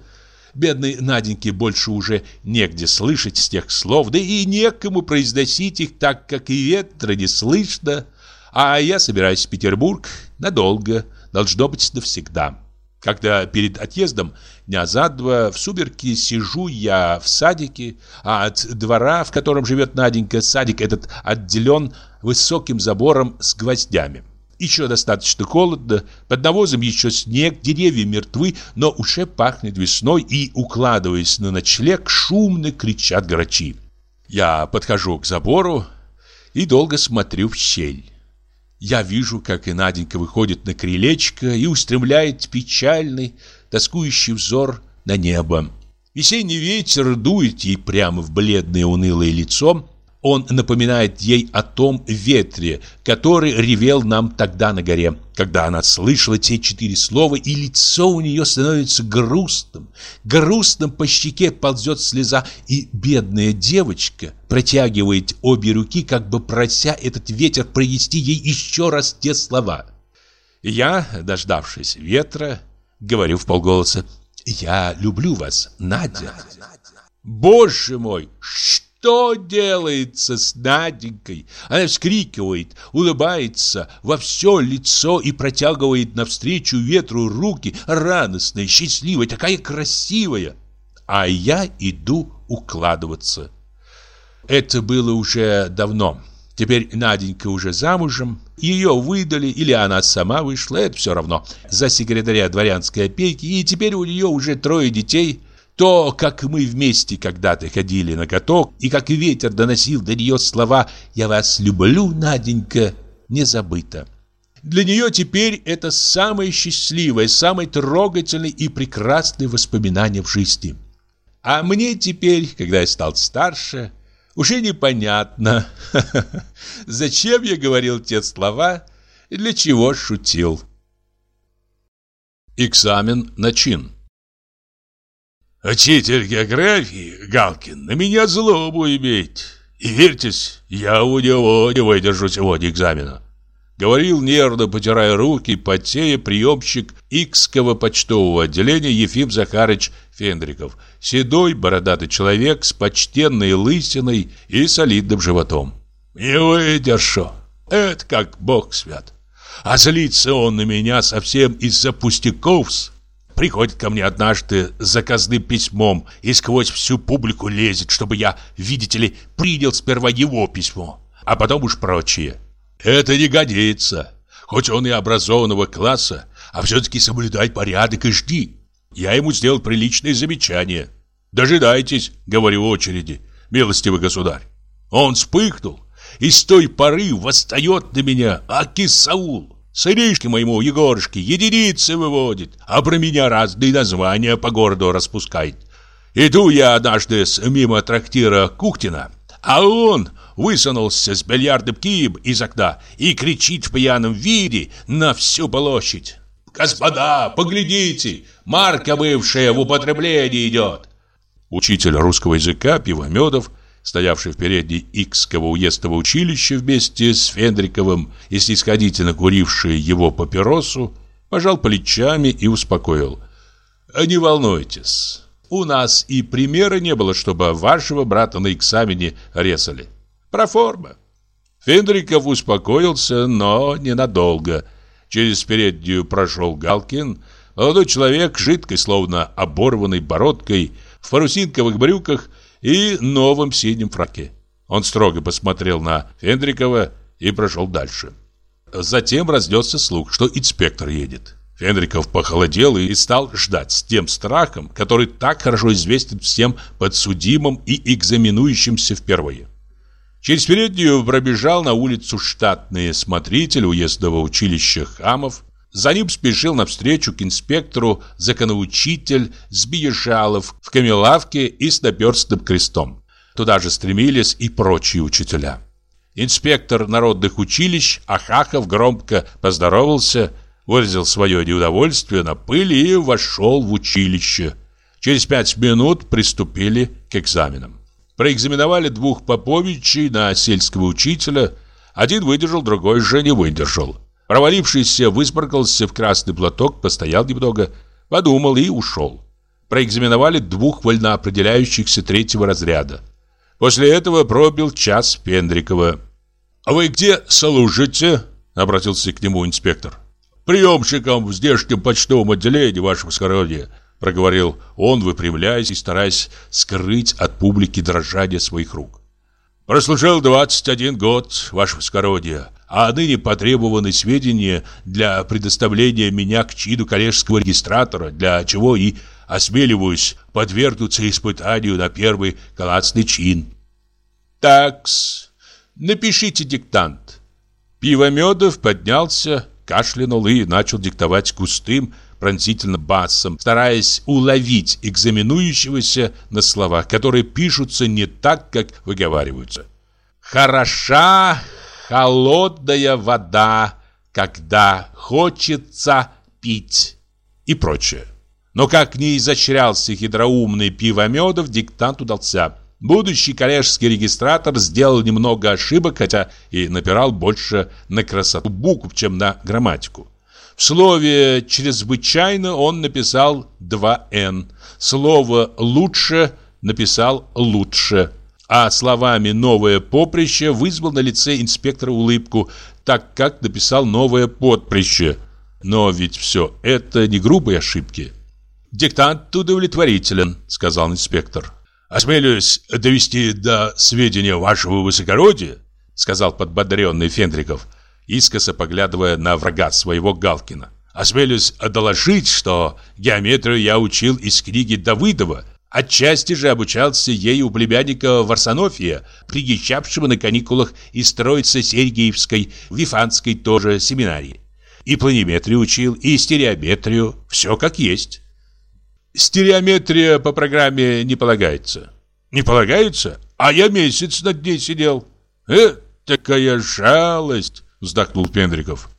Бедной Наденьке больше уже негде слышать с тех слов, да и некому произносить их так, как и ветра не слышно. А я собираюсь в Петербург надолго, должно быть навсегда. Когда перед отъездом дня за два в сумерки сижу я в садике, а от двора, в котором живет Наденька, садик этот отделен высоким забором с гвоздями. Еще достаточно холодно, под навозом еще снег, деревья мертвы, но уже пахнет весной и, укладываясь на ночлег, шумно кричат грачи. Я подхожу к забору и долго смотрю в щель. Я вижу, как и Наденька выходит на крылечко и устремляет печальный, тоскующий взор на небо. Весенний ветер дует ей прямо в бледное унылое лицо, он напоминает ей о том ветре, который ревел нам тогда на горе, когда она слышала те четыре слова, и лицо у нее становится грустным. Грустным по щеке ползет слеза, и бедная девочка протягивает обе руки, как бы прося этот ветер провести ей еще раз те слова. Я, дождавшись ветра, говорю в полголоса, «Я люблю вас, Надя». Боже мой, что? Что делается с Наденькой? Она вскрикивает, улыбается во все лицо и протягивает навстречу ветру руки, радостная, счастливая, такая красивая. А я иду укладываться. Это было уже давно. Теперь Наденька уже замужем, ее выдали или она сама вышла, это все равно, за секретаря дворянской опеки, и теперь у нее уже трое детей – то, как мы вместе когда-то ходили на каток, и как ветер доносил до нее слова «Я вас люблю, Наденька», не забыто. Для нее теперь это самое счастливое, самое трогательное и прекрасное воспоминание в жизни. А мне теперь, когда я стал старше, уже непонятно, зачем я говорил те слова и для чего шутил. Экзамен на чин Учитель географии, Галкин, на меня злобу имеет. И верьтесь, я у него не выдержу сегодня экзамена. Говорил нервно, потирая руки, потея приемщик Икского почтового отделения Ефим Захарыч Фендриков. Седой, бородатый человек с почтенной лысиной и солидным животом. Не выдержу. Это как бог свят. А злится он на меня совсем из-за пустяков Приходит ко мне однажды с заказным письмом и сквозь всю публику лезет, чтобы я, видите ли, принял сперва его письмо, а потом уж прочие. Это не годится. Хоть он и образованного класса, а все-таки соблюдай порядок и жди. Я ему сделал приличное замечание. «Дожидайтесь», — говорю в очереди, милостивый государь. Он вспыхнул и с той поры восстает на меня, аки Саул. Сынишке моему, Егорушке, единицы выводит, а про меня разные названия по городу распускает. Иду я однажды мимо трактира Кухтина, а он высунулся с бильярдным кием из окна и кричит в пьяном виде на всю площадь. «Господа, поглядите, марка бывшая в употреблении идет!» Учитель русского языка Пивомедов стоявший в передней Икского уездного училища вместе с Фендриковым и снисходительно куривший его папиросу, пожал плечами и успокоил. «Не волнуйтесь, у нас и примера не было, чтобы вашего брата на экзамене резали. Проформа». Фендриков успокоился, но ненадолго. Через переднюю прошел Галкин, молодой человек, жидкой, словно оборванной бородкой, в парусинковых брюках и новом синем фраке. Он строго посмотрел на Фендрикова и прошел дальше. Затем разнесся слух, что инспектор едет. Фендриков похолодел и стал ждать с тем страхом, который так хорошо известен всем подсудимым и экзаменующимся впервые. Через переднюю пробежал на улицу штатный смотритель уездного училища Хамов, за ним спешил навстречу к инспектору законоучитель Збиежалов в камелавке и с наперстным крестом. Туда же стремились и прочие учителя. Инспектор народных училищ Ахахов громко поздоровался, выразил свое неудовольствие на пыли и вошел в училище. Через пять минут приступили к экзаменам. Проэкзаменовали двух поповичей на сельского учителя. Один выдержал, другой же не выдержал. Провалившийся высморкался в красный платок, постоял немного, подумал и ушел. Проэкзаменовали двух вольноопределяющихся третьего разряда. После этого пробил час Пендрикова. «А вы где служите?» — обратился к нему инспектор. «Приемщиком в здешнем почтовом отделении, ваше воскородие», — проговорил он, выпрямляясь и стараясь скрыть от публики дрожание своих рук. «Прослужил 21 год, ваше воскородие, а ныне потребованы сведения для предоставления меня к чину коллежского регистратора, для чего и осмеливаюсь подвергнуться испытанию на первый классный чин. Такс, напишите диктант. Пивомедов поднялся, кашлянул и начал диктовать густым, пронзительно басом, стараясь уловить экзаменующегося на слова, которые пишутся не так, как выговариваются. «Хороша холодная вода, когда хочется пить» и прочее. Но как не изощрялся хитроумный пивомедов, диктант удался. Будущий коллежский регистратор сделал немного ошибок, хотя и напирал больше на красоту букв, чем на грамматику. В слове «чрезвычайно» он написал два «н». Слово «лучше» написал «лучше». А словами «новое поприще» вызвал на лице инспектора улыбку, так как написал «новое подприще». Но ведь все это не грубые ошибки. «Диктант удовлетворителен», — сказал инспектор. «Осмелюсь довести до сведения вашего высокородия», — сказал подбодренный Фендриков, искоса поглядывая на врага своего Галкина. «Осмелюсь доложить, что геометрию я учил из книги Давыдова, отчасти же обучался ей у племянника Варсонофия, приезжавшего на каникулах из Троицы Сергиевской, Вифанской тоже семинарии. И планиметрию учил, и стереометрию, все как есть». «Стереометрия по программе не полагается». «Не полагается? А я месяц над ней сидел». «Э, такая жалость!» вздохнул Пендриков.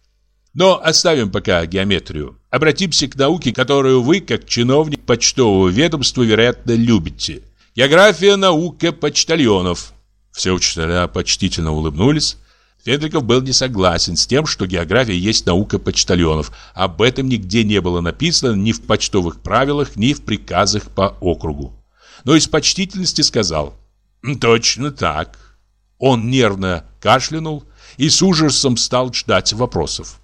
Но оставим пока геометрию. Обратимся к науке, которую вы, как чиновник почтового ведомства, вероятно, любите. География наука почтальонов. Все учителя почтительно улыбнулись. Федриков был не согласен с тем, что география есть наука почтальонов. Об этом нигде не было написано ни в почтовых правилах, ни в приказах по округу. Но из почтительности сказал «Точно так». Он нервно кашлянул и с ужасом стал ждать вопросов.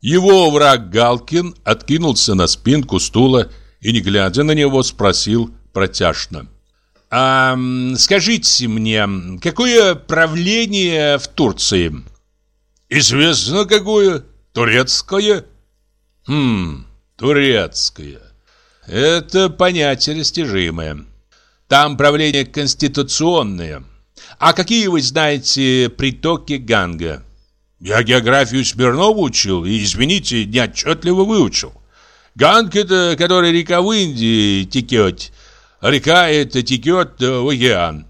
Его враг Галкин откинулся на спинку стула и, не глядя на него, спросил протяжно. «А скажите мне, какое правление в Турции?» «Известно какое. Турецкое». «Хм, турецкое. Это понятие растяжимое. Там правление конституционное». А какие вы знаете притоки Ганга? Я географию Смирнова учил и, извините, неотчетливо выучил. Ганг – это который река в Индии текет. Река это текет в океан.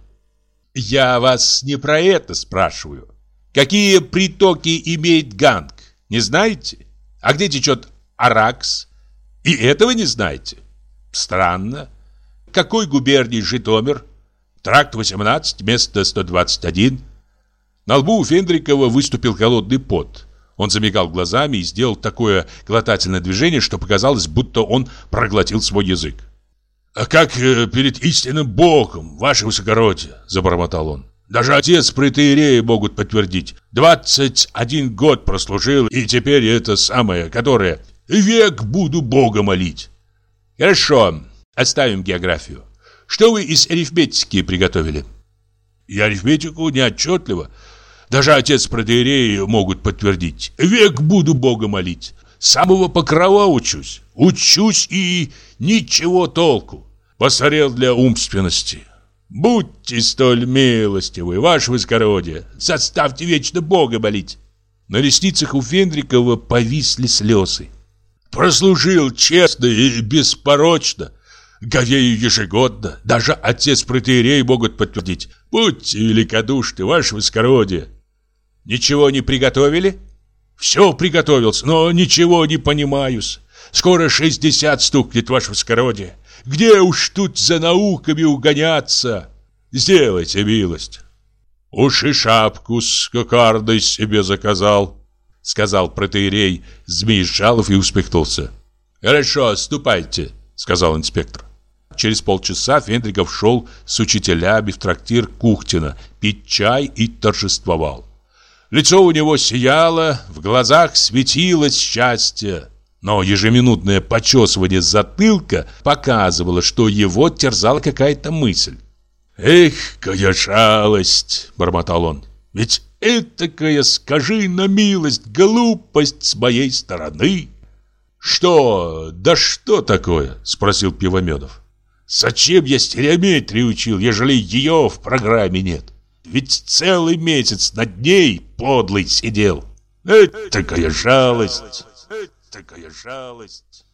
Я вас не про это спрашиваю. Какие притоки имеет Ганг? Не знаете? А где течет Аракс? И этого не знаете? Странно. Какой губернии Житомир? Тракт 18, место 121. На лбу у Фендрикова выступил холодный пот. Он замигал глазами и сделал такое глотательное движение, что показалось, будто он проглотил свой язык. «А как э, перед истинным Богом, ваше высокородие!» – забормотал он. «Даже отец протеерея могут подтвердить. 21 год прослужил, и теперь это самое, которое век буду Бога молить». «Хорошо, оставим географию. Что вы из арифметики приготовили? И арифметику неотчетливо. Даже отец протеереи могут подтвердить. Век буду Бога молить. Самого покрова учусь. Учусь и ничего толку. Посорел для умственности. Будьте столь милостивы, ваше высокородие. Заставьте вечно Бога молить. На ресницах у Фендрикова повисли слезы. Прослужил честно и беспорочно. Говею ежегодно. Даже отец протеерей могут подтвердить. Будьте великодушны, ваше воскородие. Ничего не приготовили? Все приготовился, но ничего не понимаюсь. Скоро шестьдесят стукнет, ваше воскородие. Где уж тут за науками угоняться? Сделайте милость. Уж и шапку с кокардой себе заказал, сказал протеерей Змей Жалов и успехнулся. Хорошо, ступайте, сказал инспектор. Через полчаса Фендриков шел с учителями в трактир Кухтина пить чай и торжествовал. Лицо у него сияло, в глазах светилось счастье. Но ежеминутное почесывание затылка показывало, что его терзала какая-то мысль. «Эх, какая шалость!» – бормотал он. «Ведь этакая, скажи на милость, глупость с моей стороны!» «Что? Да что такое?» – спросил Пивомедов. Зачем я стереометрию учил, ежели ее в программе нет? ведь целый месяц над ней подлый сидел. Это такая жалость, это такая жалость.